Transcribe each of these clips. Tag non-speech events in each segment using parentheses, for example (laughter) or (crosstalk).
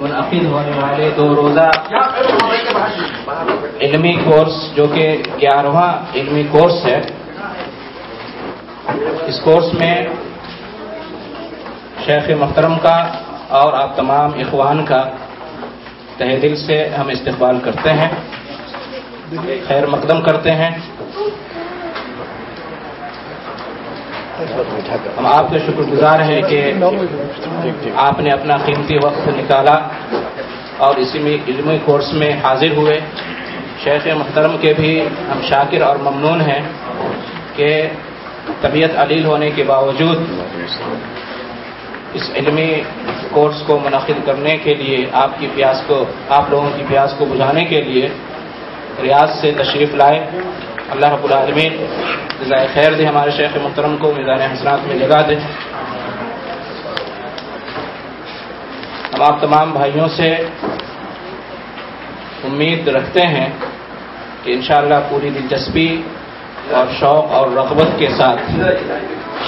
منعقد ہونے والے دو روزہ علمی کورس جو کہ گیارہواں علمی کورس ہے۔ اس کورس میں شیخ محترم کا اور آپ تمام اخوان کا تہ دل سے ہم استقبال کرتے ہیں۔ خیر مقدم کرتے ہیں۔ ہم آپ کے شکر گزار ہیں کہ آپ نے اپنا قیمتی وقت نکالا اور اسی میں علمی کورس میں حاضر ہوئے۔ شیخ محترم کے بھی ہم شاکر اور ممنون ہیں کہ طبیعت علیل ہونے کے باوجود اس علمی کورس کو منعقد کرنے کے لیے، آپ کی پیاس کو، آپ لوگوں کی پیاس کو بجھانے کے لیے ریاض سے تشریف لائے۔ اللہ رب العالمین، جزائے خیر دے ہمارے شیخ محترم کو، میزان حسنات میں جگہ دے۔ ہم آپ تمام بھائیوں سے امید رکھتے ہیں کہ انشاءاللہ پوری دلچسپی اور شوق اور رغبت کے ساتھ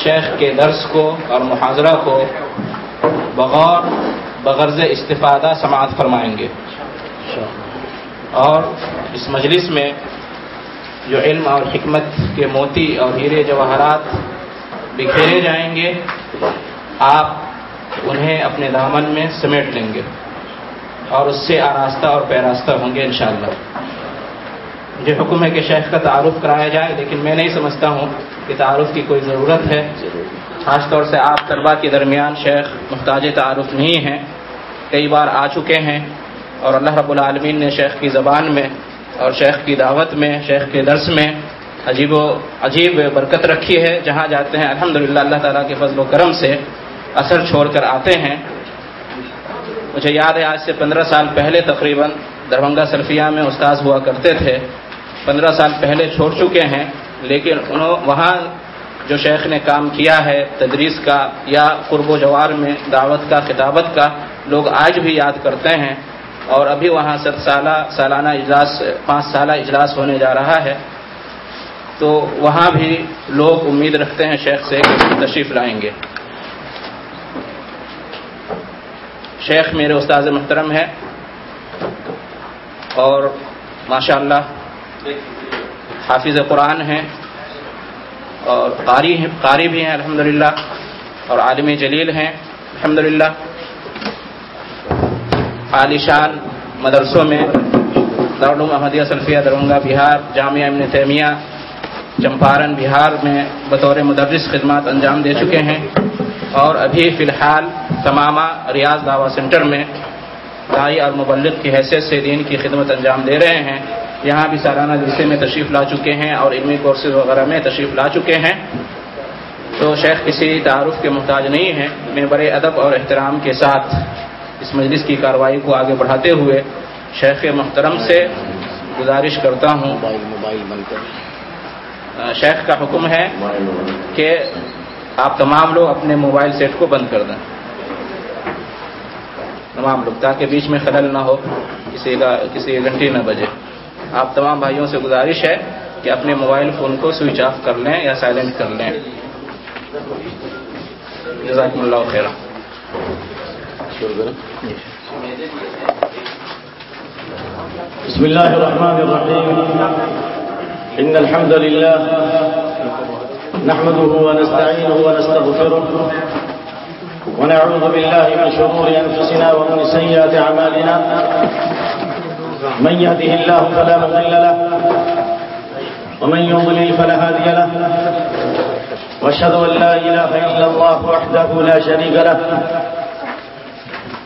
شیخ کے درس کو اور محاذرہ کو بغور بغرض استفادہ سماعت فرمائیں گے۔ اور اس مجلس میں جو علم اور حکمت کے موتی اور ہیرے جواہرات بکھیرے جائیں گے، آپ انہیں اپنے دامن میں سمیٹ لیں گے اور اس سے آراستہ اور پیراستہ ہوں گے انشاءاللہ۔ مجھے حکم ہے کہ شیخ کا تعارف کرایا جائے، لیکن میں نہیں سمجھتا ہوں کہ تعارف کی کوئی ضرورت ہے۔ خاص طور سے آپ طلبا کے درمیان شیخ محتاج تعارف نہیں ہیں، کئی بار آ چکے ہیں اور اللہ رب العالمین نے شیخ کی زبان میں اور شیخ کی دعوت میں، شیخ کے درس میں عجیب و عجیب برکت رکھی ہے۔ جہاں جاتے ہیں الحمد اللہ تعالیٰ کے فضل و کرم سے اثر چھوڑ کر آتے ہیں۔ مجھے یاد ہے، آج سے پندرہ سال پہلے تقریباً دربھنگہ سلفیہ میں استاذ ہوا کرتے تھے۔ پندرہ سال پہلے چھوڑ چکے ہیں، لیکن انہوں، وہاں جو شیخ نے کام کیا ہے، تدریس کا یا قرب و جوار میں دعوت کا، خطابت کا، لوگ آج بھی یاد کرتے ہیں۔ اور ابھی وہاں ست سالہ سالانہ اجلاس پانچ سالہ اجلاس ہونے جا رہا ہے۔ تو وہاں بھی لوگ امید رکھتے ہیں شیخ سے تشریف لائیں گے۔ شیخ میرے استاذ محترم ہے اور ماشاء اللہ حافظ قرآن ہیں۔ اور قاری ہیں، قاری بھی ہیں، الحمدللہ۔ اور عالم جلیل ہیں، الحمدللہ۔ عالیشان مدرسوں میں دارالعلوم احمدیہ سلفیہ درونگا بہار، جامعہ امن تیمیہ، چمپارن، بہار میں بطور مدرس خدمات انجام دے چکے ہیں۔ اور ابھی فی الحال تمامہ ریاض دعوی سینٹر میں دائی اور مبلغ کی حیثیت سے دین کی خدمت انجام دے رہے ہیں۔ یہاں بھی سالانہ جلسے میں تشریف لا چکے ہیں اور علمی کورسز وغیرہ میں تشریف لا چکے ہیں۔ تو شیخ، کسی تعارف کے محتاج نہیں ہیں۔ میں بڑے ادب اور احترام کے ساتھ اس مجلس کی کارروائی کو آگے بڑھاتے ہوئے شیخ محترم سے گزارش کرتا ہوں۔ شیخ کا حکم ہے کہ آپ تمام لوگ اپنے موبائل سیٹ کو بند کر دیں۔ تمام لوگ تاکہ بیچ میں خلل نہ ہو کسی کا کسی گھنٹی نہ بجے۔ آپ تمام بھائیوں سے گزارش ہے کہ اپنے موبائل فون کو سوئچ آف کر لیں یا سائلنٹ کر لیں۔ جزاکم اللہ خیر بسم الله الرحمن الرحيم إن الحمد لله نحمده ونستعينه ونستغفره ونعوذ بالله من شرور أنفسنا ومن سيئات أعمالنا من يهده الله فلا مضل له ومن يضلل فلا هادي له واشهد ان لا اله الا الله وحده لا شريك له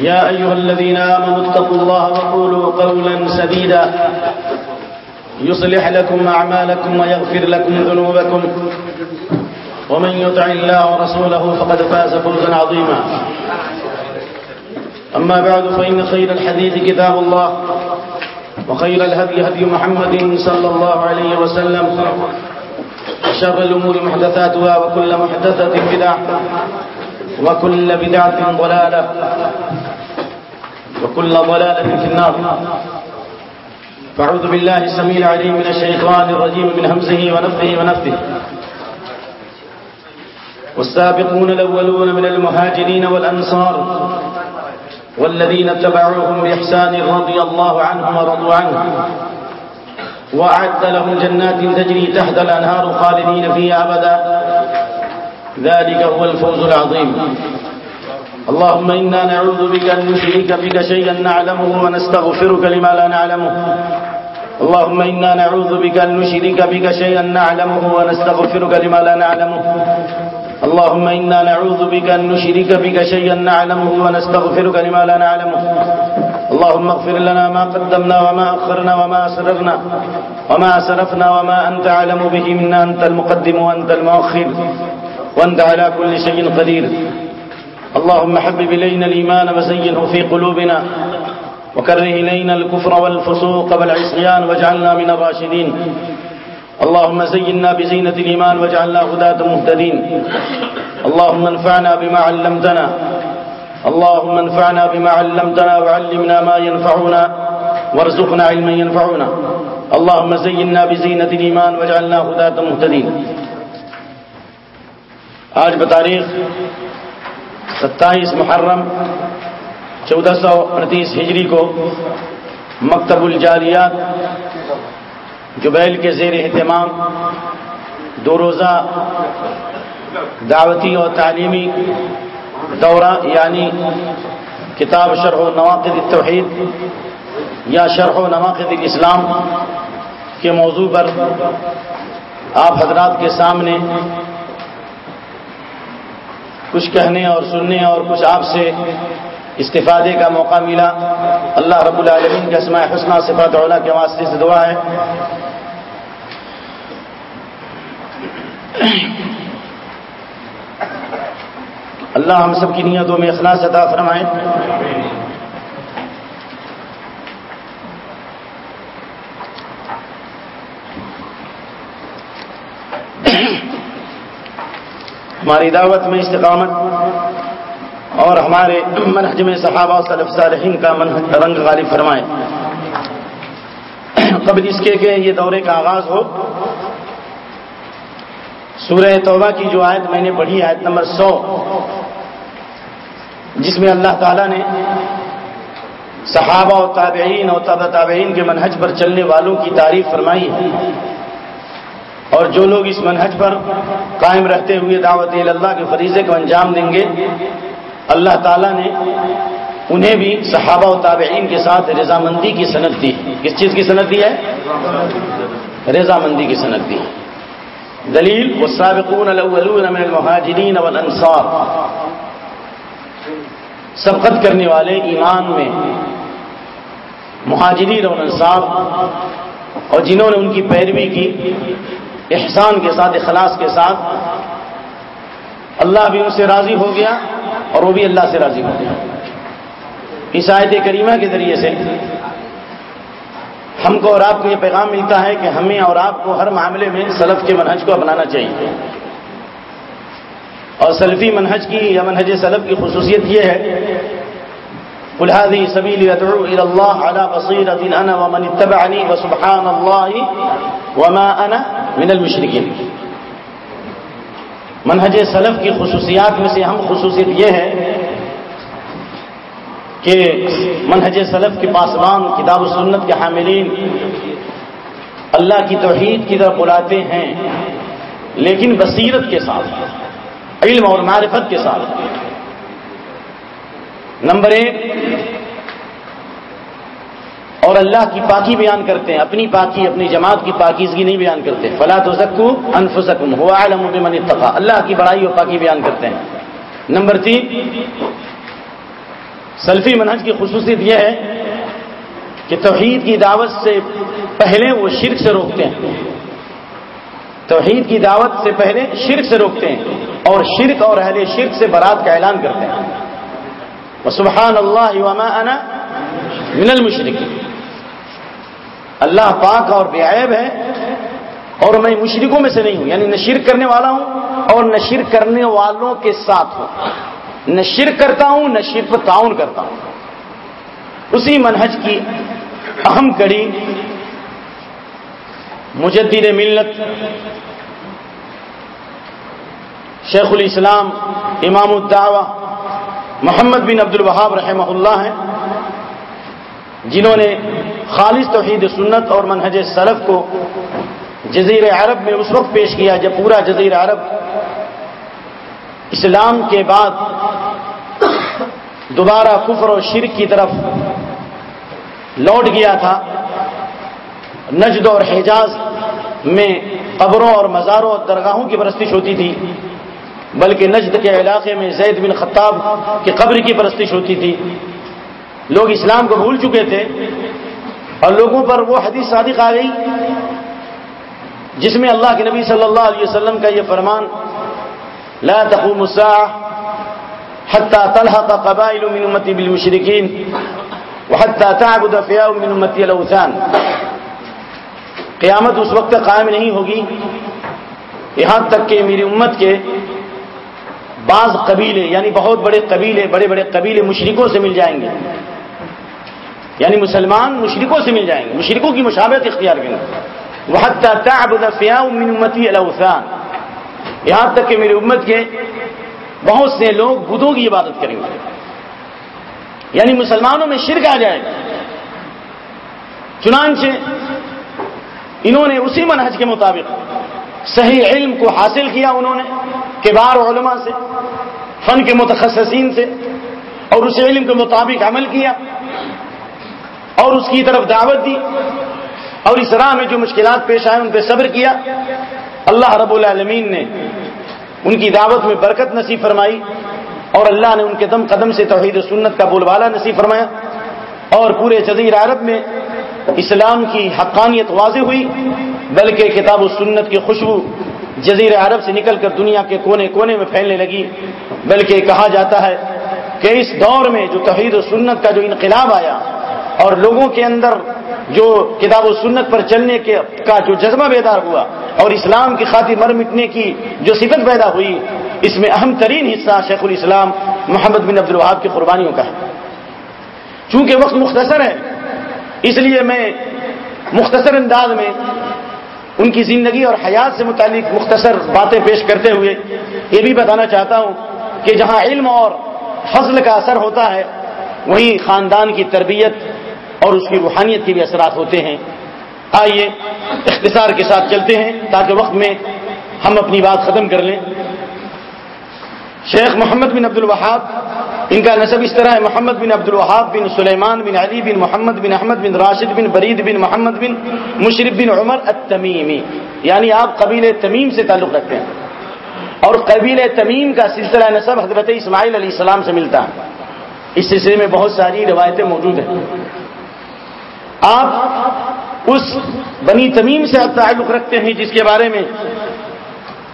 يا أيها الذين آمنوا اتقوا الله وقولوا قولا سديدا. يصلح لكم أعمالكم ويغفر لكم ذنوبكم. ومن يطع الله ورسوله فقد فاز فوزا عظيما. أما بعد، فإن خير الحديث كتاب الله، وخير الهدي هدي محمد صلى الله عليه وسلم. وشر الأمور محدثاتها، وكل محدثة بدعة. وكل بدعة ضلالة. وكل ضلالة في النار. فاعوذ بالله السميع العليم من الشيطان الرجيم، من همزه ونفخه ونفثه. والسابقون الأولون من المهاجرين والأنصار، والذين اتبعوهم بإحسان رضي الله عنهم ورضوا عنه. وأعد لهم جنات تجري تحت الأنهار خالدين فيها أبدا. ذلك هو الفوز العظيم. اللهم إنا نعوذ بك أن نشرك بك شيئا نعلمه ونستغفرك لما لا نعلمه. اللهم إنا نعوذ بك أن نشرك بك شيئا نعلمه ونستغفرك لما لا نعلمه. اللهم إنا نعوذ بك أن نشرك بك شيئا نعلمه ونستغفرك لما لا نعلمه. اللهم اغفر لنا ما قدمنا وما أخرنا وما أسررنا وما أسرفنا وما أنت أعلم به منا، أنت المقدم وأنت المؤخر. وأنت على كل شيء قدير. اللهم حبب إلينا الإيمان وزينه في قلوبنا وكره إلينا الكفر والفسوق والعصيان واجعلنا من الراشدين. اللهم زينا بزينة الإيمان واجعلنا هداة مهتدين. اللهم انفعنا بما علمتنا. اللهم انفعنا بما علمتنا وعلمنا ما ينفعنا وارزقنا علما ينفعنا. اللهم زينا بزينة الإيمان واجعلنا هداة مهتدين. آج بتاریخ ستائیس محرم چودہ سو انتیس ہجری کو مکتب الجالیات جبیل کے زیر اہتمام دو روزہ دعوتی اور تعلیمی دورہ یعنی کتاب شرح و نواقد التوحید یا شرح و نواقد الاسلام کے موضوع پر آپ حضرات کے سامنے کچھ کہنے اور سننے اور کچھ آپ سے استفادے کا موقع ملا۔ اللہ رب العالمین کے اسماء حسنہ صفات اولا کے واسطے سے دعا ہے۔ اللہ ہم سب کی نیتوں میں اخلاص عطا فرمائے۔ ہماری دعوت میں استقامت اور ہمارے منہج میں صحابہ و صلف صالحین کا منہج رنگ غالب فرمائے۔ قبل اس کے کہ یہ دورے کا آغاز ہو۔ سورہ توبہ کی جو آیت میں نے پڑھی، آیت نمبر سو، جس میں اللہ تعالیٰ نے صحابہ و تابعین اور تابع تابعین کے منہج پر چلنے والوں کی تعریف فرمائی ہے۔ اور جو لوگ اس منہج پر قائم رہتے ہوئے دعوت اللہ کے فریضے کو انجام دیں گے، اللہ تعالیٰ نے انہیں بھی صحابہ و تابعین کے ساتھ رضامندی کی صنعت دی۔ کس چیز کی صنعت دی ہے؟ رضامندی کی صنعت دی۔ دلیل، والسابقون الاولون من المہاجرین والانصار۔ سبقت کرنے والے ایمان میں مہاجرین اور انصار اور جنہوں نے ان کی پیروی کی احسان کے ساتھ، اخلاص کے ساتھ اللہ بھی ان سے راضی ہو گیا اور وہ بھی اللہ سے راضی ہو گیا۔ اس آیت کریمہ کے ذریعے سے ہم کو اور آپ کو یہ پیغام ملتا ہے کہ ہمیں اور آپ کو ہر معاملے میں سلف کے منہج کو اپنانا چاہیے۔ اور سلفی منہج کی یا منہج سلف کی خصوصیت یہ ہے الحادی سبیل اللہ علی بصیرت انا ومن اتبعنی وسبحان اللہ وما انا من المشرکین۔ منہج سلف کی خصوصیات میں سے ہم خصوصیت یہ ہے کہ منہج سلف کے پاسبان کتاب و سنت کے حاملین اللہ کی توحید کی طرف بلاتے ہیں، لیکن بصیرت کے ساتھ، علم اور معرفت کے ساتھ۔ نمبر ایک اور اللہ کی پاکی بیان کرتے ہیں، اپنی پاکی، اپنی جماعت کی پاکیزگی نہیں بیان کرتے۔ فلا تو سکو انف سکم ہوا عالم من اتفا اللہ کی بڑائی اور پاکی بیان کرتے ہیں۔ نمبر تین، سلفی منہج کی خصوصیت یہ ہے کہ توحید کی دعوت سے پہلے وہ شرک سے روکتے ہیں۔ توحید کی دعوت سے پہلے شرک سے روکتے ہیں اور شرک اور اہل شرک سے برات کا اعلان کرتے ہیں۔ سبحان اللہ وما انا من المشرق اللہ پاک اور بے عیب ہے اور میں مشرقوں میں سے نہیں ہوں یعنی نہ شرک کرنے والا ہوں اور نہ شرک کرنے والوں کے ساتھ ہوں۔ نہ شرک کرتا ہوں، نہ شرک پر تعاون کرتا ہوں۔ اسی منہج کی اہم کڑی مجدد ملت شیخ الاسلام امام الدعوہ محمد بن عبد الوہاب رحمہ اللہ ہیں۔ جنہوں نے خالص توحید سنت اور منہج سلف کو جزیر عرب میں اس وقت پیش کیا جب پورا جزیر عرب اسلام کے بعد دوبارہ کفر و شرک کی طرف لوٹ گیا تھا۔ نجد اور حجاز میں قبروں اور مزاروں اور درگاہوں کی پرستش ہوتی تھی، بلکہ نجد کے علاقے میں زید بن خطاب کی قبر کی پرستش ہوتی تھی۔ لوگ اسلام کو بھول چکے تھے اور لوگوں پر وہ حدیث صادق آ گئی جس میں اللہ کے نبی صلی اللہ علیہ وسلم کا یہ فرمان، لا تقوم الساعة حتى تلحق قبائل من امتی بالمشركين وحتى تعبد فئام من امتی الاوثان قیامت اس وقت قائم نہیں ہوگی، یہاں تک کہ میری امت کے بعض قبیلے یعنی بہت بڑے قبیلے، بڑے بڑے قبیلے مشرکوں سے مل جائیں گے۔ یعنی مسلمان مشرکوں سے مل جائیں گے، مشرکوں کی مشابت اختیار کریں گے۔ وہ من امتی الاوثان یہاں تک کہ میری امت کے بہت سے لوگ بدھوں کی عبادت کریں گے۔ یعنی مسلمانوں میں شرک آ جائے۔ گا چنانچہ انہوں نے اسی منہج کے مطابق صحیح علم کو حاصل کیا انہوں نے، کبار علماء سے، فن کے متخصصین سے، اور اس علم کے مطابق عمل کیا۔ اور اس کی طرف دعوت دی اور اس راہ میں جو مشکلات پیش آئے، ان پہ صبر کیا۔ اللہ رب العالمین نے ان کی دعوت میں برکت نصیب فرمائی اور اللہ نے ان کے دم قدم سے توحید و سنت کا بول بالا نصیب فرمایا اور پورے جزیر عرب میں اسلام کی حقانیت واضح ہوئی، بلکہ کتاب و سنت کی خوشبو جزیر عرب سے نکل کر دنیا کے کونے کونے میں پھیلنے لگی۔ بلکہ کہا جاتا ہے کہ اس دور میں جو توحید و سنت کا جو انقلاب آیا اور لوگوں کے اندر جو کتاب و سنت پر چلنے کے کا جو جذبہ بیدار ہوا اور اسلام کی خاطر مر مٹنے کی جو صفت پیدا ہوئی، اس میں اہم ترین حصہ شیخ الاسلام محمد بن عبد الوہاب کی قربانیوں کا ہے۔ چونکہ وقت مختصر ہے، اس لیے میں مختصر انداز میں ان کی زندگی اور حیات سے متعلق مختصر باتیں پیش کرتے ہوئے یہ بھی بتانا چاہتا ہوں کہ جہاں علم اور فضل کا اثر ہوتا ہے، وہیں خاندان کی تربیت اور اس کی روحانیت کے بھی اثرات ہوتے ہیں۔ آئیے اختصار کے ساتھ چلتے ہیں تاکہ وقت میں ہم اپنی بات ختم کر لیں۔ شیخ محمد بن عبد الوہاب ان کا نصب اس طرح ہے، محمد بن عبد الوہاب بن سلیمان بن علی بن محمد بن احمد بن راشد بن برید بن محمد بن مشرف بن عمر التمیمی۔ یعنی آپ قبیل تمیم سے تعلق رکھتے ہیں۔ اور قبیل تمیم کا سلسلہ نصب حضرت اسماعیل علیہ السلام سے ملتا ہے۔ اس سلسلے میں بہت ساری روایتیں موجود ہیں۔ آپ اس بنی تمیم سے آپ تعلق رکھتے ہیں جس کے بارے میں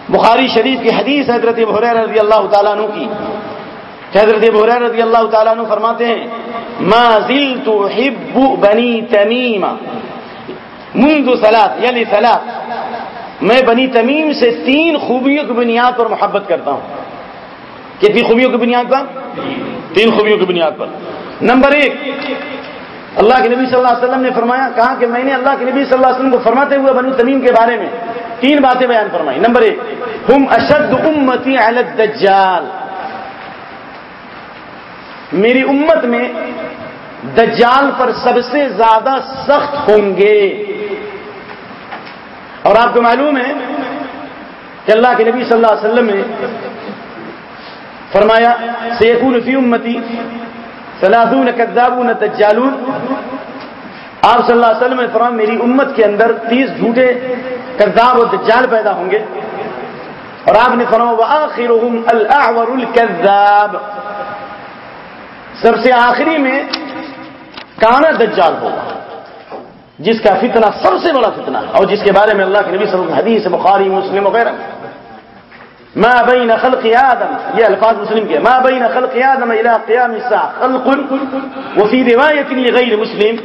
بخاری شریف کی حدیث حضرت بحیر رضی اللہ تعالیٰ عنہ کی کہ حضرت بحیر رضی اللہ تعالیٰ عنہ فرماتے ہیں، ما زلت حب بنی تمیم منذ سلاد یعنی سلاد میں بنی تمیم سے تین خوبیوں کی بنیاد پر محبت کرتا ہوں۔ کتنی خوبیوں کی بنیاد پر؟ تین خوبیوں کی بنیاد پر۔ نمبر ایک اللہ کے نبی صلی اللہ علیہ وسلم نے فرمایا، کہا کہ میں نے اللہ کے نبی صلی اللہ علیہ وسلم کو فرماتے ہوئے بنو تمیم کے بارے میں تین باتیں بیان فرمائی۔ نمبر ایک، ہم اشد امتی الدجال۔ میری امت میں دجال پر سب سے زیادہ سخت ہوں گے۔ اور آپ کو معلوم ہے کہ اللہ کے نبی صلی اللہ علیہ وسلم نے فرمایا، سیکون فی امتی سلادون کدابون دجالون. آپ صلی اللہ علیہ وسلم نے فرمایا، میری امت کے اندر تیس جھوٹے کرداب و دجال پیدا ہوں گے۔ اور آپ نے فرمایا وآخرهم الاعور الكذاب۔ سب سے آخری میں کانا دجال ہوگا، جس کا فتنہ سب سے بڑا فتنہ ہے اور جس کے بارے میں اللہ کے نبی صلی اللہ علیہ وسلم حدیث بخاری، مسلم وغیرہ ما بین خلق آدم، یہ الفاظ مسلم کے، ما بین خلق آدم الى قیام الساعة، خلق وفي روایت غیر مسلم،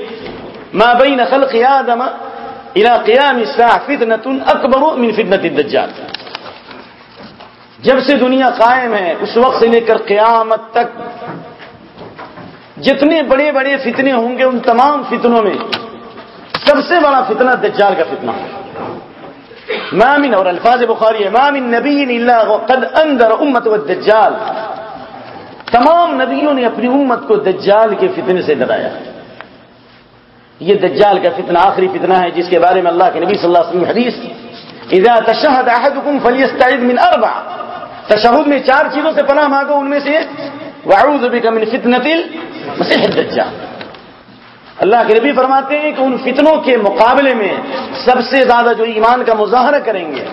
ما بین خلق آدم الى قیام الساعة فتنة اکبر من فتنة الدجال. جب سے دنیا قائم ہے، اس وقت سے لے کر قیامت تک، جتنے بڑے بڑے فتنے ہوں گے ان تمام فتنوں میں، سب سے بڑا فتنہ دجال کا فتنہ ہے۔ مامن اور الفاظ بخاری ہے مامن نبی قد اندر امت و دجال تمام نبیوں نے اپنی امت کو دجال کے فتنے سے ڈرایا. یہ دجال کا فتنہ آخری فتنہ ہے، جس کے بارے میں اللہ کے نبی صلی اللہ علیہ وسلم حدیث اذا تشہد احدکم فلیستعید من اربع. تشہد میں چار چیزوں سے پناہ مانگو، ان میں سے وعوذ بک من فتنة المسیح الدجال. اللہ کے نبی فرماتے ہیں کہ ان فتنوں کے مقابلے میں سب سے زیادہ جو ایمان کا مظاہرہ کریں گے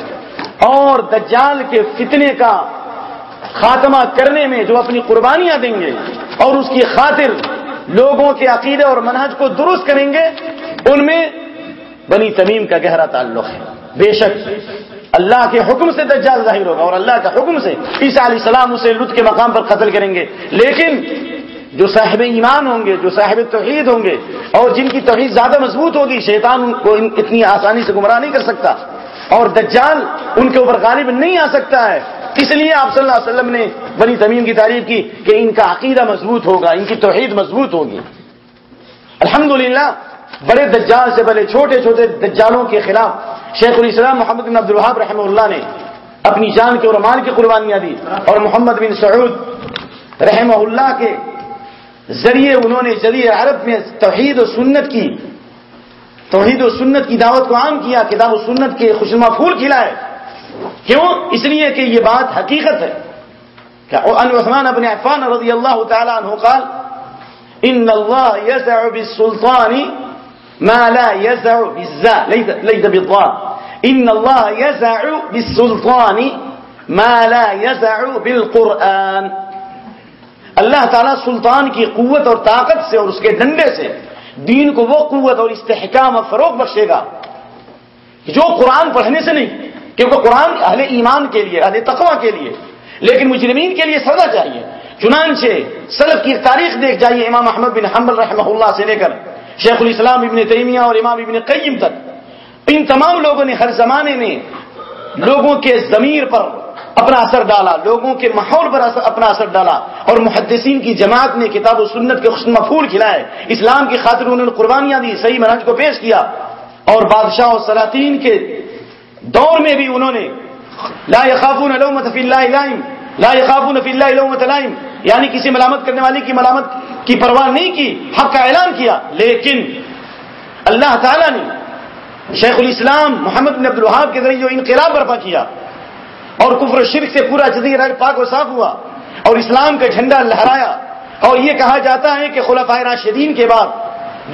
اور دجال کے فتنے کا خاتمہ کرنے میں جو اپنی قربانیاں دیں گے اور اس کی خاطر لوگوں کے عقیدے اور منہج کو درست کریں گے، ان میں بنی تمیم کا گہرا تعلق ہے۔ بے شک اللہ کے حکم سے دجال ظاہر ہوگا اور اللہ کا حکم سے عیسیٰ علیہ السلام اسے لط کے مقام پر قتل کریں گے۔ لیکن جو صاحب ایمان ہوں گے، جو صاحب توحید ہوں گے، اور جن کی توحید زیادہ مضبوط ہوگی، شیطان ان کو اتنی آسانی سے گمراہ نہیں کر سکتا، اور دجال ان کے اوپر غالب نہیں آ سکتا ہے۔ اس لیے آپ صلی اللہ علیہ وسلم نے بنی تمیم کی تعریف کی کہ ان کا عقیدہ مضبوط ہوگا، ان کی توحید مضبوط ہوگی۔ الحمدللہ، بڑے دجال سے بڑے چھوٹے چھوٹے دجالوں کے خلاف شیخ الاسلام محمد بن عبد الحاب رحمہ اللہ نے اپنی جان کے اور مال کی قربانیاں دی، اور محمد بن سعود رحمہ اللہ کے ذریعے انہوں نے ذریعے عرب میں توحید و سنت کی، توحید و سنت کی دعوت کو عام کیا، کتاب و سنت کے خوشنما پھول کھلائے۔ کیوں؟ اس لیے کہ یہ بات حقیقت ہے۔ کہ ان عثمان ابن عفان رضی اللہ تعالی عنہ قال، ان اللہ یزع بالسلطان ما لا یزع بالزا ليس بالضاء ان اللہ یزع بالسلطان ما لا یزع بالقرآن. اللہ تعالیٰ سلطان کی قوت اور طاقت سے اور اس کے ڈنڈے سے دین کو وہ قوت اور استحکام اور فروغ بخشے گا جو قرآن پڑھنے سے نہیں کیونکہ قرآن اہل ایمان کے لیے، اہل تقوا کے لیے۔ لیکن مجرمین کے لیے سزا چاہیے۔ چنانچہ سلف کی تاریخ دیکھ جائیے امام احمد بن حمل رحمہ اللہ سے لے کر شیخ الاسلام ابن تیمیہ اور امام ابن قیم تک۔ ان تمام لوگوں نے ہر زمانے میں لوگوں کے ضمیر پر اپنا اثر ڈالا، لوگوں کے ماحول پر اپنا اثر ڈالا اور محدثین کی جماعت نے کتاب و سنت کے حسن مفول کھلائے۔ اسلام کی خاطر انہوں نے قربانیاں دی، صحیح منہج کو پیش کیا۔ اور بادشاہ اور سلاطین کے دور میں بھی انہوں نے لا يخافون فی اللہ لائم، لا يخافون فی اللہ لومت لائم۔ یعنی کسی ملامت کرنے والی کی ملامت کی پرواہ نہیں کی، حق کا اعلان کیا۔ لیکن اللہ تعالی نے شیخ الاسلام محمد بن عبد الوہاب کے ذریعے جو انقلاب برپا کیا اور کفر و شرک سے پورا جدید پاک و صاف ہوا اور اسلام کا جھنڈا لہرایا اور یہ کہا جاتا ہے کہ خلفۂ راشدین کے بعد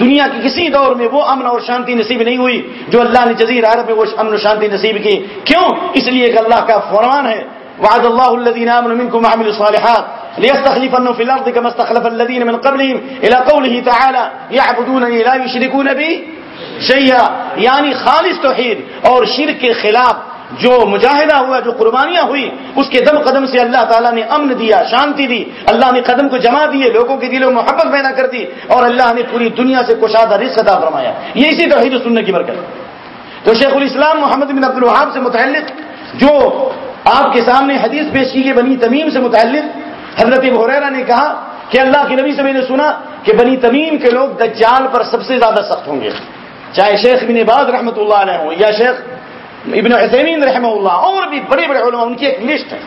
دنیا کی کسی دور میں وہ امن اور شانتی نصیب نہیں ہوئی جو اللہ نے جزیر عرب میں وہ امن و شانتی نصیب کی۔ کیوں؟ اس لیے کہ اللہ کا فرمان ہے، وعد اللہ الذين امنوا منكم وعملوا الصالحات ليستخلفن في الارض كما استخلف الذين من قبلهم الى قوله تعالى يعبدونني لا يشركون بي شيئا یعنی خالص توحید اور شرک کے خلاف جو مجاہدہ ہوا، جو قربانیاں ہوئی، اس کے دم قدم سے اللہ تعالیٰ نے امن دیا شانتی دی، اللہ نے قدم کو جما دیے، لوگوں کے دلوں محبت پیدا کر دی، اور اللہ نے پوری دنیا سے کشادہ رزق عطا فرمایا۔ یہ اسی توحید سننے کی برکت تو شیخ الاسلام محمد بن عبد الوہاب سے متعلق، جو آپ کے سامنے حدیث پیش کی گئی، بنی تمیم سے متعلق، حضرت حریرہ نے کہا کہ اللہ کے نبی سے میں نے سنا کہ بنی تمیم کے لوگ دجال پر سب سے زیادہ سخت ہوں گے۔ چاہے شیخ بن باز رحمۃ اللہ علیہ ہوں یا شیخ ابن حسین رحمہ اللہ اور بھی بڑے بڑے علماء، ان کی ایک لسٹ ہے۔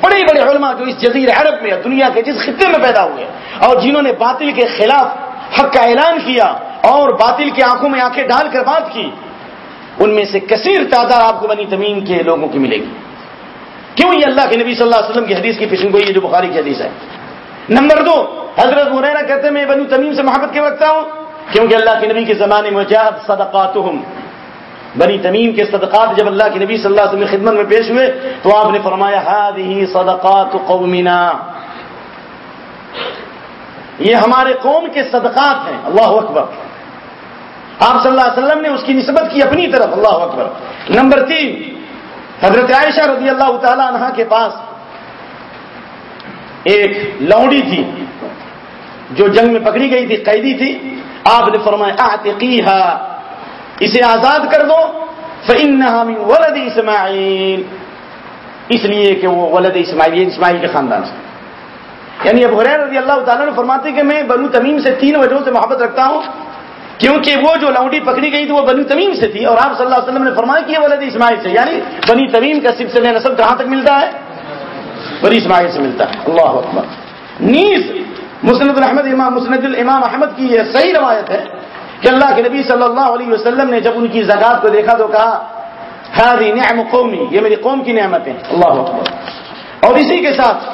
بڑے بڑے علماء جو اس جزیر عرب میں دنیا کے جس خطے میں پیدا ہوئے اور جنہوں نے باطل کے خلاف حق کا اعلان کیا اور باطل کی آنکھوں میں آنکھیں ڈال کر بات کی، ان میں سے کثیر تعداد آپ کو بنی تمیم کے لوگوں کی ملے گی۔ کیوں یہ اللہ کے نبی صلی اللہ علیہ وسلم کی حدیث کی پیشن گوئی ہے جو بخاری کی حدیث ہے۔ نمبر دو، حضرت مرینا کہتے ہیں، میں بنی تمیم سے محبت کے رکھتا ہوں کیونکہ اللہ کے نبی کے زمانے میں جہد صدقاتہم بنی تمیم کے صدقات جب اللہ کے نبی صلی اللہ علیہ وسلم خدمت میں پیش ہوئے تو آپ نے فرمایا ہادی صدقات قومنا. یہ ہمارے قوم کے صدقات ہیں۔ اللہ اکبر۔ آپ صلی اللہ علیہ وسلم نے اس کی نسبت کی اپنی طرف۔ اللہ اکبر۔ نمبر تین، حضرت عائشہ رضی اللہ تعالی عنہ کے پاس ایک لوڑی تھی جو جنگ میں پکڑی گئی تھی، قیدی تھی۔ آپ نے فرمایا آتقیہا اسے آزاد کر دو۔ فإنها من ولد اسماعیل اس لیے کہ وہ ولد اسماعیل اسماعیل کے خاندان سے۔ یعنی ابو حریر رضی اللہ تعالیٰ نے فرماتے کہ میں بنو تمیم سے تین وجہوں سے محبت رکھتا ہوں۔ کیونکہ وہ جو لونڈی پکڑی گئی تھی وہ بنو تمیم سے تھی اور آپ صلی اللہ علیہ وسلم نے فرمایا کہ یہ ولد اسماعیل سے۔ یعنی بنی تمیم کا سب سے نسب کہاں تک ملتا ہے؟ بنی اسماعیل سے ملتا ہے۔ اللہ اکبر۔ نیز مسند الحمد امام مسند الامام احمد کی یہ صحیح روایت ہے کہ اللہ کے نبی صلی اللہ علیہ وسلم نے جب ان کی زکات کو دیکھا تو کہا ہادی نعم قومی، یہ میری قوم کی نعمتیں اللہ اکبر۔ اور اسی کے ساتھ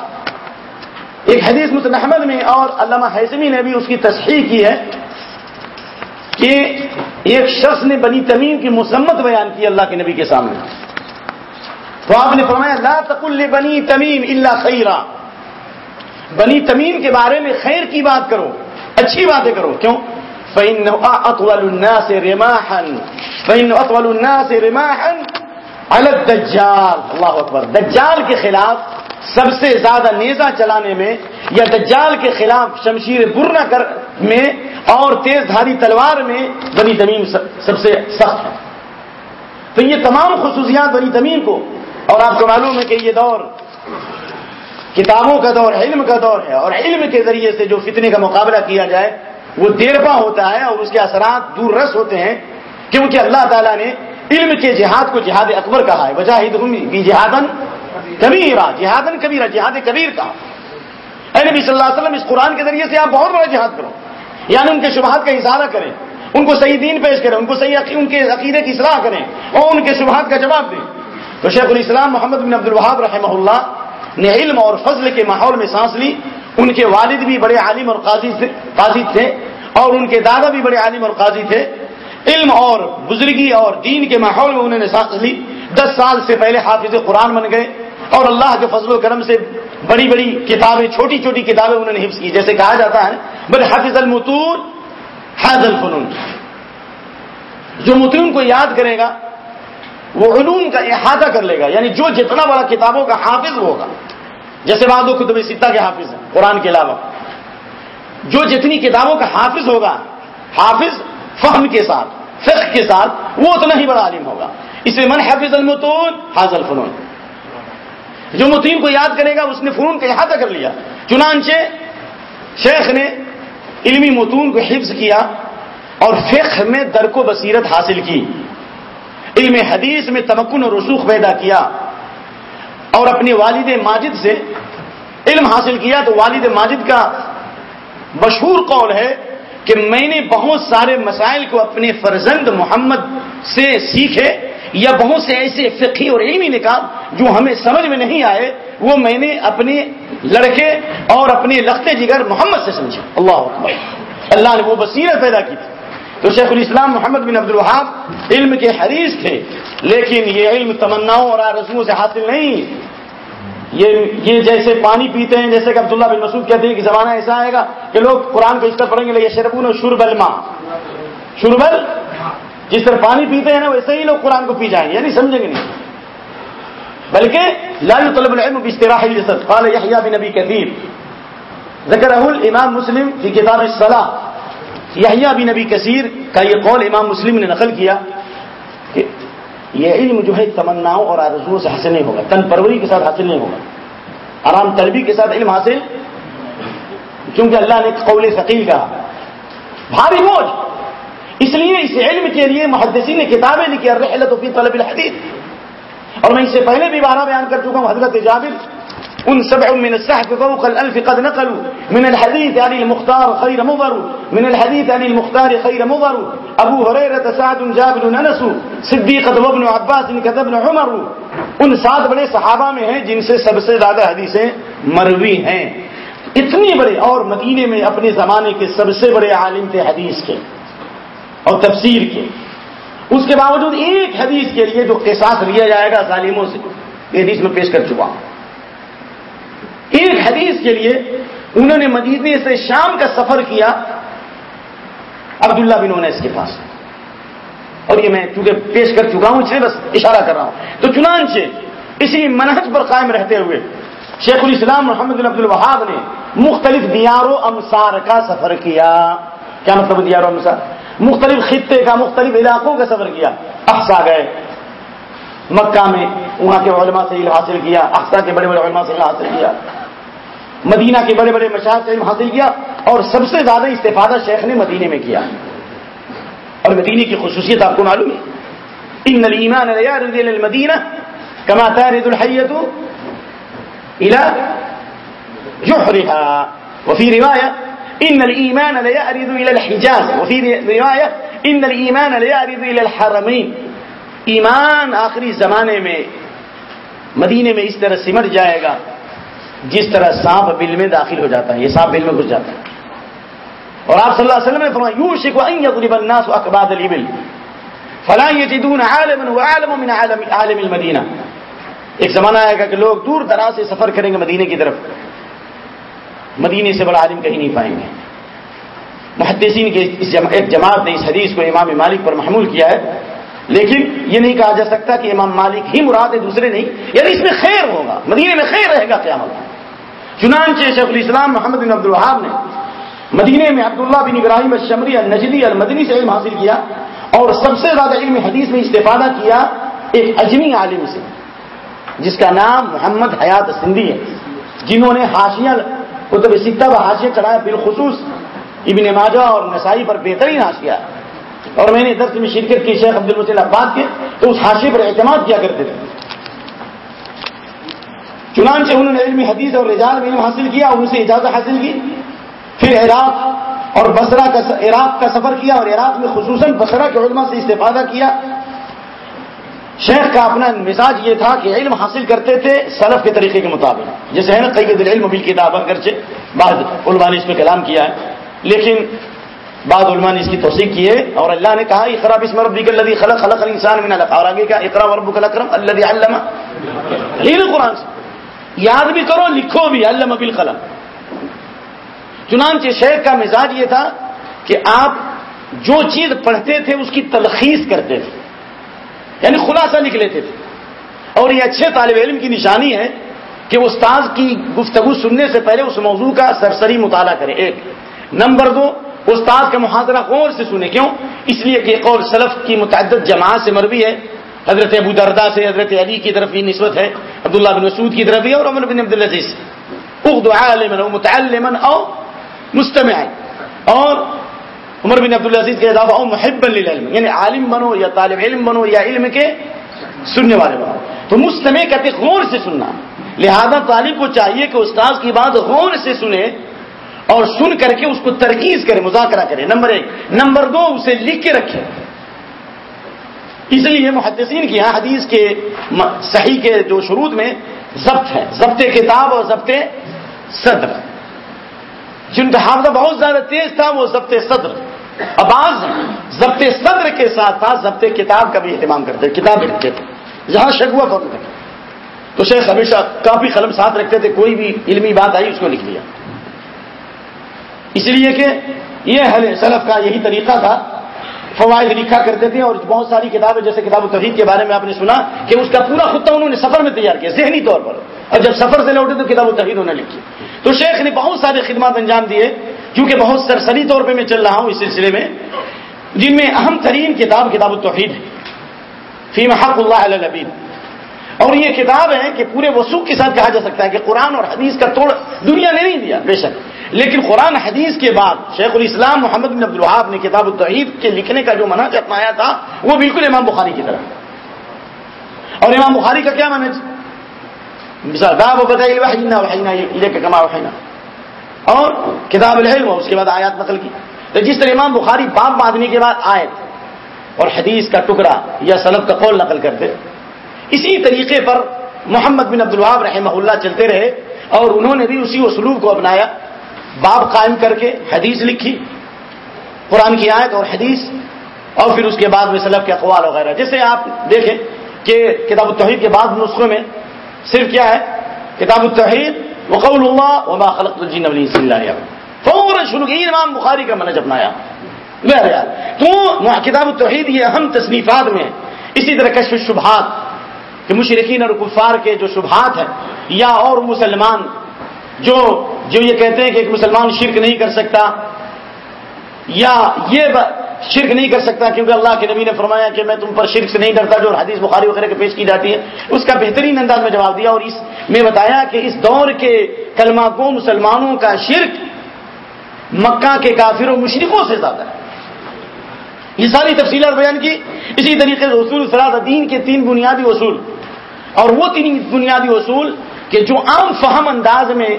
ایک حدیث متحمد میں اور علامہ حیثمی نے بھی اس کی تصحیح کی ہے کہ ایک شخص نے بنی تمیم کی مسمت بیان کی اللہ کے نبی کے سامنے۔ تو آپ نے فرمایا، لا تقل بنی تمیم اللہ خیرہ بنی تمیم کے بارے میں خیر کی بات کرو، اچھی باتیں کرو۔ کیوں؟ فإنه أطول الناس رماحا. فإنه أطول الناس رماحا على الدجال. اللہ اکبر دجال کے خلاف سب سے زیادہ نیزہ چلانے میں یا دجال کے خلاف شمشیر برنا کر میں اور تیز دھاری تلوار میں بنی تمیم سب سے سخت ہے. تو یہ تمام خصوصیات بنی تمیم کو اور آپ کو معلوم ہے کہ یہ دور کتابوں کا دور، علم کا دور ہے اور علم کے ذریعے سے جو فتنے کا مقابلہ کیا جائے وہ دیرپا ہوتا ہے اور اس کے اثرات دور رس ہوتے ہیں کیونکہ اللہ تعالیٰ نے علم کے جہاد کو جہاد اکبر کہا ہے۔ وجاہد جہادن کبیرا جہادن کبیرا جہاد کبیر کہا۔ اے نبی صلی اللہ علیہ وسلم، اس قرآن کے ذریعے سے آپ بہت بڑا جہاد کرو۔ یعنی ان کے شبہات کا اظہار کریں، ان کو صحیح دین پیش کریں، ان کو صحیح ان کے عقیدے کی اصلاح کریں اور ان کے شبہات کا جواب دیں۔ تو شیخ الاسلام محمد بن عبد الوہاب رحمہ اللہ نے علم اور فضل کے ماحول میں سانس لی۔ ان کے والد بھی بڑے عالم اور قاضی تھے قاضی تھے اور ان کے دادا بھی بڑے عالم اور قاضی تھے۔ علم اور بزرگی اور دین کے ماحول میں انہوں نے سانس لی۔ دس سال سے پہلے حافظ قرآن بن گئے اور اللہ کے فضل و کرم سے بڑی بڑی کتابیں، چھوٹی چھوٹی کتابیں انہوں نے حفظ کی۔ جیسے کہا جاتا ہے، بل حافظ المتون حاض الفنون۔ جو متون کو یاد کرے گا، وہ علوم کا احاطہ کر لے گا۔ یعنی جو جتنا بڑا کتابوں کا حافظ ہوگا۔ جیسے بعد خطب ستا کے حافظ ہیں، قرآن کے علاوہ۔ جو جتنی کتابوں کا حافظ ہوگا، حافظ فہم کے ساتھ، فقہ کے ساتھ، وہ اتنا ہی بڑا عالم ہوگا۔ اس میں من حافظ المتون حاضل فنون جو متین کو یاد کرے گا، اس نے فنون کا احاطہ کر لیا۔ چنانچہ شیخ نے علمی متون کو حفظ کیا اور فقہ میں درک و بصیرت حاصل کی۔ علم حدیث میں تمکن اور رسوخ پیدا کیا۔ اور اپنے والد ماجد سے علم حاصل کیا تو والد ماجد کا مشہور قول ہے کہ میں نے بہت سارے مسائل کو اپنے فرزند محمد سے سیکھے یا بہت سے ایسے فقی اور علمی نکال جو ہمیں سمجھ میں نہیں آئے، وہ میں نے اپنے لڑکے اور اپنے لختے جگر محمد سے سمجھے۔ اللہ اکبر۔ اللہ نے وہ بصیرت پیدا کی۔ تھی تو شیخ الاسلام محمد بن عبد الوہاب علم کے حریث تھے، لیکن یہ علم تمناؤں اور آرزوؤں سے حاصل نہیں۔ یہ یہ جیسے پانی پیتے ہیں، جیسے کہ عبداللہ بن مسعود کہتے ہیں کہ زمانہ ایسا آئے گا کہ لوگ قرآن کو اس طرح پڑھیں گے یہ شربون شربل ماں شربل؟ جس طرح پانی پیتے ہیں نا، ویسے ہی لوگ قرآن کو پی جائیں گے یعنی سمجھیں گے نہیں۔ بلکہ لال طلب العلم اشتراح جسد قال یحییٰ بن نبی کثیر۔ ذکر امام مسلم کی کتاب الصلاح۔ یحییٰ بن نبی کثیر کا یہ قول امام مسلم نے نقل کیا۔ یہ علم جو ہے تمناؤں اور آرزو سے حاصل نہیں ہوگا۔ تن پروری کے ساتھ حاصل نہیں ہوگا۔ آرام طلبی کے ساتھ علم حاصل۔ کیونکہ اللہ نے قول ثقیل کہا۔ بھاری بوجھ۔ اس لیے اس علم کے لیے محدثی نے کتابیں لکھی۔ الرحلت فی طلب الحدیث اور میں اس سے پہلے بھی بارہ بیان کر چکا ہوں، حضرت جابر۔ ان سبع من السحف فوق الالف قد نقلوا. من الحديث عن المختار خير مضر. من الحديث عن المختار خير مضر. ابو هريره سعد جابر انس صدیق ابن عباس كذا ابن عمر. ان سات بڑے صحابہ میں ہیں جن سے سب سے زیادہ حدیثیں مروی ہیں. اتنی بڑے اور مدینے میں اپنے زمانے کے سب سے بڑے عالم تھے حدیث کے اور تفسیر کے. اس کے باوجود ایک حدیث کے لیے جو قصاص لیا جائے گا ظالموں سے. یہ حدیث میں پیش کر چکا ہوں. ایک حدیث کے لیے انہوں نے مدینے سے شام کا سفر کیا، عبداللہ بن انیس کے پاس۔ اور یہ میں چونکہ پیش کر چکا ہوں اسے بس اشارہ کر رہا ہوں۔ تو چنانچہ اسی منہج پر قائم رہتے ہوئے شیخ الاسلام محمد بن عبد الوہاب نے مختلف دیار و امسار کا سفر کیا۔ کیا مطلب دیار و امسار؟ مختلف خطے کا، مختلف علاقوں کا سفر کیا۔ اقسا گئے۔ مکہ میں وہاں کے علماء سے علم حاصل کیا اقسا کے بڑے بڑے علماء سے علم حاصل کیا، مدینہ کے بڑے بڑے مشاہد سے علم حاصل کیا، اور سب سے زیادہ استفادہ شیخ نے مدینے میں کیا۔ اور مدینے کی خصوصیت آپ کو معلوم ہے۔ ان الایمان لا المدینہ كما ترد الحیۃ الى جحرها۔ وفي روايه ان الايمان لا يرد الى الحجاز۔ وفي روايه ان الايمان لا يرد الى الحرمين۔ ایمان آخری زمانے میں مدینے میں اس طرح سمٹ جائے گا، جس طرح سانپ بل میں داخل ہو جاتا ہے، یہ سانپ بل میں گھس جاتا ہے۔ اور آپ صلی اللہ علیہ وسلم نے فرمایا یوشک ان یضرب الناس اقباد الابل، فلا یجدون عالما وعالم من عالم عالم المدینہ۔ ایک زمانہ آئے گا کہ لوگ دور دراز سے سفر کریں گے مدینے کی طرف۔ مدینے سے بڑا عالم کہیں نہیں پائیں گے۔ محدثین کے ایک جماعت نے اس حدیث کو امام مالک پر محمول کیا ہے۔ لیکن یہ نہیں کہا جا سکتا کہ امام مالک ہی مراد ہے دوسرے نہیں۔ یعنی اس میں خیر ہوگا، مدینے میں خیر رہے گا قیامت۔ چنانچہ شیخ الاسلام محمد بن عبد الوہاب نے مدینے میں عبداللہ بن ابراہیم الشمری النجدی المدنی سے علم حاصل کیا اور سب سے زیادہ علم حدیث میں استفادہ کیا ایک اجمی عالم سے، جس کا نام محمد حیات سندھی ہے، جنہوں نے حاشیہ، کتب سکتا و حاشیہ چڑھایا، بالخصوص ابن ماجہ اور نسائی پر بہترین حاشیہ۔ اور میں نے درس میں شرکت کی، شیخ عبد المسل عباد کے، تو اس حاشی پر اعتماد کیا کرتے تھے۔ چنانچہ انہوں نے علم حدیث اور رجال علم حاصل کیا اور ان سے اجازت حاصل کی۔ پھر عراق اور بسرا کا عراق کا سفر کیا اور عراق میں خصوصاً بسرا کے علماء سے استفادہ کیا۔ شیخ کا اپنا مزاج یہ تھا کہ علم حاصل کرتے تھے سلف کے طریقے کے مطابق۔ جیسے ہے نا، قید العلم بل کتاب اگرچہ بعض علماء نے اس میں کلام کیا ہے۔ لیکن بعض علماء نے اس کی توثیق کی ہے اور اللہ نے کہا اقرا بسم ربک الذی خلق خلق الانسان من علق. اور آگے کیا؟ اقرا وربک الاکرم الذی علم. قرآن سے. یاد بھی کرو، لکھو بھی. علم بالقلم. چنانچہ شیخ کا مزاج یہ تھا کہ آپ جو چیز پڑھتے تھے، اس کی تلخیص کرتے تھے. یعنی خلاصہ لکھ لیتے تھے. اور یہ اچھے طالب علم کی نشانی ہے کہ استاذ کی گفتگو سننے سے پہلے اس موضوع کا سرسری مطالعہ کرے. ایک. نمبر دو استاد کا محاذرہ غور سے سنے کیوں؟ اس لیے کہ قول سلف کی متعدد جماعت سے مروی ہے۔ حضرت ابو دردا سے حضرت علی کی طرف یہ نسبت ہے، عبداللہ بن مسعود کی طرف بھی اور عمر بن عبدالعزیز اخد عالما او متعلما او مستمع اور عمر بن عبدالعزیز کے علاوہ او محب للعلم یعنی عالم بنو یا طالب علم بنو یا علم کے سننے والے بنو۔ تو مستمع کہتے غور سے سننا، لہذا طالب کو چاہیے کہ استاذ کی بات غور سے سنے۔ اور سن کر کے اس کو ترکیز کرے مذاکرہ کرے نمبر ایک۔ نمبر دو، اسے لکھ کے رکھے اس لیے محدثین کی یہاں حدیث کے صحیح کے جو شروط میں ضبط ہے۔ ضبط کتاب اور ضبط صدر۔ جن کا حافظہ بہت زیادہ تیز تھا، وہ ضبط صدر۔ اباز ضبط صدر کے ساتھ ساتھ ضبط کتاب کا بھی اہتمام کرتے کتاب لکھتے تھے۔ جہاں شگوا فخر تھے تو شیخ ہمیشہ کافی قلم ساتھ رکھتے تھے، کوئی بھی علمی بات آئی، اس کو لکھ لیا اس لیے کہ یہ حل سلف کا یہی طریقہ تھا۔ فوائد لکھا کرتے تھے اور بہت ساری کتابیں، جیسے کتاب التوحید کے بارے میں آپ نے سنا کہ اس کا پورا خطہ انہوں نے سفر میں تیار کیا، ذہنی طور پر۔ اور جب سفر سے لوٹے تو کتاب التوحید انہوں نے لکھی۔ تو شیخ نے بہت سارے خدمات انجام دیے، کیونکہ بہت سرسری طور پہ میں چل رہا ہوں اس سلسلے میں، جن میں اہم ترین کتاب کتاب التوحید ہے۔ فیم حق اللہ علیہ اور یہ کتاب ہے کہ پورے وسوخ کے ساتھ کہا جا سکتا ہے کہ قرآن اور حدیث کا توڑ دنیا نے نہیں دیا، بے شک۔ لیکن قرآن حدیث کے بعد شیخ الاسلام محمد بن عبد الوہاب نے کتاب التوحید کے لکھنے کا جو مناظ اپنایا تھا، وہ بالکل امام بخاری کی طرح۔ اور امام بخاری کا کیا منج باب بتائیے وحینا کما وحینا۔ اور کتاب العلم اس کے بعد آیات نقل کی۔ تو جس طرح امام بخاری باب باندھنے کے بعد آیت اور حدیث کا ٹکڑا یا سلب کا قول نقل کرتے، اسی طریقے پر محمد بن عبد الوہاب رحمہ اللہ چلتے رہے اور انہوں نے بھی اسی اسلوب کو اپنایا۔ باب قائم کر کے حدیث لکھی، قرآن کی آیت اور حدیث، اور پھر اس کے بعد میں سلب کے اقوال وغیرہ جیسے آپ دیکھیں کہ کتاب التوحید کے بعد نسخوں میں صرف کیا ہے؟ کتاب التوحید، وقول اللہ، وما خلق الجین اللہ فوراً شروع کی، امام بخاری کا منج اپنایا۔ بہرحال تو کتاب التوحید یہ اہم تصنیفات میں اسی طرح کشف شبہات کہ مشرقین اور کفار کے جو شبہات ہیں، یا اور مسلمان جو جو یہ کہتے ہیں کہ ایک مسلمان شرک نہیں کر سکتا یا یہ شرک نہیں کر سکتا کیونکہ اللہ کے نبی نے فرمایا کہ میں تم پر شرک سے نہیں ڈرتا جو حدیث بخاری وغیرہ کے پیش کی جاتی ہے۔ اس کا بہترین انداز میں جواب دیا اور اس میں بتایا کہ اس دور کے کلمہ کو مسلمانوں کا شرک مکہ کے کافر و مشرقوں سے زیادہ ہے۔ یہ ساری تفصیلات بیان کی۔ اسی طریقے سے اصول فراط دین کے تین بنیادی اصول اور وہ تین بنیادی اصول کہ جو عام فہم انداز میں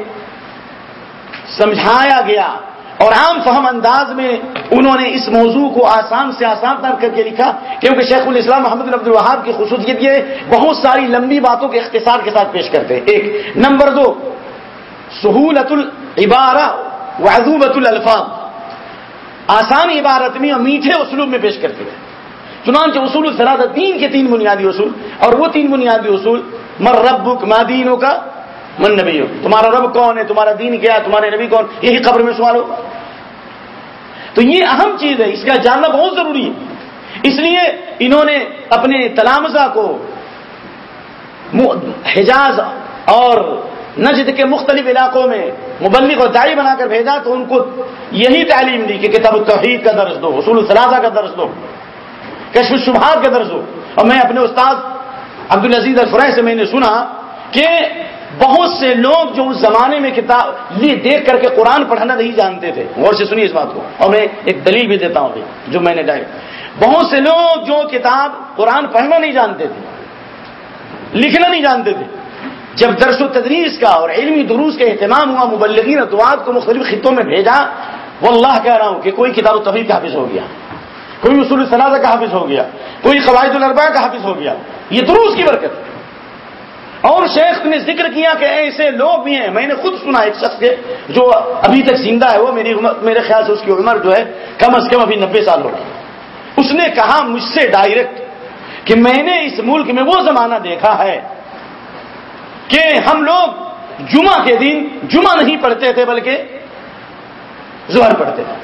سمجھایا گیا اور عام فہم انداز میں انہوں نے اس موضوع کو آسان سے آسان تر کر کے لکھا، کیونکہ شیخ الاسلام محمد عبد الوہاب کی خصوصیت یہ بہت ساری لمبی باتوں کے اختصار کے ساتھ پیش کرتے ہیں۔ ایک، نمبر دو سہولت العبارہ وعذوبت الفاظ آسان عبارت میں اور میٹھے اسلوب میں پیش کرتے ہیں۔ چنانچہ اصول الفراد دین کے تین بنیادی اصول، اور وہ تین بنیادی اصول، مر ربک ما دینوں کا من نبی تمہارا رب کون ہے؟ تمہارا دین کیا ہے؟ تمہارے نبی کون؟ یہی قبر میں سوال ہوگا تو یہ اہم چیز ہے، اس کا جاننا بہت ضروری ہے۔ اس لیے انہوں نے اپنے تلامزہ کو حجاز اور نجد کے مختلف علاقوں میں مبلغ اور دائی بنا کر بھیجا تو ان کو یہی تعلیم دی کہ کتاب التوحید کا درس دو حصول الصلاحہ کا درس دو، کشف الشبہات کا درس دو۔ اور میں اپنے استاد عبد العزیز الفرح سے میں نے سنا کہ بہت سے لوگ جو اس زمانے میں کتاب یہ دیکھ کر کے قرآن پڑھنا نہیں جانتے تھے۔ غور سے سنیے اس بات کو۔ اور میں ایک دلیل بھی دیتا ہوں جو میں نے ڈائی۔ بہت سے لوگ جو کتاب قرآن پڑھنا نہیں جانتے تھے، لکھنا نہیں جانتے تھے، جب درس و تدریس کا اور علمی دروس کا اہتمام ہوا، مبلغین ادوات کو مختلف خطوں میں بھیجا وہ اللہ کہہ رہا ہوں کہ کوئی کتاب و تحریر کا حافظ ہو گیا، کوئی اصول صلاح کا حافظ ہو گیا، کوئی قواعد الربا کا حافظ ہو گیا۔ یہ دروس کی برکت۔ اور شیخ نے ذکر کیا کہ ایسے لوگ بھی ہیں. میں نے خود سنا ایک شخص کے جو ابھی تک زندہ ہے. وہ میری میرے خیال سے اس کی عمر جو ہے کم از کم ابھی نبے سال ہو گئی اس نے کہا مجھ سے ڈائریکٹ کہ میں نے اس ملک میں وہ زمانہ دیکھا ہے کہ ہم لوگ جمعہ کے دن جمعہ نہیں پڑھتے تھے بلکہ زہر پڑھتے تھے.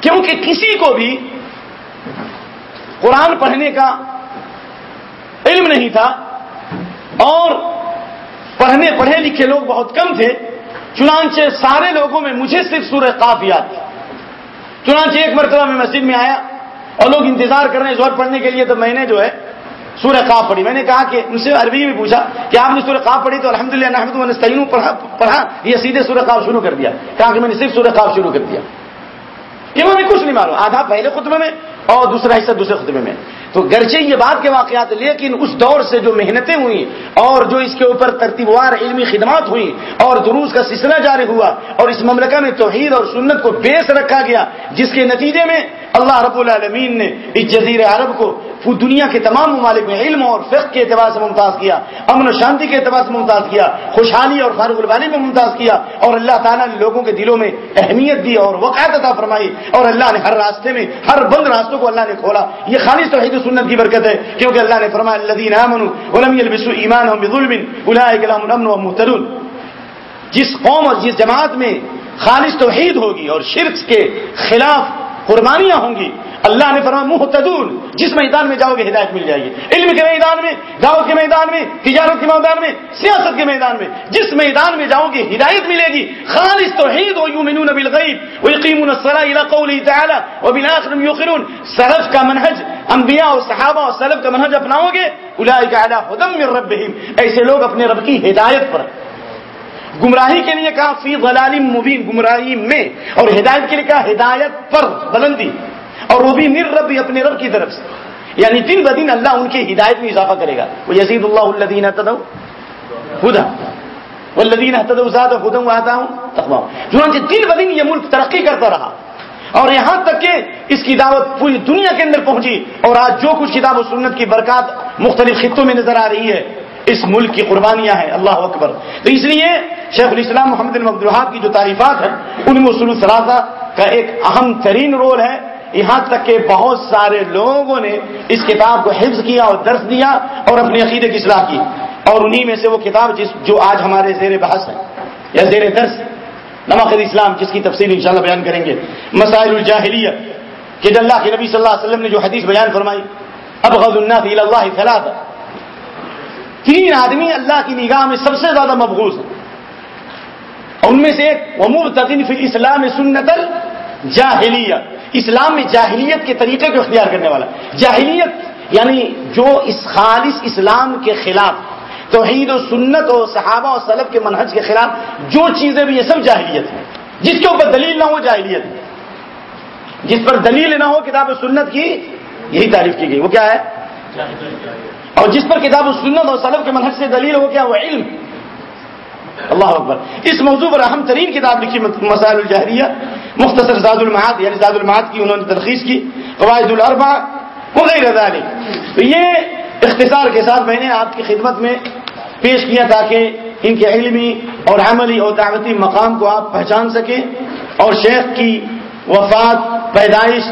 کیونکہ کسی کو بھی قرآن پڑھنے کا علم نہیں تھا. اور پڑھنے پڑھے لکھے لوگ بہت کم تھے، چنانچہ سارے لوگوں میں مجھے صرف سورہ قاف یاد تھا۔ چنانچہ ایک مرتبہ میں مسجد میں آیا اور لوگ انتظار کر رہے ہیں زور پڑھنے کے لیے، تو میں نے جو ہے سورہ قاف پڑھی۔ میں نے کہا کہ ان سے عربی میں پوچھا کہ آپ نے سورہ قاف پڑھی تو الحمد للہ نحمد نے پڑھا پڑھا، یہ سیدھے سورہ قاف شروع کر دیا۔ کہا کہ میں نے صرف سورہ قاف شروع کر دیا۔ انہوں نے کچھ نہیں معلوم آدھا پہلے خطبے میں اور دوسرا حصہ دوسرے خطبے میں۔ تو گرچہ یہ بات کے واقعات لیکن اس دور سے جو محنتیں ہوئی اور جو اس کے اوپر ترتیبوار علمی خدمات ہوئی اور دروس کا سلسلہ جاری ہوا اور اس مملکہ میں توحید اور سنت کو بیس رکھا گیا، جس کے نتیجے میں اللہ رب العالمین نے اس جزیر عرب کو دنیا کے تمام ممالک میں علم اور فقہ کے اعتبار سے ممتاز کیا، امن و شانتی کے اعتبار سے ممتاز کیا، خوشحالی اور فاروق البانی میں ممتاز کیا اور اللہ تعالیٰ نے لوگوں کے دلوں میں اہمیت دی اور وقت عطا فرمائی اور اللہ نے ہر راستے میں، ہر بند راستوں کو اللہ نے کھولا۔ یہ خالص توحید سنت کی برکت ہے کیونکہ اللہ نے فرمایا الذین آمنوا ولم يلبسوا ایمانهم بظلم اولئک لهم الامن وهم مهتدون۔ جس قوم اور جس جماعت میں خالص توحید ہوگی اور شرک کے خلاف قربانیاں ہوں گی اللہ نے فرما محتدون جس میدان میں جاؤ گے ہدایت مل جائے گی۔ علم کے میدان میں، دعوت کے میدان میں، تجارت کے میدان میں، سیاست کے میدان میں، جس میدان میں جاؤ گے ہدایت ملے گی۔ خالص توحید و یومنون بالغیب ویقیمون الصلاة الى قوله تعالی یوقنون. سلف کا منہج، انبیاء اور صحابہ اور سلف کا منہج اپناؤ گے اولئک علی هدى من ربهم ایسے لوگ اپنے رب کی ہدایت پر۔ گمراہی کے لیے کہا، فی ضلال مبین. گمراہی میں، اور ہدایت کے لیے کہا، ہدایت پر بلندی. اور وہ بھی نر رب اپنے رب کی طرف سے۔ یعنی دن بدن اللہ ان کی ہدایت میں اضافہ کرے گا۔ وہ یزید اللہ الدین خدا وہ لدین زیادہ خدم آتا ہوں چنانچہ دن بدن یہ ملک ترقی کرتا رہا۔ اور یہاں تک کہ اس کی دعوت پوری دنیا کے اندر پہنچی۔ اور آج جو کچھ کتاب و سنت کی برکات مختلف خطوں میں نظر آ رہی ہے، اس ملک کی قربانیاں ہیں۔ اللہ اکبر۔ تو اس لیے شیخ الاسلام محمد الحاب کی جو تعریفات ہیں، ان میں اصول سلاسہ کا ایک اہم ترین رول ہے۔ یہاں تک کہ بہت سارے لوگوں نے اس کتاب کو حفظ کیا اور درس دیا اور اپنے عقیدے کی اصلاح کی اور انہی میں سے وہ کتاب جس جو آج ہمارے زیر بحث ہے یا زیر درس نواقد اسلام جس کی تفصیل انشاءاللہ بیان کریں گے۔ مسائل الجاہلیہ، کہ اللہ کے نبی صلی اللہ علیہ وسلم نے جو حدیث بیان فرمائی اب غز الناس الى اللہ ثلاث تین آدمی اللہ کی نگاہ میں سب سے زیادہ مبغوض ہیں۔ ان میں سے ایک ومور تقین فی اسلام سنت الجاہلیہ۔ اسلام میں جاہلیت کے طریقے کو اختیار کرنے والا جاہلیت یعنی جو اس خالص اسلام کے خلاف، توحید و سنت و صحابہ و سلب کے منہج کے خلاف جو چیزیں بھی، یہ سب جاہلیت ہیں۔ جس کے اوپر دلیل نہ ہو، جاہلیت ہے۔ جس پر دلیل نہ ہو، کتاب و سنت کی یہی تعریف کی گئی۔ وہ کیا ہے؟ اور جس پر کتاب و سنت اور سلب کے منحص سے دلیل ہو کیا وہ علم۔ اللہ اکبر۔ اس موضوع پر اہم ترین کتاب لکھی مسائل الجہریہ مختصر زاد المعاد یعنی زاد المعاد کی انہوں نے ترخیص کی، قواعد الربا وغیرہ ذلك تو یہ اختصار کے ساتھ میں نے آپ کی خدمت میں پیش کیا تاکہ ان کے علمی اور عملی اور دعوتی مقام کو آپ پہچان سکیں اور شیخ کی وفات پیدائش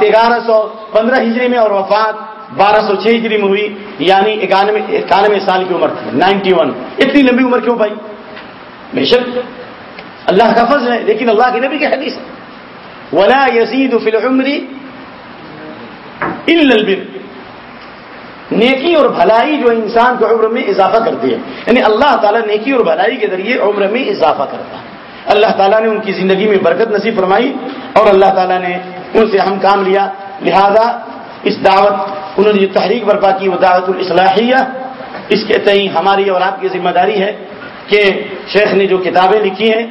گیارہ سو پندرہ ہجری میں اور وفات بارہ سو چھ ہجری میں ہوئی یعنی اکانوے اکانوے سال کی عمر تھی، نائنٹی ون۔ اتنی لمبی عمر کیوں بھائی؟ بے شک اللہ کا فضل ہے، لیکن اللہ کے نبی کی حدیث ولا یزید فی العمر الا البر۔ نیکی اور بھلائی جو انسان کو عمر میں اضافہ کرتی ہے یعنی اللہ تعالیٰ نیکی اور بھلائی کے ذریعے عمر میں اضافہ کرتا ہے۔ اللہ تعالیٰ نے ان کی زندگی میں برکت نصیب فرمائی اور اللہ تعالیٰ نے ان سے ہم کام لیا۔ لہذا اس دعوت، انہوں نے جو تحریک برپا کی وہ دعوت الاصلاحیہ، اس کے تئیں ہماری اور آپ کی ذمہ داری ہے کہ شیخ نے جو کتابیں لکھی ہیں،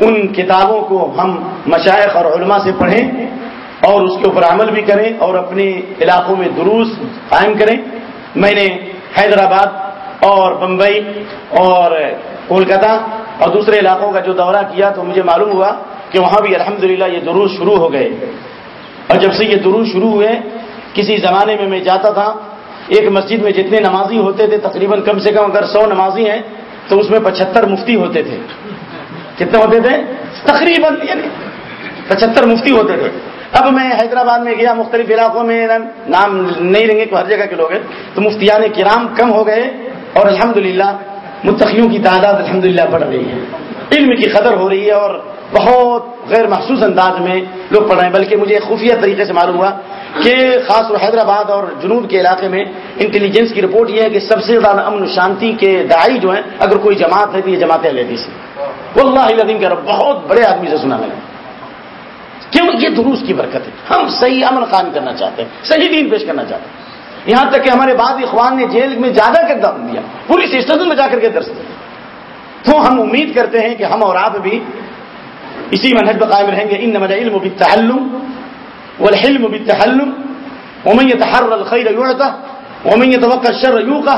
ان کتابوں کو ہم مشائق اور علماء سے پڑھیں اور اس کے اوپر عمل بھی کریں اور اپنے علاقوں میں دروس قائم کریں۔ میں نے حیدرآباد اور بمبئی اور کولکتہ اور دوسرے علاقوں کا جو دورہ کیا تو مجھے معلوم ہوا کہ وہاں بھی الحمدللہ یہ دروس شروع ہو گئے۔ اور جب سے یہ دروس شروع ہوئے، کسی زمانے میں میں جاتا تھا، ایک مسجد میں جتنے نمازی ہوتے تھے، تقریباً کم سے کم اگر سو نمازی ہیں، تو اس میں پچہتر مفتی ہوتے تھے۔ کتنے ہوتے تھے؟ تقریباً یعنی پچہتر مفتی ہوتے تھے۔ اب میں حیدرآباد میں گیا، مختلف علاقوں میں نام نہیں لیں گے ہر جگہ کے لوگ ہیں، تو مفتیان کرام کم ہو گئے اور الحمدللہ متقیوں کی تعداد الحمدللہ بڑھ رہی ہے۔ علم کی قدر ہو رہی ہے اور بہت غیر محسوس انداز میں لوگ پڑھ رہے ہیں، بلکہ مجھے خفیہ طریقے سے معلوم ہوا کہ خاص طور حیدرآباد اور جنوب کے علاقے میں انٹیلیجنس کی رپورٹ یہ ہے کہ سب سے زیادہ امن و شانتی کے دائی جو ہیں، اگر کوئی جماعت ہے تو یہ جماعت لیتی سے وہ اللہ کا بہت بڑے آدمی سے سنا میں نے۔ کیوں یہ دروس کی برکت ہے۔ ہم صحیح امن قائم کرنا چاہتے ہیں، صحیح دین پیش کرنا چاہتے ہیں۔ یہاں تک کہ ہمارے بعد اخوان نے جیل میں زیادہ کر دیا، پوری سسٹم میں جا کر کے درس دیا۔ تو ہم امید کرتے ہیں کہ ہم اور آپ بھی اسی منہج پر قائم رہیں گے ان نمل علم بالتعلم والحلم بالتحلم، ومن يتحرى الخير يعطى، ومن يتوقع الشر يوقع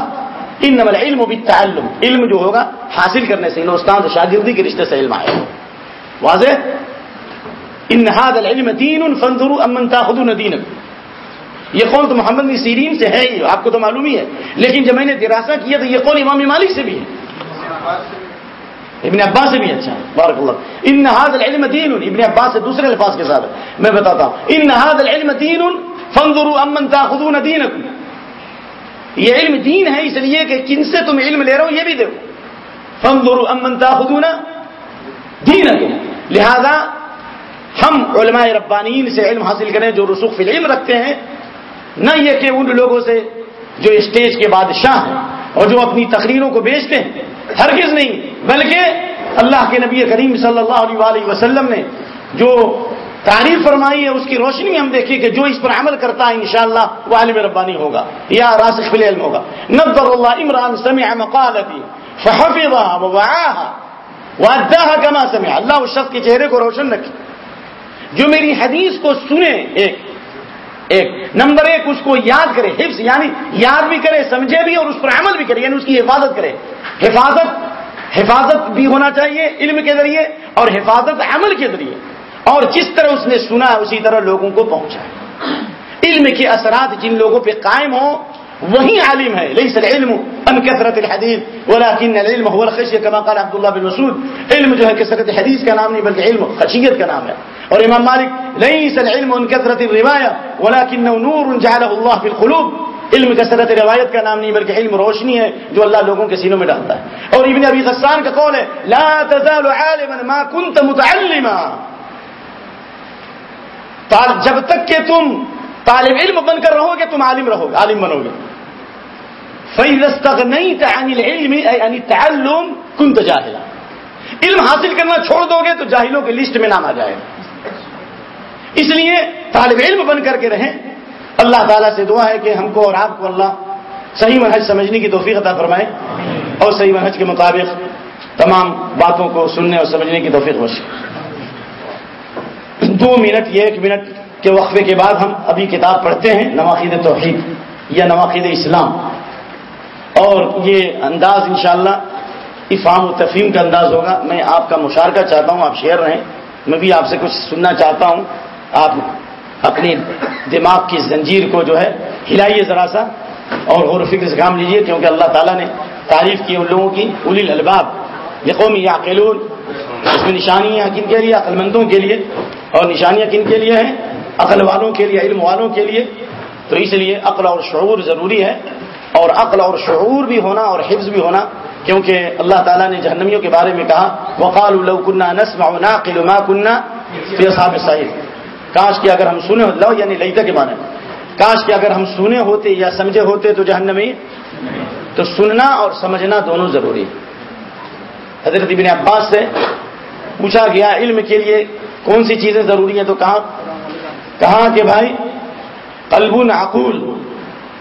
انما العلم بالتعلم۔ علم جو ہوگا، حاصل کرنے سے استاد شاگردی کے رشتے سے علم آئے۔ واضح؟ ان هذا العلم دين فانظروا امن تاخذون دينكم یہ قول تو محمد بن سیرین سے ہے آپ کو تو معلوم ہی ہے۔ لیکن جب میں نے دراسہ کیا تو یہ قول امام مالک سے بھی ہے۔ ابن عباس سے بھی اچھا بارک اللہ۔ ان نہاد العلم دین، ابن عباس سے دوسرے الفاظ کے ساتھ۔ میں بتاتا ہوں۔ ان نہاد العلم دین فنظروا امن تاخذون دینکم۔ یہ علم دین ہے، اس لیے کہ کن سے تم علم لے رہے ہو، یہ بھی دیکھو۔ فنظروا امن تاخذون دینکم۔ لہذا ہم علماء ربانین سے علم حاصل کریں، جو رسوخ فی العلم رکھتے ہیں۔ نہ یہ کہ ان لوگوں سے جو اسٹیج کے بادشاہ ہیں اور جو اپنی تقریروں کو بیچتے ہیں۔ ہرگز نہیں، بلکہ اللہ کے نبی کریم صلی اللہ علیہ وسلم نے جو تعریف فرمائی ہے، اس کی روشنی میں ہم دیکھیں کہ جو اس پر عمل کرتا ہے، انشاءاللہ وہ عالم ربانی ہوگا، یا راسخ فی العلم ہوگا۔ نظر اللہ عمران سمع مقالتی فحفظها ووعاها واداها كما سمع۔ اللہ اس شخص کے چہرے کو روشن رکھے۔ جو میری حدیث کو سنے، ایک ایک نمبر ایک اس کو یاد کرے، حفظ یعنی یاد بھی کرے، سمجھے بھی اور اس پر عمل بھی کرے یعنی اس کی حفاظت کرے۔ حفاظت حفاظت بھی ہونا چاہیے علم کے ذریعے اور حفاظت عمل کے ذریعے۔ اور جس طرح اس نے سنا اسی طرح لوگوں کو پہنچا علم کے اثرات جن لوگوں پہ قائم ہوں وہی عالم ہے. ليس العلم ان كثرت الحديث ولكن العلم هو الخشيه كما قال عبد الله بن مسعود. علم جو ہے کثرت حدیث کا نام نہیں بلکہ علم خشیت کا نام ہے. اور امام مالک ليس العلم ان كثرت الروايه ولكنه نور جعله الله في القلوب. علم کثرت روایت کا نام نہیں بلکہ علم روشنی ہے جو اللہ لوگوں کے سینوں میں ڈالتا ہے. اور ابن ابی غسان کا قول ہے، لا تزال عالما ما كنت متعلما. جب تک کہ تم طالب علم بن کر رہو گے، تم عالم رہو گے، عالم بنو گے. فَإِذَا عَنِ الْعِلْمِ، أَيْ عَنِ التَّعَلُّمِ، كُنْتَ علم حاصل کرنا چھوڑ دو گے تو جاہلوں کے لسٹ میں نام آ جائے۔ اس لیے طالب علم بن کر کے رہیں۔ اللہ تعالیٰ سے دعا ہے کہ ہم کو اور آپ کو اللہ صحیح منہج سمجھنے کی توفیق عطا فرمائے اور صحیح منہج کے مطابق تمام باتوں کو سننے اور سمجھنے کی توفیق بخشے۔ دو منٹ یا ایک منٹ کے وقفے کے بعد ہم ابھی کتاب پڑھتے ہیں، نواقید توحید یا نواقید اسلام۔ اور یہ انداز انشاءاللہ افہام و تفہیم کا انداز ہوگا۔ میں آپ کا مشارکہ چاہتا ہوں، آپ شیئر رہیں۔ میں بھی آپ سے کچھ سننا چاہتا ہوں۔ آپ اپنی دماغ کی زنجیر کو جو ہے ہلائیے ذرا سا اور غور و فکر سے کام لیجیے کیونکہ اللہ تعالیٰ نے تعریف کی ان لوگوں کی الی الباب یہ قومی یا اس میں نشانیاں کن کے لیے؟ عقل مندوں کے لیے۔ اور نشانیاں کن کے لیے ہیں؟ عقل والوں کے لیے، علم والوں کے لیے۔ تو اس لیے عقل اور شعور ضروری ہے۔ اور عقل اور شعور بھی ہونا اور حفظ بھی ہونا، کیونکہ اللہ تعالیٰ نے جہنمیوں کے بارے میں کہا وقال کنہ نسم ناقل ما کنہ صاحب صحیح کاش کہ اگر ہم سنے لو یعنی لیتا کے معنی۔ کاش کہ اگر ہم سنے ہوتے یا سمجھے ہوتے تو جہنمی۔ تو سننا اور سمجھنا دونوں ضروری ہے۔ حضرت ابن عباس سے پوچھا گیا، علم کے لیے کون سی چیزیں ضروری ہیں؟ تو کہا کہا کہ بھائی، قلب عقول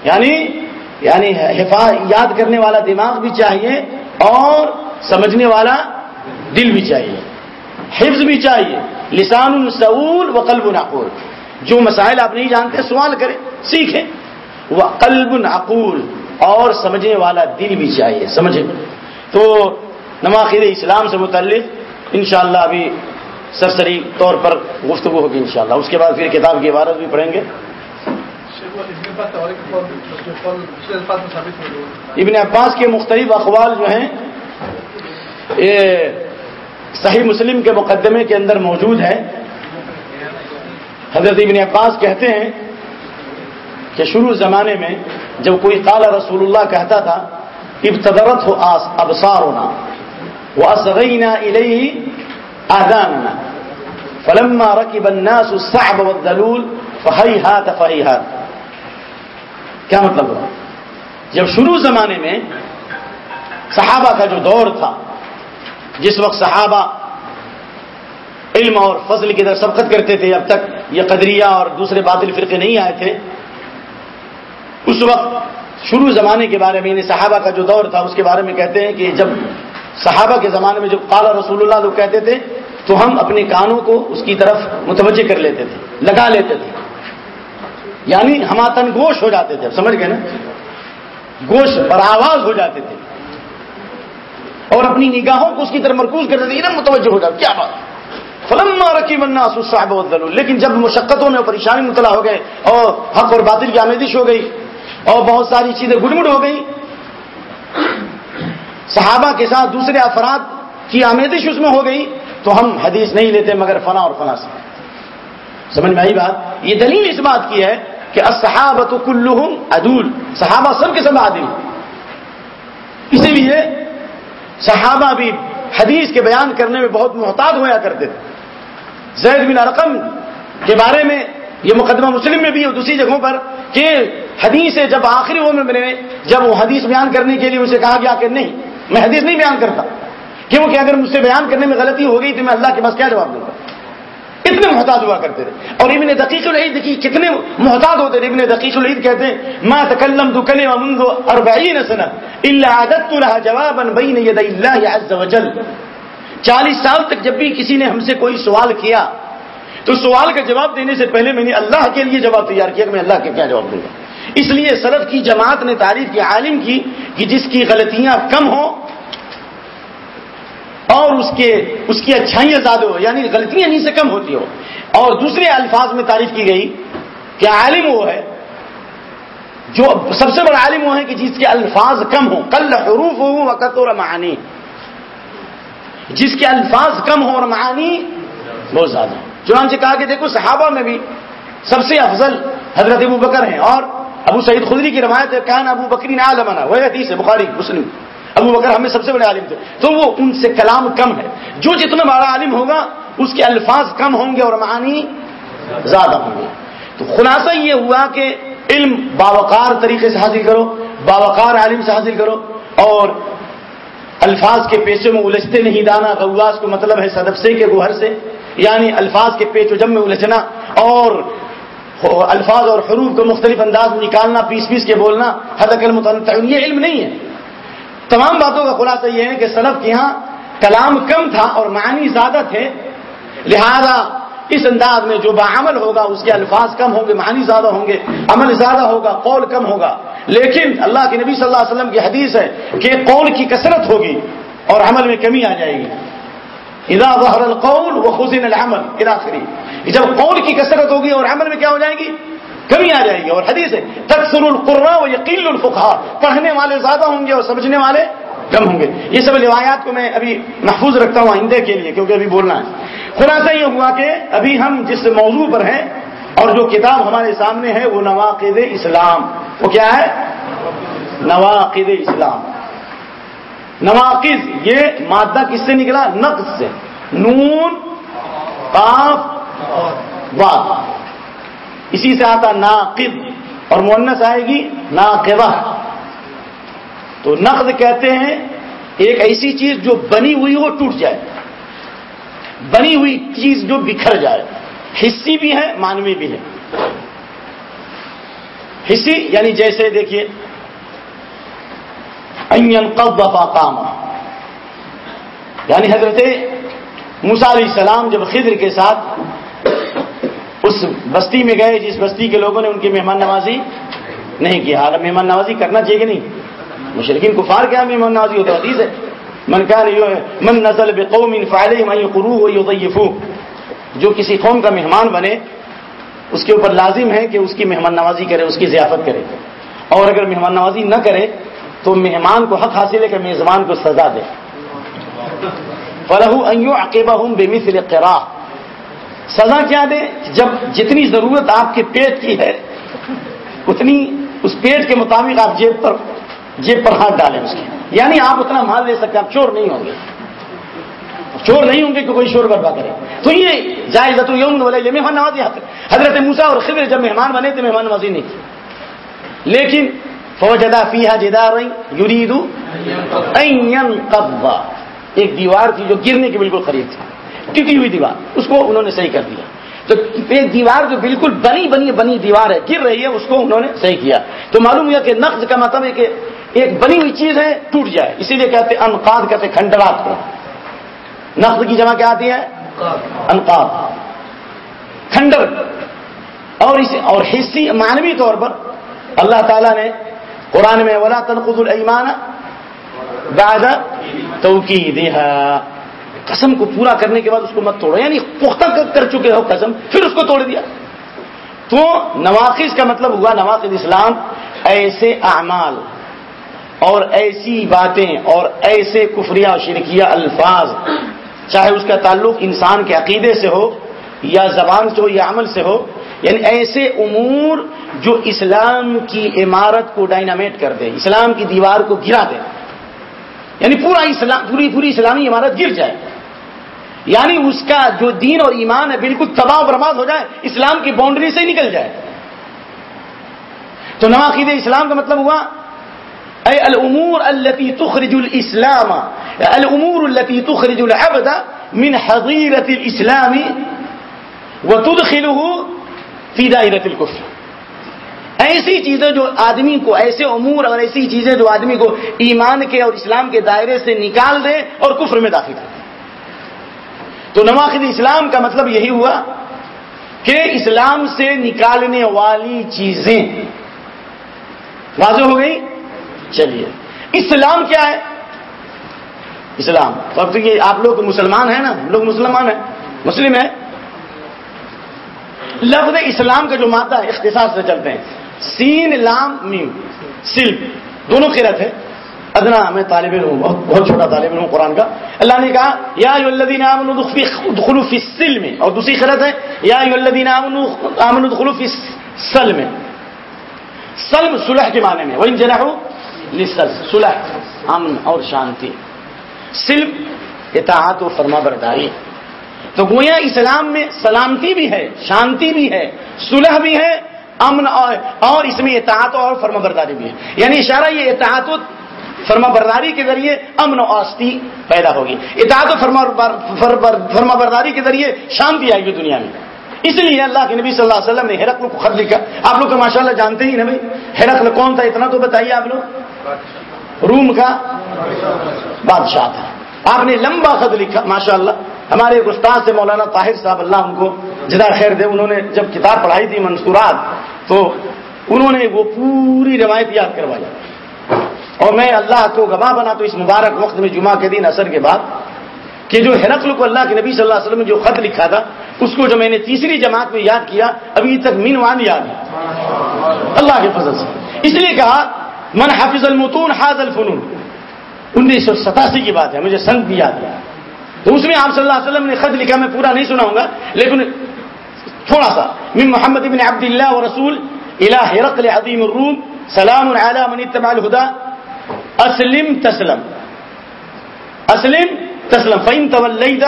یعنی یعنی حفاظ یاد کرنے والا دماغ بھی چاہیے اور سمجھنے والا دل بھی چاہیے۔ حفظ بھی چاہیے۔ لسان السعول و قلب نعقول۔ جو مسائل آپ نہیں جانتے، سوال کریں، سیکھیں۔ وہ قلب نعقول۔ اور سمجھنے والا دل بھی چاہیے، سمجھیں۔ تو نواخیر اسلام سے متعلق انشاءاللہ ابھی سرسری طور پر گفتگو ہوگی انشاءاللہ۔ اس کے بعد پھر کتاب کی عبارت بھی پڑھیں گے۔ ابن عباس کے مختلف اقوال جو ہیں، یہ صحیح مسلم کے مقدمے کے اندر موجود ہے۔ حضرت ابن عباس کہتے ہیں کہ شروع زمانے میں جب کوئی قال رسول اللہ کہتا تھا، ابتدرت ہو آس ابسار ہونا وہ سغینا الہی آداننا فلما رکب الناس الصعب والدلول فہیہات فہیہات۔ کیا مطلب ہوا؟ جب شروع زمانے میں صحابہ کا جو دور تھا، جس وقت صحابہ علم اور فضل کی طرف سبقت کرتے تھے، اب تک یہ قدریہ اور دوسرے باطل فرقے نہیں آئے تھے، اس وقت شروع زمانے کے بارے میں یعنی صحابہ کا جو دور تھا، اس کے بارے میں کہتے ہیں کہ جب صحابہ کے زمانے میں جب قالا رسول اللہ لوگ کہتے تھے، تو ہم اپنے کانوں کو اس کی طرف متوجہ کر لیتے تھے، لگا لیتے تھے۔ یعنی ہماتن گوش ہو جاتے تھے، سمجھ گئے نا؟ گوش پر آواز ہو جاتے تھے۔ اور اپنی نگاہوں کو اس کی طرف مرکوز کرتے تھے، ادھر متوجہ ہو جاتے کیا بات؟ فلم رقی بننا صاحب لیکن جب مشقتوں میں پریشانی مطلع ہو گئے اور حق اور باطل کی آمیدش ہو گئی اور بہت ساری چیزیں گڑمڑ ہو گئی صحابہ کے ساتھ دوسرے افراد کی آمیدش اس میں ہو گئی، تو ہم حدیث نہیں لیتے مگر فنا اور فنا سے۔ سمجھ میں آئی بات؟ یہ دلیل اس بات کی ہے کہ صحابت کلحم عدول. صحابہ سب کے سب عادل اسی لیے صحابہ بھی حدیث کے بیان کرنے میں بہت محتاط ہوا کرتے تھے. زید بن رقم کے بارے میں یہ مقدمہ مسلم میں بھی اور دوسری جگہوں پر کہ حدیث جب آخری وہ میں جب وہ حدیث بیان کرنے کے لیے اسے کہا گیا کہ نہیں، میں حدیث نہیں بیان کرتا، کیونکہ اگر مجھ سے بیان کرنے میں غلطی ہو گئی تو میں اللہ کے پاس کیا جواب دوں؟ گا کتنے محتاط ہوا کرتے تھے۔ اور ابن دقیق العید دیکھیے کتنے محتاط ہوتے تھے۔ ابن دقیق العید کہتے ہیں، ما تکلم تو کلم منذ 40 سنه الا عددت لها جوابا بين يدي الله عز وجل. 40 سال تک جب بھی کسی نے ہم سے کوئی سوال کیا، تو سوال کا جواب دینے سے پہلے میں نے اللہ کے لیے جواب تیار کیا کہ میں اللہ کے کیا جواب دوں گا۔ اس لیے سلف کی جماعت نے تعریف کی، عالم کی کہ جس کی غلطیاں کم ہوں اور اس کے، اس کی اچھائیاں زیادہ ہو یعنی غلطیاں نہیں سے کم ہوتی ہو. اور دوسرے الفاظ میں تعریف کی گئی کہ عالم وہ ہے جو سب سے بڑا عالم وہ ہے کہ جس کے الفاظ کم ہوں. کل حروف ہوں وقت اور معانی جس کے الفاظ کم ہوں اور معانی بہت زیادہ چنانچہ کہا کہ دیکھو صحابہ میں بھی سب سے افضل حضرت ابو بکر ہیں اور ابو سعید خدری کی روایت ہے، کان ابو بکری نے عالمانا وہ حدیث ہے، بخاری، مسلم. ابو بکر ہمیں سب سے بڑے عالم تھے۔ تو وہ ان سے کلام کم ہے۔ جو جتنا بڑا عالم ہوگا، اس کے الفاظ کم ہوں گے اور معانی زیادہ ہوں گے۔ تو خلاصہ یہ ہوا کہ علم باوقار طریقے سے حاصل کرو، باوقار عالم سے حاصل کرو اور الفاظ کے پیچے میں الجھتے نہیں، دانا غواس کو مطلب ہے صدفے کے گوہر سے یعنی الفاظ کے پیچ و جم میں الجھنا اور الفاظ اور حروف کو مختلف انداز میں نکالنا، پیس پیس کے بولنا حد اکل یہ علم نہیں ہے۔ تمام باتوں کا خلاصہ یہ ہے کہ سلف کے یہاں کلام کم تھا اور معنی زیادہ تھے۔ لہذا اس انداز میں جو بعمل ہوگا، اس کے الفاظ کم ہوں گے، معنی زیادہ ہوں گے، عمل زیادہ ہوگا، قول کم ہوگا۔ لیکن اللہ کے نبی صلی اللہ علیہ وسلم کی حدیث ہے کہ قول کی کثرت ہوگی اور عمل میں کمی آ جائے گی۔ ادا ظہر القول وہ خزین العمل اراخری جب قول کی کثرت ہوگی اور عمل میں کیا ہو جائے گی؟ کمی آ جائے گی اور حدیث ہے تکسر القرا و یقین الفقہ پڑھنے والے زیادہ ہوں گے اور سمجھنے والے کم ہوں گے۔ یہ سب روایات کو میں ابھی محفوظ رکھتا ہوں آئندے کے لیے، کیونکہ ابھی بولنا ہے۔ خلاصہ یہ ہوا کہ ابھی ہم جس موضوع پر ہیں اور جو کتاب ہمارے سامنے ہے، وہ نواقد اسلام۔ وہ کیا ہے؟ نواقد اسلام۔ نواقد یہ مادہ کس سے نکلا؟ نقص سے۔ نون بات اسی سے آتا ناقد اور مونس آئے گی ناقبہ۔ تو نقد کہتے ہیں ایک ایسی چیز جو بنی ہوئی ہو ٹوٹ جائے۔ بنی ہوئی چیز جو بکھر جائے۔ حصی بھی ہے مانوی بھی ہے۔ حصی یعنی جیسے دیکھیے کام یعنی حضرت موسا علیہ السلام جب خضر کے ساتھ اس بستی میں گئے جس بستی کے لوگوں نے ان کی مہمان نوازی نہیں کیا اگر مہمان نوازی کرنا چاہیے کہ نہیں؟ مشرقین کفار کیا ہاں مہمان نوازی ہوتا حدیث ہے۔ من من نزل بقوم جو کسی قوم کا مہمان بنے، اس کے اوپر لازم ہے کہ اس کی مہمان نوازی کرے، اس کی ضیافت کرے۔ اور اگر مہمان نوازی نہ کرے، تو مہمان کو حق حاصل ہے کہ میزبان کو سزا دے۔ فلاح عقیبہ ہوں بے مثل قرا سزا کیا دے جب جتنی ضرورت آپ کے پیٹ کی ہے، اتنی اس پیٹ کے مطابق آپ جیب پر جیب پر ہاتھ ڈالیں اس کے۔ یعنی آپ اتنا مال لے سکتے آپ چور نہیں ہوں گے۔ چور نہیں ہوں گے کہ کوئی شور برپا کرے۔ تو یہ جائز یوم والے مہمان نوازی حضرت موسا اور خضر جب مہمان بنے تھے مہمان نوازی نہیں کی لیکن فوجدہ فیحا جدا رہی یورید ایک دیوار تھی جو گرنے کے بالکل قریب تھی۔ ٹوٹی ہوئی دیوار، اس کو انہوں نے صحیح کر دیا۔ تو ایک دیوار جو بالکل بنی بنی بنی دیوار ہے، گر رہی ہے، اس کو انہوں نے صحیح کیا۔ تو معلوم ہوا کہ نقض کا مطلب ہے کہ ایک بنی ہوئی چیز ہے، ٹوٹ جائے۔ اسی لیے کہتے ہیں انقاد، کہتے کھنڈرات کو۔ نقض کی جمع کیا آتی ہے؟ انقاد۔ کھنڈر۔ اور اس، اور حصی مانوی طور پر اللہ تعالیٰ نے قرآن میں ولا تنقض الایمان بعد توکید قسم کو پورا کرنے کے بعد اس کو مت توڑو۔ یعنی پختہ کر چکے ہو قسم، پھر اس کو توڑ دیا۔ تو نواقص کا مطلب ہوا نواقص اسلام، ایسے اعمال اور ایسی باتیں اور ایسے کفریہ شرکیہ الفاظ، چاہے اس کا تعلق انسان کے عقیدے سے ہو یا زبان سے ہو یا عمل سے ہو یعنی ایسے امور جو اسلام کی عمارت کو ڈائنامیٹ کر دے اسلام کی دیوار کو گرا دے یعنی پورا اسلام، پوری پوری اسلامی عمارت گر جائے۔ یعنی اس کا جو دین اور ایمان ہے بالکل تباہ برباد ہو جائے، اسلام کی باؤنڈری سے نکل جائے۔ تو نواقید اسلام کا مطلب ہوا، اے الامور التي تخرج الاسلام، الامور التي تخرج العبد من حظيره الاسلام وتدخله في دائره الكفر۔ ایسی چیزیں جو آدمی کو، ایسے امور اور ایسی چیزیں جو آدمی کو ایمان کے اور اسلام کے دائرے سے نکال دے اور کفر میں داخل کر تو نواخد اسلام کا مطلب یہی ہوا کہ اسلام سے نکالنے والی چیزیں۔ واضح ہو گئی؟ چلیے۔ اسلام کیا ہے؟ اسلام۔ اب تو یہ آپ لوگ مسلمان ہیں نا؟ لوگ مسلمان ہیں۔ مسلم ہیں۔ لفظ اسلام کا جو مادہ ہے، اختصاص سے چلتے ہیں۔ سین، لام، میم۔ سل دونوں قرت ہے۔ ادنا، میں طالب علم ہوں، بہت چھوٹا طالب علم ہوں قرآن کا۔ اللہ نے کہا، یا الدین خلوف سل میں اور دوسری خرط ہے، یا الدین آمن خلوف سل میں سلم صلح کے معنی میں وہ انجنا ہو صلح، امن اور شانتی۔ صرف اطاعت و فرما برداری تو گویا اسلام میں سلامتی بھی ہے، شانتی بھی ہے، صلح بھی ہے، امن اور اس میں اطاعت اور فرما برداری بھی ہے۔ یعنی اشارہ یہ اطاعت فرما برداری کے ذریعے امن و آستی پیدا ہوگی۔ اطاعت و فرما برداری کے ذریعے شانتی آئے گی دنیا میں۔ اس لیے اللہ کے نبی صلی اللہ علیہ وسلم نے ہرقل کو خط لکھا۔ آپ لوگ تو ماشاء اللہ جانتے ہی نا بھائی۔ ہرقل کون تھا؟ اتنا تو بتائیے آپ لوگ۔ روم کا بادشاہ تھا۔ آپ نے لمبا خط لکھا ماشاء اللہ ہمارے ایک استاد سے مولانا طاہر صاحب، اللہ ان کو جدا خیر دے۔ انہوں نے جب کتاب پڑھائی تھی منصورات، تو انہوں نے وہ پوری روایت یاد کروائی۔ اور میں اللہ کو گواہ بنا تو اس مبارک وقت میں جمعہ کے دن اثر کے بعد کہ جو ہرقل کو اللہ کے نبی صلی اللہ علیہ وسلم نے جو خط لکھا تھا، اس کو جو میں نے تیسری جماعت میں یاد کیا، ابھی تک مین وان یاد ہے۔ اللہ کے فضل سے۔ اس لیے کہا، من حافظ المتون حاض الفنون انیس سو ستاسی کی بات ہے، مجھے سنگ بھی یاد ہے۔ تو اس میں آپ صلی اللہ علیہ وسلم نے خط لکھا، میں پورا نہیں سناؤں گا، لیکن تھوڑا سا۔ من محمد بن عبد اللہ و رسول الہ ہرقل عظیم الروم، سلام علی من اتبع الہدا اسلم تسلم. اسلم تسلم. فإن توليت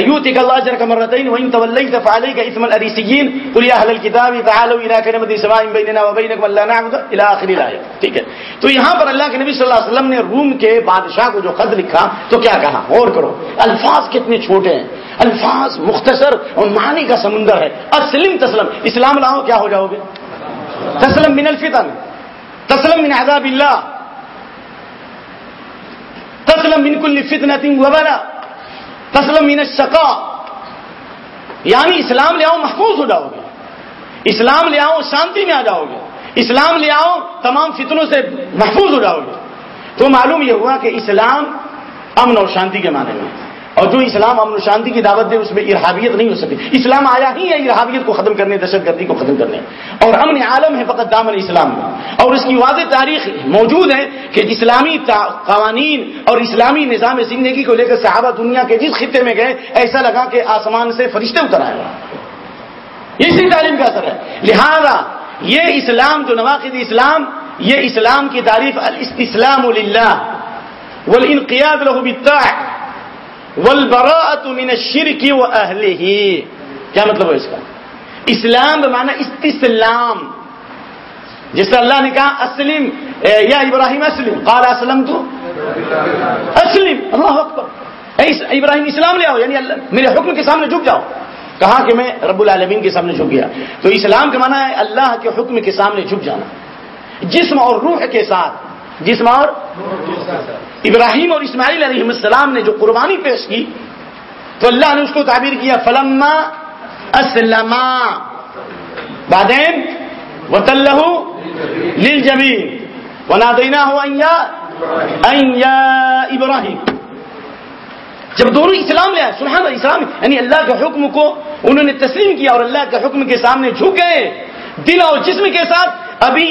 يؤتك الله اجرك مرتين وان توليت فعليك اثم الاريسيين قل يا اهل الكتاب، تعالوا الى كلمه سواء بيننا وبينكم الا نعبد الى اخر الايه ٹھیک ہے. تو یہاں پر اللہ کے نبی صلی اللہ علیہ وسلم نے روم کے بادشاہ کو جو خط لکھا، تو کیا کہا؟ غور کرو. الفاظ کتنے چھوٹے ہیں. الفاظ مختصر اور معنی کا سمندر ہے. اسلم تسلم. اسلام لاؤ، کیا ہو جاؤ گے؟ تسلم من الفتن. تسلم من عذاب اللہ. تسلم من كل فتنه وبلا تسلم من الشقاء. یعنی اسلام لے آؤ محفوظ ہو جاؤ گے. اسلام لے آؤ شانتی میں آ جاؤ گے. اسلام لے آؤ تمام فتنوں سے محفوظ ہو جاؤ گے. تو معلوم یہ ہوا کہ اسلام امن اور شانتی کے معنی میں اور جو اسلام امن و شانتی کی دعوت دے، اس میں ارحابیت نہیں ہو سکتی۔ اسلام آیا ہی ہے ارحابیت کو ختم کرنے، دہشت گردی کو ختم کرنے۔ اور امن عالم ہے، فقط دامن اسلام۔ میں اور اس کی واضح تاریخ موجود ہے کہ اسلامی قوانین اور اسلامی نظام زندگی کو لے کر صحابہ دنیا کے جس خطے میں گئے، ایسا لگا کہ آسمان سے فرشتے اتر آئے۔ اسی تعلیم کا اثر ہے۔ لہذا یہ اسلام، جو نواقد اسلام، یہ اسلام کی تعریف، الاستسلام للہ والانقیاد له بالطاعه والبراءت من الشرک و ہی کیا مطلب ہے اس کا؟ اسلام بمعنی استسلام. جس طرح اللہ نے کہا، اسلم یا ابراہیم اسلم. قال اسلم تو اسلم. اللہ اکبر. ابراہیم، اسلام لے آؤ. یعنی اللہ، میرے حکم کے سامنے جھک جاؤ. کہا کہ میں رب العالمین کے سامنے جھک گیا۔ تو اسلام کا معنی ہے اللہ کے حکم کے سامنے جھک جانا۔ جسم اور روح کے ساتھ جسم اور ابراہیم اور اسماعیل علیہ السلام نے جو قربانی پیش کی، تو اللہ نے اس کو تعبیر کیا، فلما اسلم بادین و طلح لیل جبین و نادینا ہو ابراہیم جب دونوں اسلام لے آئے، سبحان اسلام یعنی اللہ کے حکم کو انہوں نے تسلیم کیا اور اللہ کے حکم کے سامنے جھک گئے دل اور جسم کے ساتھ، ابھی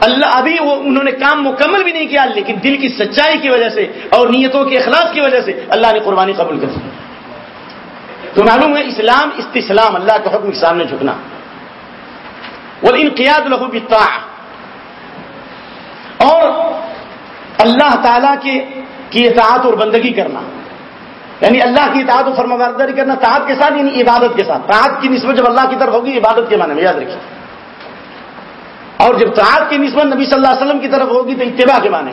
اللہ ابھی وہ انہوں نے کام مکمل بھی نہیں کیا، لیکن دل کی سچائی کی وجہ سے اور نیتوں کے اخلاص کی وجہ سے اللہ نے قربانی قبول کر دی۔ تو معلوم ہے، اسلام استسلام، اللہ کے حکم کے سامنے جھکنا۔ وہ انقیاد لہو بتا اور اللہ تعالی کے، کی اطاعت اور بندگی کرنا۔ یعنی اللہ کی اطاعت و فرما برداری کرنا تعت کے ساتھ یعنی عبادت کے ساتھ۔ تعت کی نسبت جب اللہ کی طرف ہوگی، عبادت کے معنی میں یاد رکھیے۔ اور جب تعات کی نسبت نبی صلی اللہ علیہ وسلم کی طرف ہوگی تو اتباع کے معنی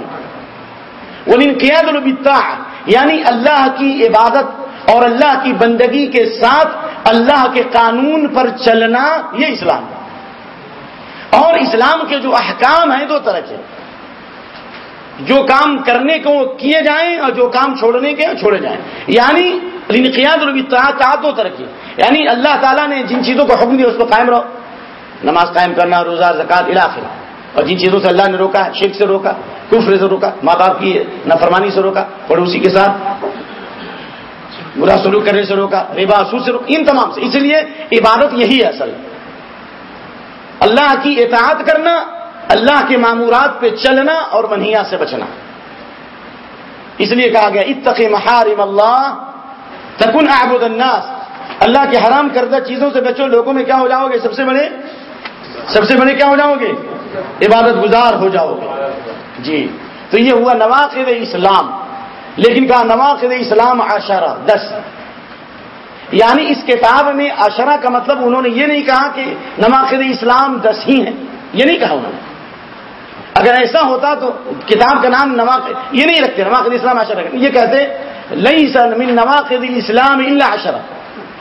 وہ قید البتا یعنی اللہ کی عبادت اور اللہ کی بندگی کے ساتھ اللہ کے قانون پر چلنا، یہ اسلام اور اسلام کے جو احکام ہیں دو طرح کے۔ جو کام کرنے کو کیے جائیں اور جو کام چھوڑنے کے چھوڑے جائیں۔ یعنی انقیاد البتا دو طرح کی یعنی اللہ تعالیٰ نے جن چیزوں کو حکم دیا، اس کو قائم رہو۔ نماز قائم کرنا، روزہ، زکات علاقے اور جن چیزوں سے اللہ نے روکا، شرک سے روکا، کفر سے روکا، ماں باپ کی نفرمانی سے روکا، پڑوسی کے ساتھ برا سلوک کرنے سے روکا ریبا سو سے روکا، ان تمام سے۔ اس لیے عبادت یہی ہے اصل۔ اللہ کی اطاعت کرنا، اللہ کے معمورات پہ چلنا اور منہیا سے بچنا۔ اس لیے کہا گیا اتق محارم اللہ، تکن اعبد الناس۔ اللہ کے حرام کردہ چیزوں سے بچو، لوگوں میں کیا ہو جاؤ گے؟ سب سے بڑے سب سے بڑے کیا ہو جاؤ گے عبادت گزار ہو جاؤ گے جی۔ تو یہ ہوا نواقد اسلام۔ لیکن کہا نواقد اسلام عشرہ، دس۔ یعنی اس کتاب میں اشرا کا مطلب انہوں نے یہ نہیں کہا کہ نواقد اسلام دس ہی ہیں۔ یہ نہیں کہا انہوں نے۔ اگر ایسا ہوتا تو کتاب کا نام نواق یہ نہیں رکھتے نواقد اسلام اشرا یہ کہتے لئی سن من نواقد اسلام اللہ اشرا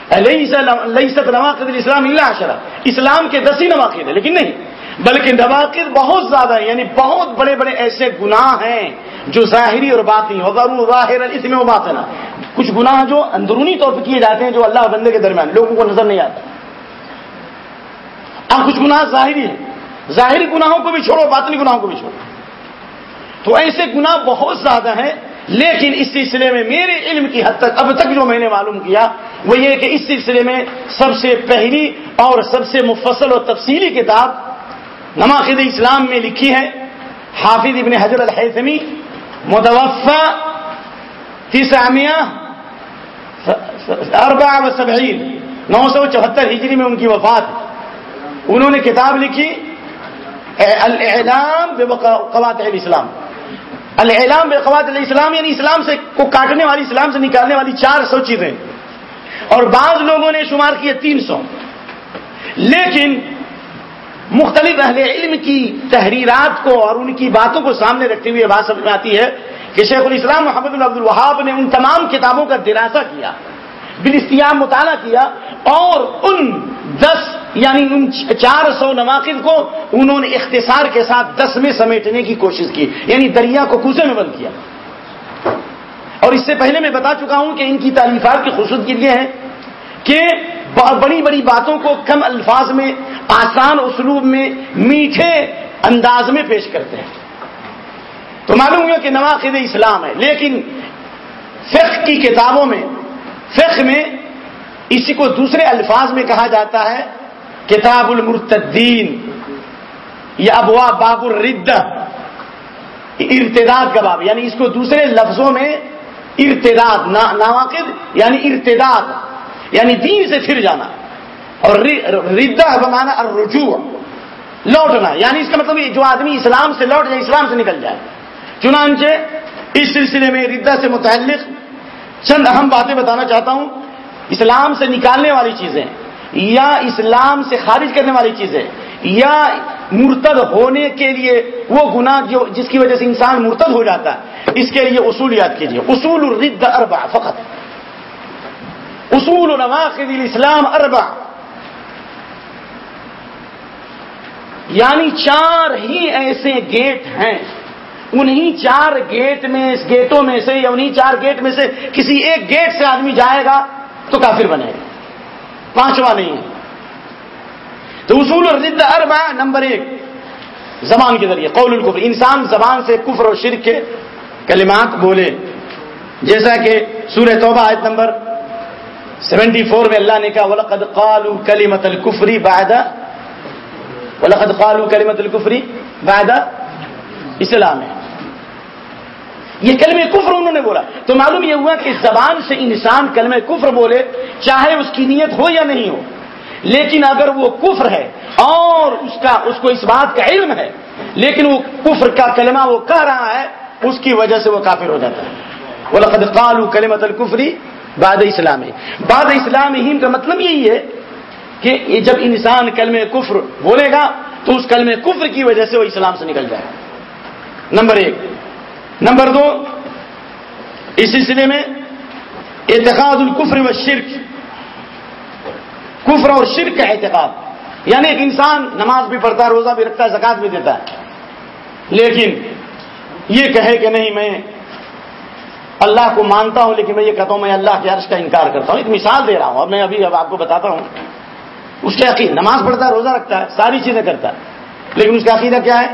ست نواقد اسلام اللہ اشرا اسلام کے دس ہی نواقد ہیں، لیکن نہیں۔ بلکہ نواقد بہت زیادہ ہیں یعنی بہت بڑے بڑے ایسے گناہ ہیں جو ظاہری اور باطنی ظاہر اس میں وہ بات ہے نا کچھ گناہ جو اندرونی طور پہ کیے جاتے ہیں، جو اللہ بندے کے درمیان لوگوں کو نظر نہیں آتا۔ اب کچھ گناہ ظاہری ہیں۔ ظاہری گناہوں کو بھی چھوڑو، باطنی گناہوں کو بھی چھوڑو۔ تو ایسے گناہ بہت زیادہ ہیں لیکن اس سلسلے میں میرے علم کی حد تک اب تک جو میں نے معلوم کیا وہ یہ کہ اس سلسلے میں سب سے پہلی اور سب سے مفصل اور تفصیلی کتاب نماخد اسلام میں لکھی ہے، حافظ ابن حضر الحیثمی متوفہ تیسرا اربع و سبعین، نو سو چوہتر ہجری میں ان کی وفات۔ انہوں نے کتاب لکھی الاعلام بقوات الاسلام۔ الاعلام بقوات الاسلام یعنی اسلام سے کو کاٹنے والی، اسلام سے نکالنے والی چار سو چیزیں۔ اور بعض لوگوں نے شمار کیے تین سو۔ لیکن مختلف اہل علم کی تحریرات کو اور ان کی باتوں کو سامنے رکھتے ہوئے بات سمجھ میں آتی ہے کہ شیخ الاسلام محمد العبد الوہاب نے ان تمام کتابوں کا دراسہ کیا بلستیام مطالعہ کیا اور ان دس یعنی ان چار سو نواقد کو انہوں نے اختصار کے ساتھ دس میں سمیٹنے کی کوشش کی یعنی دریا کو کوسے میں بند کیا۔ اور اس سے پہلے میں بتا چکا ہوں کہ ان کی تعلیفات کی خصوصیت یہ ہے کہ بڑی بڑی باتوں کو کم الفاظ میں، آسان اسلوب میں، میٹھے انداز میں پیش کرتے ہیں۔ تو معلوم ہوا کہ نواقد اسلام ہے، لیکن فقہ کی کتابوں میں، فقہ میں اسی کو دوسرے الفاظ میں کہا جاتا ہے۔ کتاب المرتدین یا ابوا باب الرد ارتداد کا باب یعنی اس کو دوسرے لفظوں میں ارتداد نواقد یعنی ارتداد یعنی دین سے پھر جانا۔ اور ردا بمانا اور رجوع لوٹنا یعنی اس کا مطلب جو آدمی اسلام سے لوٹ جائے، اسلام سے نکل جائے۔ چنانچہ اس سلسلے میں ردا سے متعلق چند اہم باتیں بتانا چاہتا ہوں۔ اسلام سے نکالنے والی چیزیں۔ یا اسلام سے خارج کرنے والی چیزیں، یا مرتد ہونے کے لیے وہ گناہ جو جس کی وجہ سے انسان مرتد ہو جاتا ہے، اس کے لیے اصول یاد کیجیے اصول الرد اربع فقط۔ اصول نواقد الاسلام اربع۔ یعنی چار ہی ایسے گیٹ ہیں۔ انہی چار گیٹ میں اس گیٹوں میں سے یا انہی چار گیٹ میں سے کسی ایک گیٹ سے آدمی جائے گا تو کافر بنے گا۔ پانچواں نہیں تو اصول اور رد اربا نمبر ایک، زبان کے ذریعے، قول القفر انسان زبان سے کفر و شرک کے کلمات بولے۔ جیسا کہ سورہ توبہ آیت نمبر سیونٹی فور میں اللہ نے کہا، ولقد قالوا کلیمت الکفری بعد، ولقد قالوا کلیمت الکفری بعد اسلام ہے یہ کلمہ کفر انہوں نے بولا۔ تو معلوم یہ ہوا کہ زبان سے انسان کلمہ کفر بولے، چاہے اس کی نیت ہو یا نہیں ہو۔ لیکن اگر وہ کفر ہے اور اس کا، اس کو اس بات کا علم ہے، لیکن وہ کفر کا کلمہ وہ کہہ رہا ہے، اس کی وجہ سے وہ کافر ہو جاتا ہے۔ وہ لقد قالو کلمت الکفری باد اسلام باد اسلام کا مطلب یہی ہے کہ جب انسان کلم کفر بولے گا، تو اس کلم کفر کی وجہ سے وہ اسلام سے نکل جائے۔ نمبر ایک۔ نمبر دو اس سلسلے میں اعتقاد الکفر و شرک کفر اور شرک کا اعتقاد. یعنی ایک انسان نماز بھی پڑھتا ہے، روزہ بھی رکھتا ہے زکات بھی دیتا ہے. لیکن یہ کہے کہ نہیں، میں اللہ کو مانتا ہوں، لیکن میں یہ کہتا ہوں، میں اللہ کے عرش کا انکار کرتا ہوں. ایک مثال دے رہا ہوں اب میں ابھی اب آپ کو بتاتا ہوں. اس کے عقید نماز پڑھتا ہے، روزہ رکھتا ہے، ساری چیزیں کرتا ہے. لیکن اس کا عقیدہ کیا ہے؟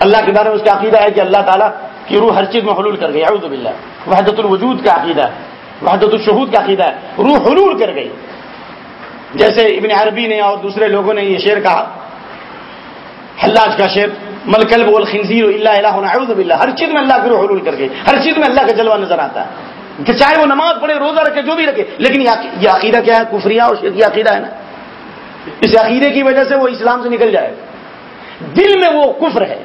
اللہ کے بارے میں اس کا عقیدہ ہے کہ اللہ تعالیٰ کی روح ہر چیز میں حلول کر گئی، اعوذ باللہ۔ وحدت الوجود کا عقیدہ وحدت الشہود کا عقیدہ، روح حلول کر گئی۔ جیسے ابن عربی نے اور دوسرے لوگوں نے یہ شعر کہا، حلاج کا شعر ملکل بول خنزیر اللہ الہ اعوذ باللہ۔ ہر چیز میں اللہ کی روح حلول کر گئی، ہر چیز میں اللہ کا جلوہ نظر آتا ہے۔ کہ چاہے وہ نماز پڑھے، روزہ رکھے، جو بھی رکھے، لیکن یہ عقیدہ کیا ہے؟ کفریہ اور شرکی عقیدہ ہے نا۔ اس عقیدے کی وجہ سے وہ اسلام سے نکل جائے۔ دل میں وہ کفر ہے۔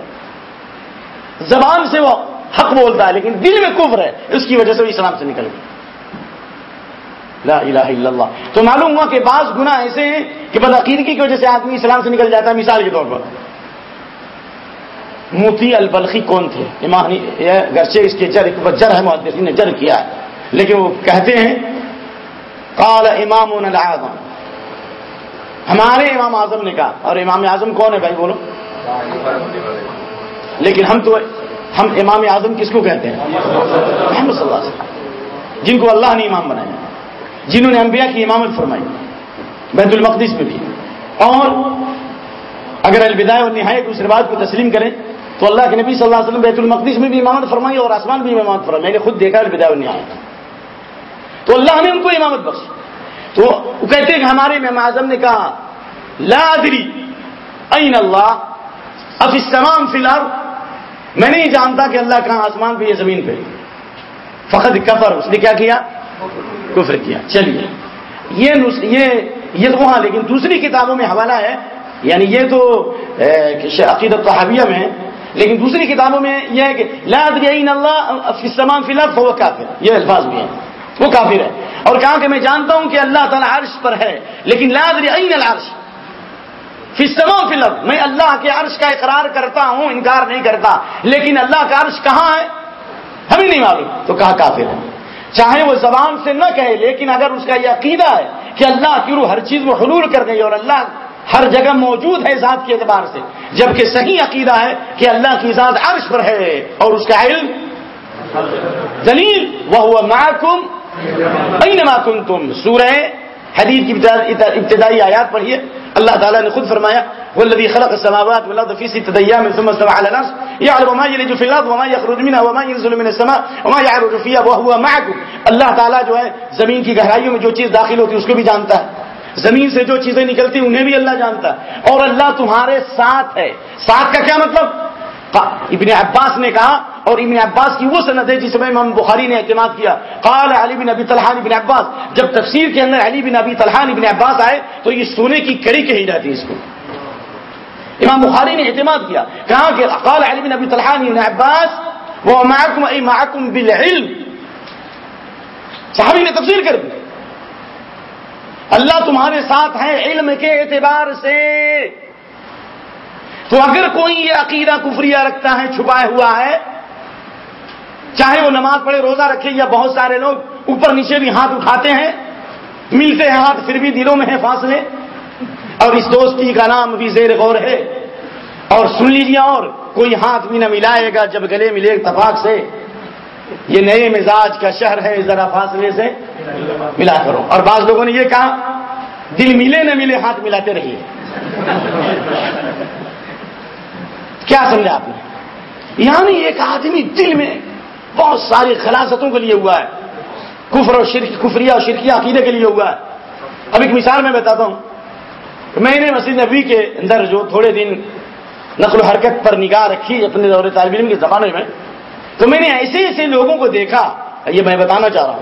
زبان سے وہ حق بولتا ہے، لیکن دل میں کفر ہے، اس کی وجہ سے وہ اسلام سے نکل گیا لا الہ الا اللہ۔ تو معلوم ہوا کہ بعض گناہ ایسے ہیں کہ بدعقیدگی کی وجہ سے آدمی اسلام سے نکل جاتا ہے، مثال کے طور پر۔ موتی البلخی کون تھے؟ گرچہ اس کے جر جر ہے محدثین نے جر کیا ہے، لیکن وہ کہتے ہیں، قال امام العظم۔ ہمارے امام اعظم نے کہا، اور امام اعظم کون ہے بھائی بولو؟ لیکن ہم تو ہم امام اعظم کس کو کہتے ہیں؟ محمد صلی اللہ علیہ وسلم۔ جن کو اللہ نے امام بنایا۔ جنہوں نے انبیاء کی امامت فرمائی۔ بیت المقدس میں بھی۔ اور اگر الوداع اور نہایت اس رواج کو تسلیم کریں، تو اللہ کے نبی صلی اللہ علیہ وسلم بیت المقدس میں بھی امامت فرمائی اور آسمان بھی امامت فرمائی۔ میں نے خود دیکھا الوداع اور نہایت تو اللہ نے ان کو امامت بخشی۔ تو وہ کہتے ہیں کہ ہمارے امام اعظم نے کہا، لا این اللہ اب اس تمام فی الحال میں نہیں جانتا کہ اللہ کہاں آسمان پہ یا زمین پہ۔ فقط کفر، اس نے کیا کیا؟ کفر کیا۔ چلیے۔ یہ یہ یہ تو وہاں، لیکن دوسری کتابوں میں حوالہ ہے۔ یعنی یہ تو عقیدت حاویہ میں لیکن دوسری کتابوں میں یہ ہے کہ لا ادری اللہ تمام فی الحال وہ کافر۔ یہ الفاظ بھی ہیں۔ وہ کافر ہے۔ اور کہا کہ میں جانتا ہوں کہ اللہ تعالیٰ عرش پر ہے، لیکن لا ادری العرش۔ فسما فلم میں اللہ کے عرش کا اقرار کرتا ہوں، انکار نہیں کرتا، لیکن اللہ کا عرش کہاں ہے؟ ہمیں نہیں معلوم، تو کہا کافر ہے؟ چاہے وہ زبان سے نہ کہے، لیکن اگر اس کا یہ عقیدہ ہے کہ اللہ کی روح ہر چیز میں حلول کر گئی اور اللہ ہر جگہ موجود ہے ذات کے اعتبار سے، جبکہ صحیح عقیدہ ہے کہ اللہ کی ذات عرش پر ہے اور اس کا علم دلیل وہ ہوا محکم کن تم سورہ حدیث کی ابتدائی آیات پڑھیے۔ اللہ تعالیٰ نے خود فرمایا والذي خلق السماوات والارض في سته ايام ثم استوى على العرش. يعلم ما يلج في الارض وما يخرج منها وما ينزل من السماء وما يعرج فيها وهو معكم. اللہ تعالیٰ جو ہے، زمین کی گہرائیوں میں جو چیز داخل ہوتی ہے، اس کو بھی جانتا ہے۔ زمین سے جو چیزیں نکلتی انہیں بھی اللہ جانتا ہے۔ اور اللہ تمہارے ساتھ ہے۔ ساتھ کا کیا مطلب؟ ابن عباس نے کہا اور ابن عباس کی وہ سند ہے جس میں امام بخاری نے اعتماد کیا۔ قال علی بن ابی طلحان ابن عباس۔ جب تفسیر کے اندر علی بن ابی طلحان ابن عباس آئے تو یہ سونے کی کڑی کہی جاتی اس کو۔ امام بخاری نے اعتماد کیا۔ کہا کہ قال علی بن ابی طلحان ابن عباس، وہ معکم ای معکم بالعلم صحابی نے تفسیر کر دی۔ اللہ تمہارے ساتھ ہے علم کے اعتبار سے۔ تو اگر کوئی یہ عقیدہ کفریہ رکھتا ہے چھپایا ہوا ہے، چاہے وہ نماز پڑھے، روزہ رکھے یا بہت سارے لوگ اوپر نیچے بھی ہاتھ اٹھاتے ہیں، ملتے ہیں ہاتھ، پھر بھی دلوں میں ہے فاصلے۔ اور اس دوستی کا نام بھی زیر غور ہے۔ اور سن لیجیے اور، کوئی ہاتھ بھی نہ ملائے گا جب گلے ملے اتفاق سے۔ یہ نئے مزاج کا شہر ہے، ذرا فاصلے سے ملا کرو۔ اور بعض لوگوں نے یہ کہا، دل ملے نہ ملے، ہاتھ ملاتے رہیے۔ کیا سمجھا آپ نے؟ یعنی ایک آدمی دل میں بہت ساری خلاصتوں کے لیے ہوا ہے۔ کفر اور شرک، کفریہ اور شرکیہ عقیدے کے لیے ہوا ہے۔ اب ایک مثال میں بتاتا ہوں۔ میں نے مسجد نبی کے اندر جو تھوڑے دن نقل و حرکت پر نگاہ رکھی اپنے دور طالب علم کے زمانے میں، تو میں نے ایسے ایسے لوگوں کو دیکھا۔ یہ میں بتانا چاہ رہا ہوں۔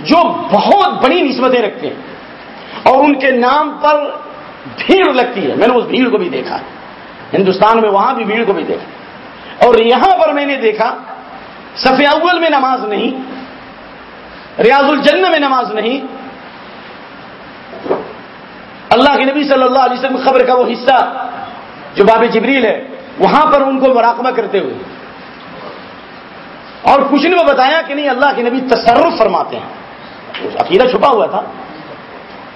جو بہت بڑی نسبتیں رکھتے ہیں اور ان کے نام پر بھیڑ لگتی ہے۔ میں نے اس بھیڑ کو بھی دیکھا۔ ہندوستان میں وہاں بھی بھیڑ کو بھی دیکھا۔ اور یہاں پر میں نے دیکھا صفیہ اول میں نماز نہیں، ریاض الجنہ میں نماز نہیں۔ اللہ کے نبی صلی اللہ علیہ وسلم خبر کا وہ حصہ جو باب جبریل ہے، وہاں پر ان کو مراقبہ کرتے ہوئے۔ اور کچھ نے وہ بتایا کہ نہیں، اللہ کے نبی تصرف فرماتے ہیں۔ عقیدہ چھپا ہوا تھا۔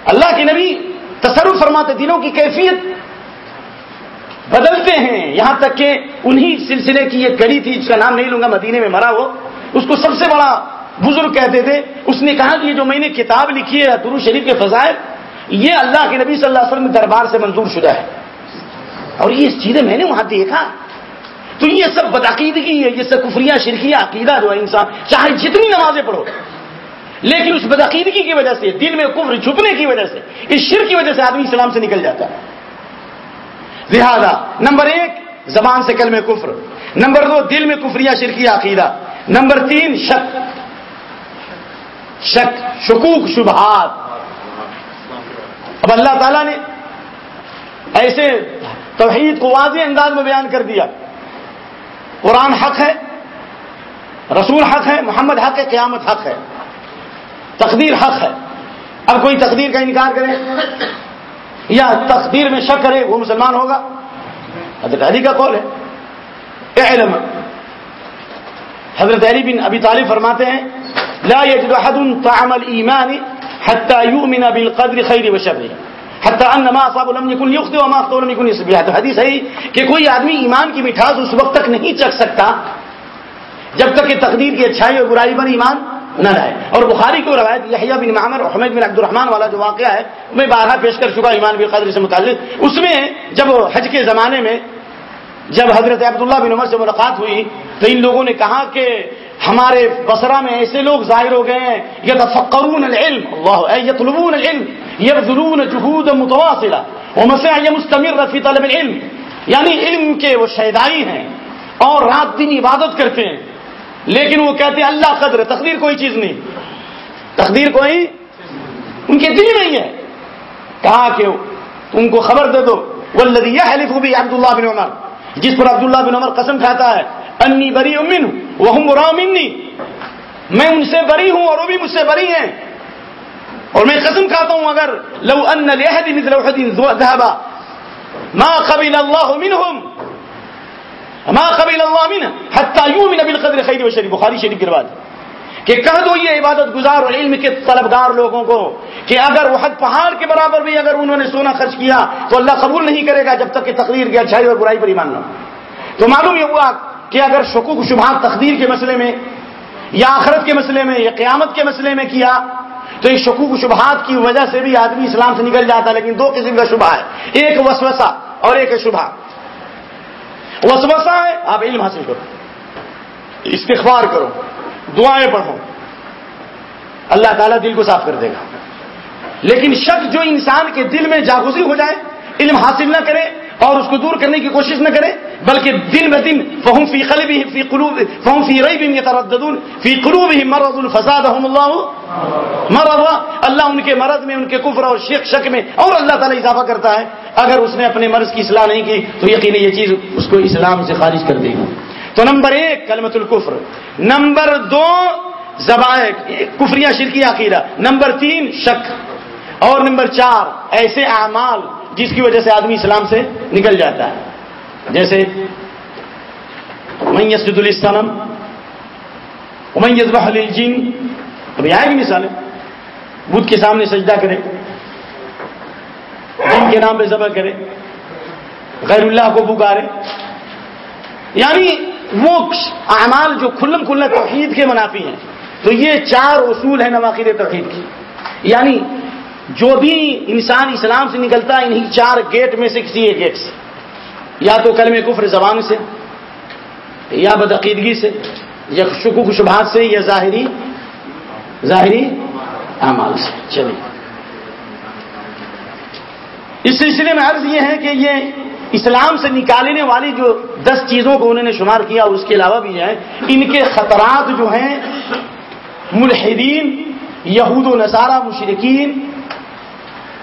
اللہ کے نبی تصرف فرماتے دنوں کی کیفیت بدلتے ہیں۔ یہاں تک کہ انہی سلسلے کی یہ کڑی تھی، جس کا نام نہیں لوں گا، مدینے میں مرا وہ، اس کو سب سے بڑا بزرگ کہتے تھے۔ اس نے کہا کہ یہ جو میں نے کتاب لکھی ہے درو شریف کے فضائل، یہ اللہ کے نبی صلی اللہ علیہ وسلم دربار سے منظور شدہ ہے۔ اور یہ چیزیں میں نے وہاں دیکھا۔ تو یہ سب بدعقیدگی ہے، یہ سب کفریہ، شرکیہ، عقیدہ، جو ہے انسان، چاہے جتنی نمازیں پڑھو۔ لیکن اس بدعقیدگی کی وجہ سے، دل میں کفر چھپنے کی وجہ سے، اس شر کی وجہ سے آدمی اسلام سے نکل جاتا ہے۔ لہذا، نمبر ایک، زبان سے کل میں کفر. نمبر دو، دل میں کفریہ، شرکیہ، عقیدہ. نمبر تین، شک. شک، شکوک، شبہات. اب اللہ تعالیٰ نے ایسے توحید کو واضح انداز میں بیان کر دیا. قرآن حق ہے، رسول حق ہے، محمد حق ہے، قیامت حق ہے. تقدیر حق ہے. اب کوئی تقدیر کا انکار کرے؟ یا تقدیر میں شک کرے وہ مسلمان ہوگا؟ حضرت علی کا قول ہے۔ علم حضرت علی بن ابی طالب فرماتے ہیں، لا يجد احد طعم الايمان حتى يؤمن بالقدر خير وشر حتى ان ما اصاب لم يكن يخطئ وما اخطا لم يكن يصيب تو حدیث ہے کہ کوئی آدمی ایمان کی مٹھاس اس وقت تک نہیں چکھ سکتا، جب تک کہ تقدیر کی اچھائی اور برائی پر ایمان نہ رہے۔ اور بخاری کو روایت یحییٰ بن معمر اور حمید بن عبد الرحمان والا جو واقعہ ہے، میں بارہ پیش کر چکا ایمان بالقدر سے متعلق۔ اس میں جب حج کے زمانے میں جب حضرت عبداللہ بن عمر سے ملاقات ہوئی، تو ان لوگوں نے کہا کہ ہمارے بسرا میں ایسے لوگ ظاہر ہو گئے ہیں یہ تفکرون العلم۔ اللہ یطلبون العلم، یبذلون جہود متواصلہ۔ ومسع مستمر فی طلب العلم۔ یعنی علم کے وہ شہدائی ہیں اور رات دن عبادت کرتے ہیں۔ لیکن وہ کہتے ہیں اللہ قدر تقدیر کوئی چیز نہیں۔ تقدیر کوئی ان کے دل نہیں ہے۔ کہا کہ ان کو خبر دے دو۔ والذی یحلف بھی عبداللہ بن عمر۔ جس پر عبداللہ بن عمر قسم کھاتا ہے، انی بری امن وہ منی میں ان سے بری ہوں اور وہ بھی مجھ سے بری ہیں۔ اور میں قسم کھاتا ہوں اگر لو ان لحد مثل احد ذهبا ما قبل الله منهم ما قبل الله منه حتى يؤمن بالقدر خير وشر. بخاری شریف کی روایت کہ کہہ دو یہ عبادت گزار اور علم کے طلبگار لوگوں کو کہ اگر وہ حد پہاڑ کے برابر بھی اگر انہوں نے سونا خرچ کیا تو اللہ قبول نہیں کرے گا جب تک کہ تقدیر کی اچھائی اور برائی پر ایمان نہ تو معلوم یہ ہوا کہ اگر شکوک شبہات تقدیر کے مسئلے میں یا آخرت کے مسئلے میں یا قیامت کے مسئلے میں کیا تو یہ شکوک شبہات کی وجہ سے بھی آدمی اسلام سے نکل جاتا ہے، لیکن دو قسم کا شبہ ہے، ایک وسوسہ اور ایک شبہ. وسوسہ ہے، آپ علم حاصل کرو۔ استغفار کرو، دعائیں پڑھو۔ اللہ تعالیٰ دل کو صاف کر دے گا۔ لیکن شک جو انسان کے دل میں جاگوزی ہو جائے، علم حاصل نہ کرے اور اس کو دور کرنے کی کوشش نہ کرے بلکہ دن ب دن فہم فی قلبی فی قلوب، فہم فی رئی بھی یترددون، فی قلوب ہی مرض الفساد اللہ. مرض اللہ ان کے مرض میں، ان کے کفر اور شک شک میں، اور اللہ تعالیٰ اضافہ کرتا ہے۔ اگر اس نے اپنے مرض کی اصلاح نہیں کی، تو یقینی یہ چیز اس کو اسلام سے خارج کر دے گی۔ تو نمبر ایک کلمت الکفر۔ نمبر دو، زبان، کفریہ شرکی عقیدہ۔ نمبر تین، شک۔ اور نمبر چار، ایسے اعمال جس کی وجہ سے آدمی اسلام سے نکل جاتا ہے۔ جیسے میسد السلم میز بحل الجین ابھی آئے گی مثال بدھ کے سامنے سجدہ کرے، جن کے نام پہ ذبح کرے، غیر اللہ کو پکارے۔ یعنی وہ اعمال جو کھلم کھلم توحید کے منافی ہیں۔ تو یہ چار اصول ہیں نواقید توحید کی یعنی جو بھی انسان اسلام سے نکلتا ہے انہیں چار گیٹ میں سے کسی ایک گیٹ سے۔ یا تو کلم کفر زبان سے، یا بدعقیدگی سے، یا شکوک شبہات سے، یا ظاہری ظاہری اعمال سے۔ چلیے۔ اس سلسلے میں عرض یہ ہے کہ یہ اسلام سے نکالنے والی جو دس چیزوں کو انہوں نے شمار کیا اس کے علاوہ بھی ہے ان کے خطرات جو ہیں، ملحدین، یہود و نصارہ مشرقین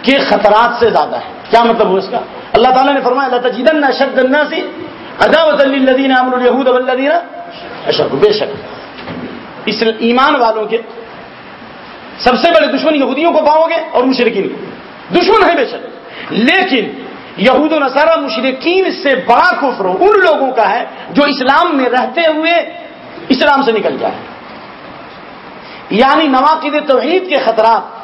کے خطرات سے زیادہ ہے۔ کیا مطلب ہو اس کا؟ اللہ تعالیٰ نے فرمایا اللہ تجیدن اشد الناس اداوت للذین امنوا اليهود والذین اشرکوا بے شک، اس ایمان والوں کے سب سے بڑے دشمن یہودیوں کو پاؤ گے اور مشرقین کو۔ دشمن ہے بے شک، لیکن یہود و نصارہ مشرقین سے بڑا کفر ان لوگوں کا ہے جو اسلام میں رہتے ہوئے اسلام سے نکل جائے۔ یعنی نواقد توحید کے خطرات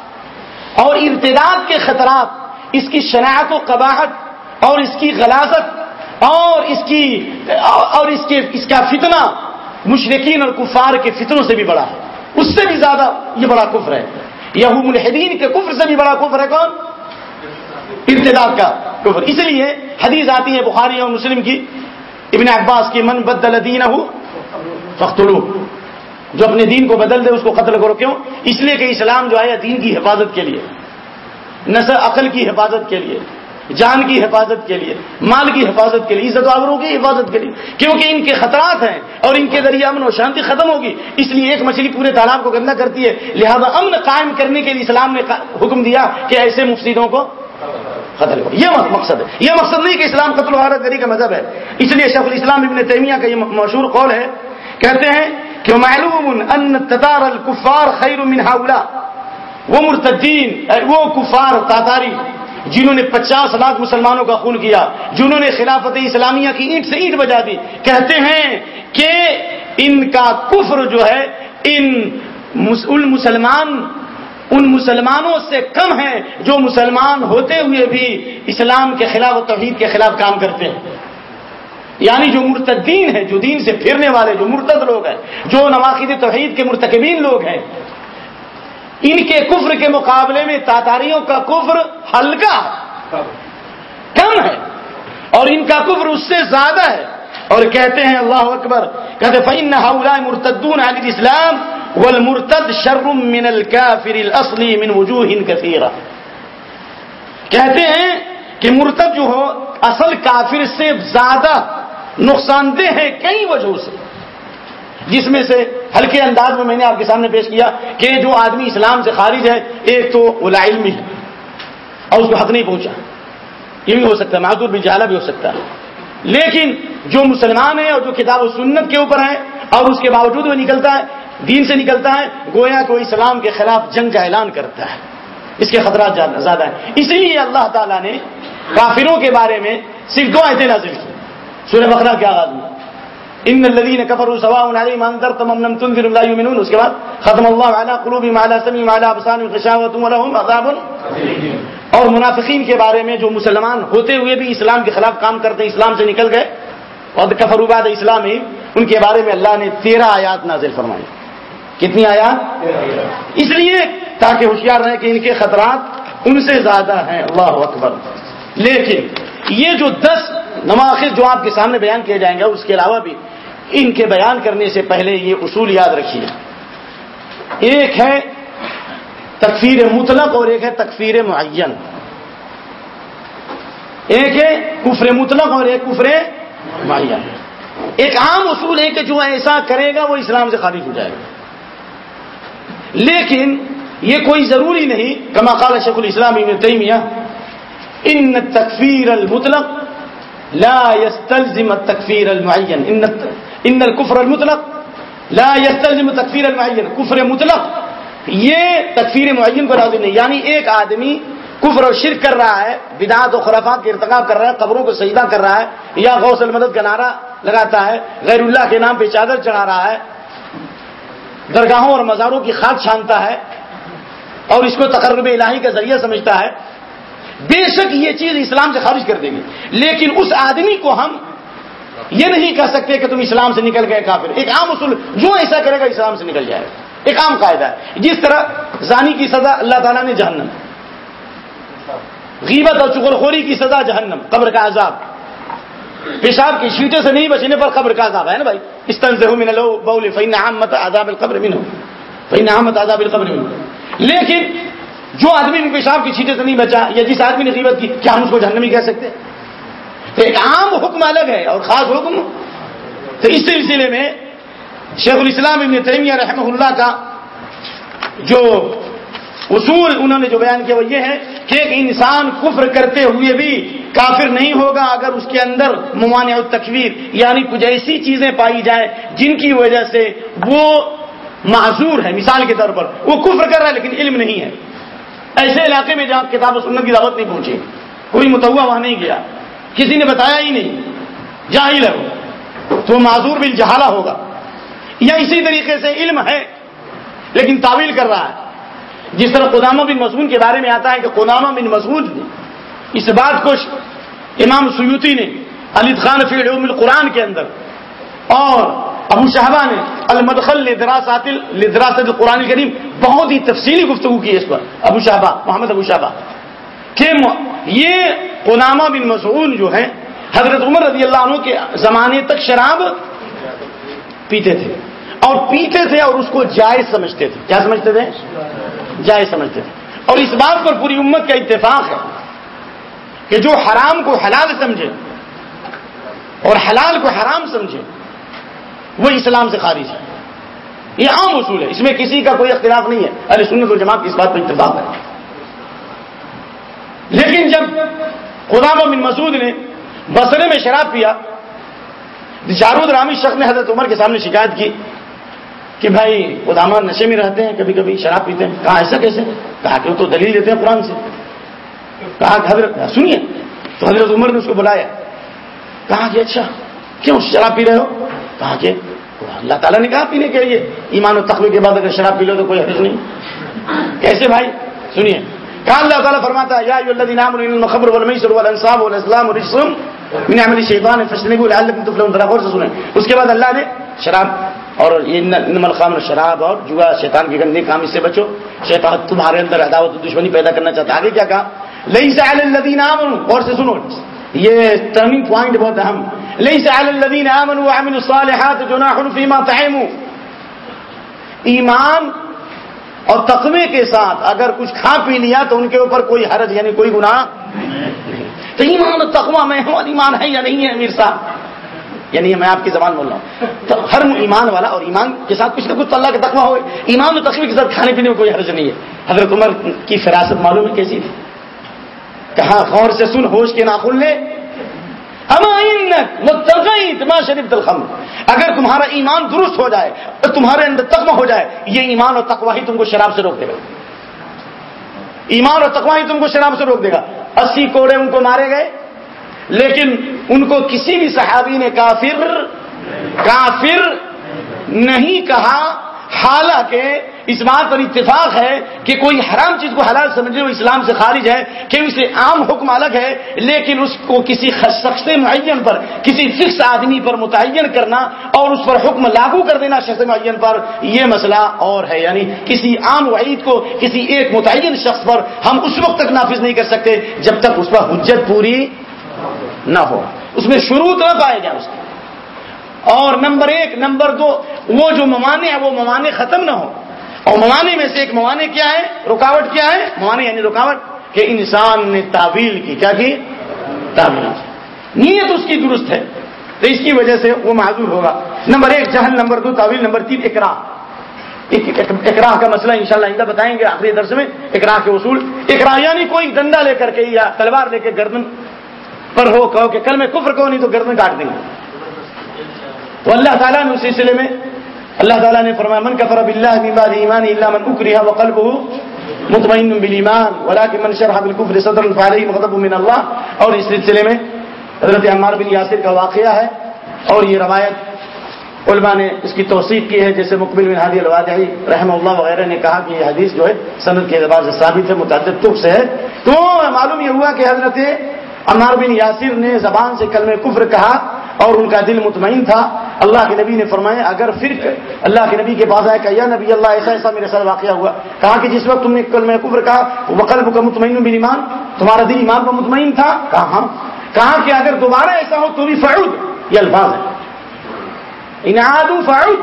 اور ارتداد کے خطرات، اس کی شناعت و قباحت اور اس کی غلاظت اور اس کی، اور اس کے، اس کا فتنہ مشرقین اور کفار کے فتنوں سے بھی بڑا ہے۔ اس سے بھی زیادہ یہ بڑا کفر ہے۔ یہو ملحدین کے کفر سے بھی بڑا کفر ہے کون؟ ارتداد کا کفر۔ اس لیے حدیث آتی ہے بخاری اور مسلم کی۔ ابن عباس کی، من بدل دین ہو جو اپنے دین کو بدل دے، اس کو قتل کرو۔ کیوں؟ اس لیے کہ اسلام جو آیا دین کی حفاظت کے لیے۔ نسل، عقل کی حفاظت کے لیے۔ جان کی حفاظت کے لیے۔ مال کی حفاظت کے لیے۔ عزت آبروں کی حفاظت کے لیے۔ کیونکہ ان کے خطرات ہیں اور ان کے ذریعے امن و شانتی ختم ہوگی۔ اس لیے ایک مچھلی پورے تالاب کو گندا کرتی ہے۔ لہذا امن قائم کرنے کے لیے اسلام نے حکم دیا کہ ایسے مفسدوں کو قتل کرو۔ یہ مقصد ہے۔ یہ مقصد نہیں کہ اسلام قتل و غارت گری کا مذہب ہے۔ اس لیے شیخ الاسلام ابن تیمیہ کا یہ مشہور قول ہے۔ کہتے ہیں کہ معلوم ان تتار الکفار خیر من هؤلاء وہ مرتدین وہ کفار تاتاری، جنہوں نے پچاس لاکھ مسلمانوں کا خون کیا، جنہوں نے خلافت اسلامیہ کی اینٹ سے اینٹ بجا دی۔ کہتے ہیں کہ ان کا کفر جو ہے، ان مسلمان، ان مسلمانوں سے کم ہیں جو مسلمان ہوتے ہوئے بھی اسلام کے خلاف و توحید کے خلاف کام کرتے ہیں۔ یعنی جو مرتدین ہے جو دین سے پھرنے والے، جو مرتد لوگ ہیں، جو نواقد توحید کے مرتکبین لوگ ہیں، ان کے کفر کے مقابلے میں تاتاریوں کا کفر ہلکا کم ہے اور ان کا کفر اس سے زیادہ ہے۔ اور کہتے ہیں اللہ اکبر، کہتے فن مرتدون علی اسلام والمرتد شر من الكافر الاصلی من وجوہ کثیرہ کہتے ہیں کہ مرتد جو ہو، اصل کافر سے زیادہ نقصان دہ ہے کئی وجہوں سے۔ جس میں سے ہلکے انداز میں میں نے آپ کے سامنے پیش کیا کہ جو آدمی اسلام سے خارج ہے، ایک تو وہ علمی ہے اور اس کو حق نہیں پہنچا۔ یہ بھی ہو سکتا ہے، معذور بھی جالا بھی ہو سکتا ہے۔ لیکن جو مسلمان ہے اور جو کتاب و سنت کے اوپر ہے اور اس کے باوجود وہ نکلتا ہے، دین سے نکلتا ہے، گویا کو اسلام کے خلاف جنگ کا اعلان کرتا ہے۔ اس کے خطرات زیادہ ہیں۔ اسی لیے اللہ تعالیٰ نے کافروں کے بارے میں صرف دو ایسے نازل کی۔ سورہ بقرہ کے آغاز میں ان الذين كفروا سواء عليهم انذرتم ام لم تنذرهم لا يؤمنون اس کے بعد ختم الله على قلوبهم على سمعهم على ابصارهم غشاوة ولهم عذاب اور منافقین کے بارے میں جو مسلمان ہوتے ہوئے بھی اسلام کے خلاف کام کرتے ہیں اسلام سے نکل گئے اور کفروا بعد اسلام ہی ان کے بارے میں اللہ نے تیرہ آیات نازل فرمائی۔ کتنی آیات؟ اس لیے تاکہ ہوشیار رہے کہ ان کے خطرات ان سے زیادہ ہیں۔ اللہ اکبر۔ لیکن یہ جو دس نواخذ جو آپ کے سامنے بیان کیے جائیں گے اس کے علاوہ بھی ان کے بیان کرنے سے پہلے یہ اصول یاد رکھیے۔ ایک ہے تکفیر مطلق اور ایک ہے تکفیر معین۔ ایک ہے کفر مطلق اور ایک کفر معین۔ ایک عام اصول ہے کہ جو ایسا کرے گا وہ اسلام سے خارج ہو جائے گا۔ لیکن یہ کوئی ضروری نہیں، کما قال شیخ الاسلام ابن تیمیہ، ان تکفیر المطلق لا يستلزم التکفیر المعین ان ان الكفر المطلق لا يستلزم تکفیر المعین کفر مطلق. یہ تکفیر معین کو لازم نہیں. یعنی ایک آدمی کفر اور شرک کر رہا ہے، بدعات و خرافات کے ارتکاب کر رہا ہے، قبروں کو سجدہ کر رہا ہے، یا غوث المدد کا نعرہ لگاتا ہے، غیر اللہ کے نام پہ چادر چڑھا رہا ہے، درگاہوں اور مزاروں کی خاک چھانتا ہے اور اس کو تقرب الہی کا ذریعہ سمجھتا ہے بے شک یہ چیز اسلام سے خارج کر دے گی لیکن اس آدمی کو ہم یہ نہیں کہہ سکتے کہ تم اسلام سے نکل گئے کافر۔ ایک عام اصول جو ایسا کرے گا اسلام سے نکل جائے۔ گا ایک عام قاعدہ ہے۔ جس طرح زانی کی سزا اللہ تعالیٰ نے جہنم۔ غیبت اور چغل کی سزا جہنم۔ قبر کا عذاب۔ پیشاب کی شیٹوں سے نہیں بچنے پر قبر کا عذاب ہے نا بھائی؟ استن سے من لو بول فین احمد عذاب القبر من ہو فین احمد عذاب القبر من لیکن جو آدمی بھی پیشاب کی چھیٹے سے نہیں بچا، یا جس آدمی نے غیبت کی، کیا ہم اس کو جہنمی کہہ سکتے؟ تو ایک عام حکم الگ ہے اور خاص حکم۔ تو اس سلسلے میں شیخ الاسلام ابن تیمیہ رحمہ اللہ کا جو اصول انہوں نے جو بیان کیا وہ یہ ہے کہ ایک انسان کفر کرتے ہوئے بھی کافر نہیں ہوگا اگر اس کے اندر ممانع تکویر یعنی کچھ ایسی چیزیں پائی جائیں جن کی وجہ سے وہ معذور ہے، مثال کے طور پر وہ کفر کر رہا ہے لیکن علم نہیں ہے۔ ایسے علاقے میں جہاں کتاب و سنت کی دعوت نہیں پہنچی، کوئی متوا وہاں نہیں گیا، کسی نے بتایا ہی نہیں، جاہل ہے وہ، تو معذور بل جہالا ہوگا۔ یا اسی طریقے سے علم ہے، لیکن تعویل کر رہا ہے۔ جس طرح قدامہ بن مسعود کے بارے میں آتا ہے کہ قدامہ بن مسعود نے اس بات کو امام سیوتی نے علی خان فی علوم القرآن کے اندر، اور ابو شہبہ نے المدخل لدراست القرآن کریم بہت ہی تفصیلی گفتگو کی اس پر۔ ابو شہبہ، محمد ابو شہبہ۔ کہ یہ قدامہ بن مسعود جو ہے حضرت عمر رضی اللہ عنہ کے زمانے تک شراب پیتے تھے۔ اور پیتے تھے اور اس کو جائز سمجھتے تھے۔ کیا سمجھتے تھے؟ جائز سمجھتے تھے۔ اور اس بات پر پوری امت کا اتفاق ہے کہ جو حرام کو حلال سمجھے اور حلال کو حرام سمجھے وہ اسلام سے خارج ہے۔ یہ عام اصول ہے۔ اس میں کسی کا کوئی اختلاف نہیں ہے۔ ارے سنت و جماعت کی اس بات پر اتفاق ہے۔ لیکن جب خدا بن مسعود نے بسرے میں شراب پیا، جارود رامی شخص نے حضرت عمر کے سامنے شکایت کی کہ بھائی ادامہ نشے میں رہتے ہیں کبھی کبھی شراب پیتے ہیں۔ کہا، ایسا کیسے؟ کہا کہ وہ تو دلیل دیتے ہیں قرآن سے۔ کہا کہ حضرت، سنیے۔ تو حضرت عمر نے اس کو بلایا۔ کہا کہ اچھا کیوں شراب پی رہے ہو؟ کہا کہ اللہ تعالیٰ نے کہا پینے کے لیے۔ ایمان و تخوی کے بعد اگر شراب پی لو تو کوئی حرض نہیں۔ کیسے بھائی؟ سنیے۔ کہا اللہ تعالیٰ فرماتا ہے، یا خبر والانصاب والاسلام والرسم من عمل الشیطان فاجتنبوا لعلکم تفلحون۔ ذرا غور سے سنیں۔ اس کے بعد اللہ نے شراب اور یہ نمل خام شراب اور جوا شیطان کے گندے کام اس سے بچو۔ شیطان تمہارے اندر عداوت و دشمنی پیدا کرنا چاہتا آگے کیا کہا؟ لئی سے الذین آمنوا۔ اور سے سنو۔ یہ ٹرننگ پوائنٹ بہت اہم لئی سے الذین آمنوا وعملوا الصالحات جناح فيما طعموا ایمان اور تقوی کے ساتھ اگر کچھ کھا پی لیا تو ان کے اوپر کوئی حرج یعنی کوئی گناہ تو ایمان اور تقوا میں ہوں ایمان ہے یا نہیں ہے امیر صاحب؟ یعنی میں آپ کی زبان بول رہا ہوں۔ تو ہر ایمان والا اور ایمان کے ساتھ کچھ نہ کچھ اللہ کا تقوا ہو ایمان و تقوی کے ساتھ کھانے پینے میں کوئی حرج نہیں ہے۔ حضرت عمر کی فراست معلوم ہے کیسی تھی؟ کہاں غور سے سن، ہوش کے ناخن لے۔ شریف الخمر۔ اگر تمہارا ایمان درست ہو جائے تو تمہارے اندر تقوی ہو جائے، یہ ایمان اور تقوی ہی تم کو شراب سے روک دے گا۔ ایمان اور تقوی ہی تم کو شراب سے روک دے گا۔ اسی کوڑے ان کو مارے گئے، لیکن ان کو کسی بھی صحابی نے کافر کافر نہیں کہا، حالانکہ اس بات پر اتفاق ہے کہ کوئی حرام چیز کو حلال سمجھے وہ اسلام سے خارج ہے، کہ اسے عام حکم الگ ہے، لیکن اس کو کسی شخص معین پر، کسی فکس آدمی پر متعین کرنا اور اس پر حکم لاگو کر دینا شخص معین پر، یہ مسئلہ اور ہے۔ یعنی کسی عام وعید کو کسی ایک متعین شخص پر ہم اس وقت تک نافذ نہیں کر سکتے جب تک اس پر حجت پوری نہ ہو۔ اس میں شروع نہ پائے جائے اس کے۔ اور نمبر ایک، نمبر دو، وہ جو ممانے ہیں، وہ ممانے ختم نہ ہو اور ممانے میں سے ایک ممانے کیا ہے؟ رکاوٹ کیا ہے؟ ممانے یعنی رکاوٹ کہ انسان نے تعویل کی۔ کیا کی؟ تعویل۔ نیت اس کی درست ہے۔ تو اس کی وجہ سے وہ معذور ہوگا۔ نمبر ایک، جہل۔ نمبر دو، تعویل۔ نمبر تین اکرا اکراہ کا مسئلہ انشاءاللہ شاء اللہ بتائیں گے آخری درس میں۔ اکراہ کے اصول۔ اکراہ یعنی کوئی ڈنڈا لے کر کے یا تلوار لے کے گردن پر ہو، کہو کہ کل میں کفر کہو نہیں تو گردن کاٹ دیں۔ گے تو اللہ تعالیٰ نے اس سلسلے میں اللہ تعالیٰ نے فرمایا، من کفر باللہ من بعد ایمان الا من اکرہ وقلبه مطمئن بالایمان ولكن من شرح بالکفر صدر فعليه غضب من اللہ. اور اس سلسلے میں حضرت عمار بن یاسر کا واقعہ ہے اور یہ روایت علماء نے اس کی توثیق کی ہے، جیسے مقبل بن ہادی الوادعی رحمہ اللہ وغیرہ نے کہا کہ یہ حدیث جو ہے سند کے اعتبار سے ثابت ہے، متعدد تک سے ہے۔ تو معلوم یہ ہوا کہ حضرت عمار بن یاسر نے زبان سے کلمہ کفر کہا اور ان کا دل مطمئن تھا۔ اللہ کے نبی نے فرمایا، اگر پھر اللہ کے نبی کے پاس آئے کہ یا نبی اللہ، ایسا ایسا میرے ساتھ واقعہ ہوا۔ کہا کہ جس وقت تم نے کل میں کفر کہا، وہ کا مطمئن بھی ایمان، تمہارا دل ایمان کا مطمئن تھا۔ کہا ہاں۔ کہا کہ اگر دوبارہ ایسا ہو تو بھی فعود، یہ الفاظ ہے انعاد فعود۔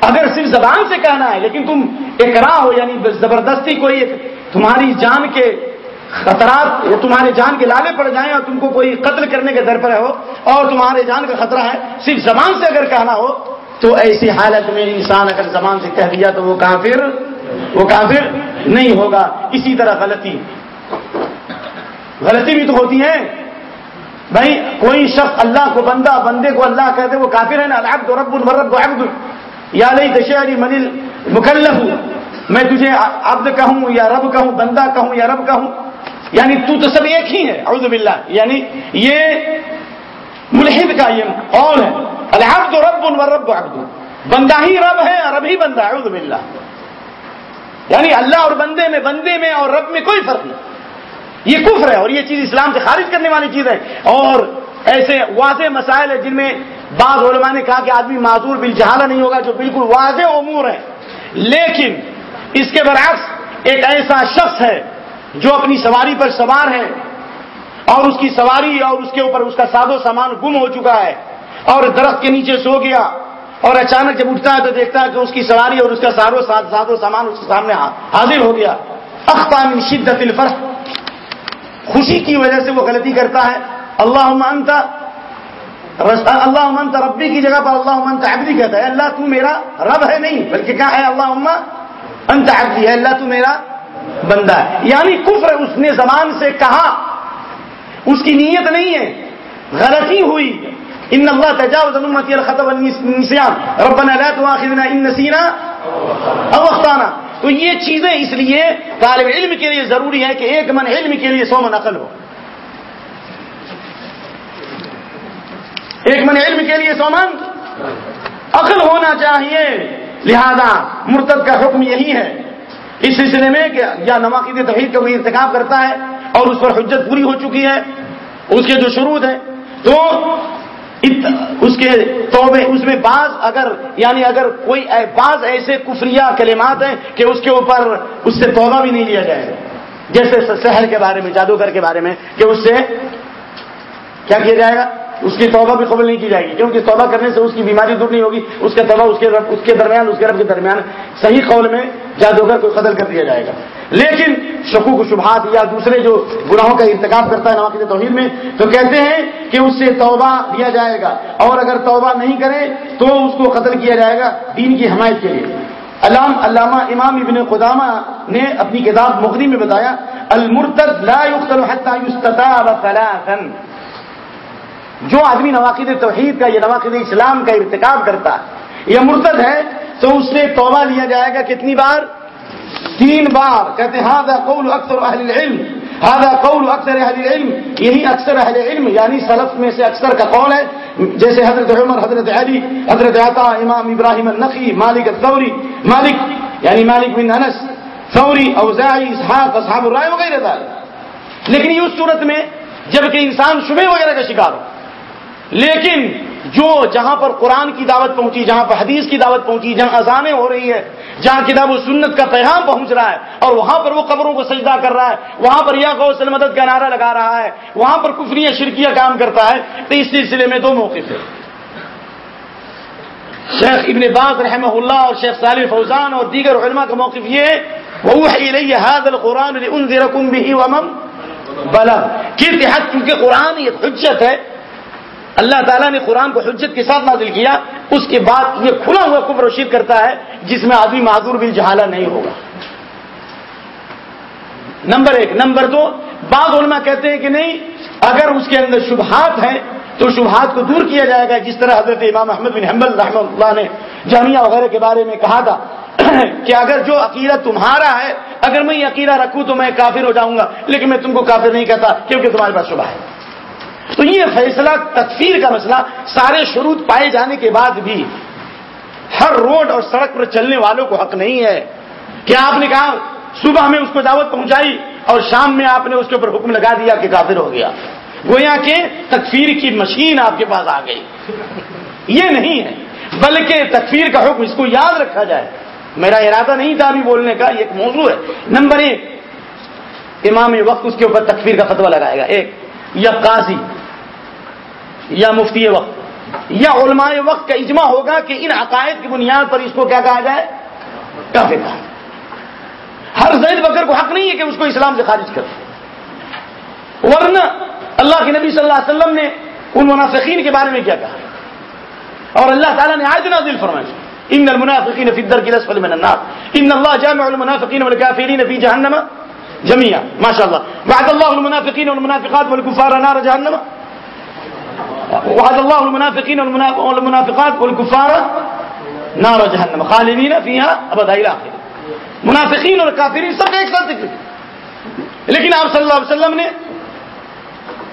اگر صرف زبان سے کہنا ہے، لیکن تم اقرا ہو یعنی زبردستی کوئی تمہاری جان کے خطرات تمہارے جان کے لالے پڑ جائیں اور تم کو کوئی قتل کرنے کے در پر ہو، اور تمہارے جان کا خطرہ ہے، صرف زبان سے اگر کہنا ہو، تو ایسی حالت میں انسان اگر زبان سے کہہ دیا تو وہ کافر وہ کافر نہیں ہوگا۔ اسی طرح غلطی۔ غلطی بھی تو ہوتی ہے۔ بھائی، کوئی شخص اللہ کو بندہ، بندے کو اللہ کہتے وہ کافر ہے نا۔ العبد رب المرب عبد۔ یا لئی دشہری منل مکلف میں تجھے عبد کہوں یا رب کہوں، بندہ کہوں یا رب کہوں یعنی تو تو سب ایک ہی ہے اعوذ باللہ۔ یعنی یہ ملحد کا یہ قول ہے۔ العبد رب و رب عبد۔ بندہ ہی رب ہے اور رب ہی بندہ اعوذ باللہ۔ یعنی اللہ اور بندے میں بندے میں اور رب میں کوئی فرق نہیں۔ یہ کفر ہے اور یہ چیز اسلام سے خارج کرنے والی چیز ہے۔ اور ایسے واضح مسائل ہے جن میں بعض علماء نے کہا کہ آدمی معذور بل جہانا نہیں ہوگا جو بالکل واضح امور ہے۔ لیکن اس کے برعکس ایک ایسا شخص ہے جو اپنی سواری پر سوار ہے اور اس کی سواری اور اس کے اوپر اس کا سادو سامان گم ہو چکا ہے اور درخت کے نیچے سو گیا اور اچانک جب اٹھتا ہے تو دیکھتا ہے کہ اس کی سواری اور اس کا سارو سادو سامان اس کے سامنے حاضر ہو گیا۔ اختان شدت الفرح۔ خوشی کی وجہ سے وہ غلطی کرتا ہے۔ اللہ منت اللہ منت ربی کی جگہ پر اللہ منت عبدی کہتا ہے۔ اللہ تو میرا رب ہے نہیں، بلکہ کیا ہے؟ اللہ انت عبدی ہے۔ اللہ تو میرا بندہ ہے۔ یعنی کفر اس نے زمان سے کہا۔ اس کی نیت نہیں ہے۔ غلطی ہوئی۔ ان اللہ تجاوز امتی الخطب النسیان ربنا لا تواخذنا ان نسینا او اخطانا۔ تو یہ چیزیں اس لیے طالب علم کے لیے ضروری ہے کہ ایک من علم کے لیے سو من عقل ہو۔ ایک من علم کے لیے سو من عقل ہونا چاہیے۔ لہذا مرتد کا حکم یہی ہے۔ اس سلسلے میں کہ یا نواقد توحید کا کوئی ارتکاب کرتا ہے اور اس پر حجت پوری ہو چکی ہے، اس کے جو شروع ہیں، تو اس کے توبے اس میں بعض اگر یعنی اگر کوئی بعض ایسے کفریہ کلمات ہیں کہ اس کے اوپر اس سے توبہ بھی نہیں لیا جائے۔ جیسے شہر کے بارے میں، جادوگر کے بارے میں، کہ اس سے کیا کیا جائے گا؟ اس کی توبہ بھی قبول نہیں کی جائے گی، کیونکہ توبہ کرنے سے اس کی بیماری دور نہیں ہوگی، اس کا توبہ اس کے رب، اس کے درمیان، اس کے رب کے درمیان صحیح قول میں جادوگر کو قتل کر دیا جائے گا۔ لیکن شکوک و شبہات یا دوسرے جو گناہوں کا ارتکاب کرتا ہے نواز توحید میں، تو کہتے ہیں کہ اس سے توبہ دیا جائے گا۔ اور اگر توبہ نہیں کرے، تو اس کو قتل کیا جائے گا دین کی حمایت کے لیے۔ علام، علامہ امام ابن قدامہ نے اپنی کتاب مغنی میں بتایا، المرتد لا يقتل حتى يستتاب ثلاثا۔ جو آدمی نواقد توحید کا یا نواقد اسلام کا ارتکاب کرتا ہے، یا مرتد ہے، تو اس سے توبہ لیا جائے گا کتنی بار؟ تین بار۔ کہتے ہیں ہاں قول اکثر اہل العلم ہاں قول اکثر اہل العلم۔ یہی اکثر اہل علم یعنی سلف میں سے اکثر کا قول ہے۔ جیسے حضرت عمر، حضرت علی، حضرت عطا، امام ابراہیم النقی، مالک الثوری، مالک یعنی مالک بن انس، ثوری، اوزاعی، اسحاق، اصحاب الرائے وغیرہ۔ لیکن یہ اس صورت میں، جبکہ انسان شبہ وغیرہ کا شکار ہو۔ لیکن جو جہاں پر قرآن کی دعوت پہنچی، جہاں پر حدیث کی دعوت پہنچی، جہاں اذانیں ہو رہی ہے جہاں کتاب و سنت کا پیغام پہنچ رہا ہے، اور وہاں پر وہ قبروں کو سجدہ کر رہا ہے، وہاں پر یا گو مدد کا نعرہ لگا رہا ہے، وہاں پر کفری شرکیہ کام کرتا ہے، تو اس سلسلے میں دو موقف ہے شیخ ابن باز رحمہ اللہ اور شیخ صالح فوزان اور دیگر علماء کا موقف یہ ہے حاضل قرآن بلا کے تحت کیونکہ قرآن یہ حجت ہے اللہ تعالیٰ نے قرآن کو حجت کے ساتھ نازل کیا، اس کے بعد یہ کھلا ہوا کفر و شیر کرتا ہے، جس میں آدمی معذور بھی جہالا نہیں ہوگا۔ نمبر ایک۔ نمبر دو، بعض علماء کہتے ہیں کہ نہیں، اگر اس کے اندر شبہات ہیں، تو شبہات کو دور کیا جائے گا، جس طرح حضرت امام احمد بن حمل رحمۃ اللہ نے جامعہ وغیرہ کے بارے میں کہا تھا (clears throat) کہ اگر جو عقیدہ تمہارا ہے، اگر میں یہ عقیدہ رکھوں تو میں کافر ہو جاؤں گا، لیکن میں تم کو کافر نہیں کہتا، کیونکہ تمہارے پاس شبہ ہے۔ تو یہ فیصلہ، تکفیر کا مسئلہ سارے شروط پائے جانے کے بعد بھی ہر روڈ اور سڑک پر چلنے والوں کو حق نہیں ہے۔ کیا آپ نے کہا صبح میں اس کو دعوت پہنچائی اور شام میں آپ نے اس کے اوپر حکم لگا دیا کہ کافر ہو گیا؟ گویا کہ تکفیر کی مشین آپ کے پاس آ گئی۔ یہ نہیں ہے۔ بلکہ تکفیر کا حکم اس کو یاد رکھا جائے۔ میرا ارادہ نہیں تھا ابھی بولنے کا، یہ ایک موضوع ہے۔ نمبر ایک، امام وقت اس کے اوپر تکفیر کا فتوا لگائے گا۔ ایک یا قاضی، یا مفتی وقت، یا علماء وقت کا اجماع ہوگا کہ ان عقائد کی بنیاد پر اس کو کیا کہا جائے؟ کافی کہا ہر زید بکر کو حق نہیں ہے کہ اس کو اسلام سے خارج کر ورنہ اللہ کے نبی صلی اللہ علیہ وسلم نے ان منافقین کے بارے میں کیا کہا؟ اور اللہ تعالیٰ نے آج نازل فرمائی۔ ان المنافقین فی الدرک الاسفل من النار۔ ان اللہ جامع المنافقین والکافرین فی جہنم۔ جميعا. ما شاء الله وعد الله المنافقين والمنافقات والكفار نار جهنم. وعد الله المنافقين والمنافقات والكفار نار جهنم. خالدين فيها ابدا الى اخره منافقین اور کافرین سب ایک ساتھ ذکر لیکن آپ صلی اللہ علیہ وسلم نے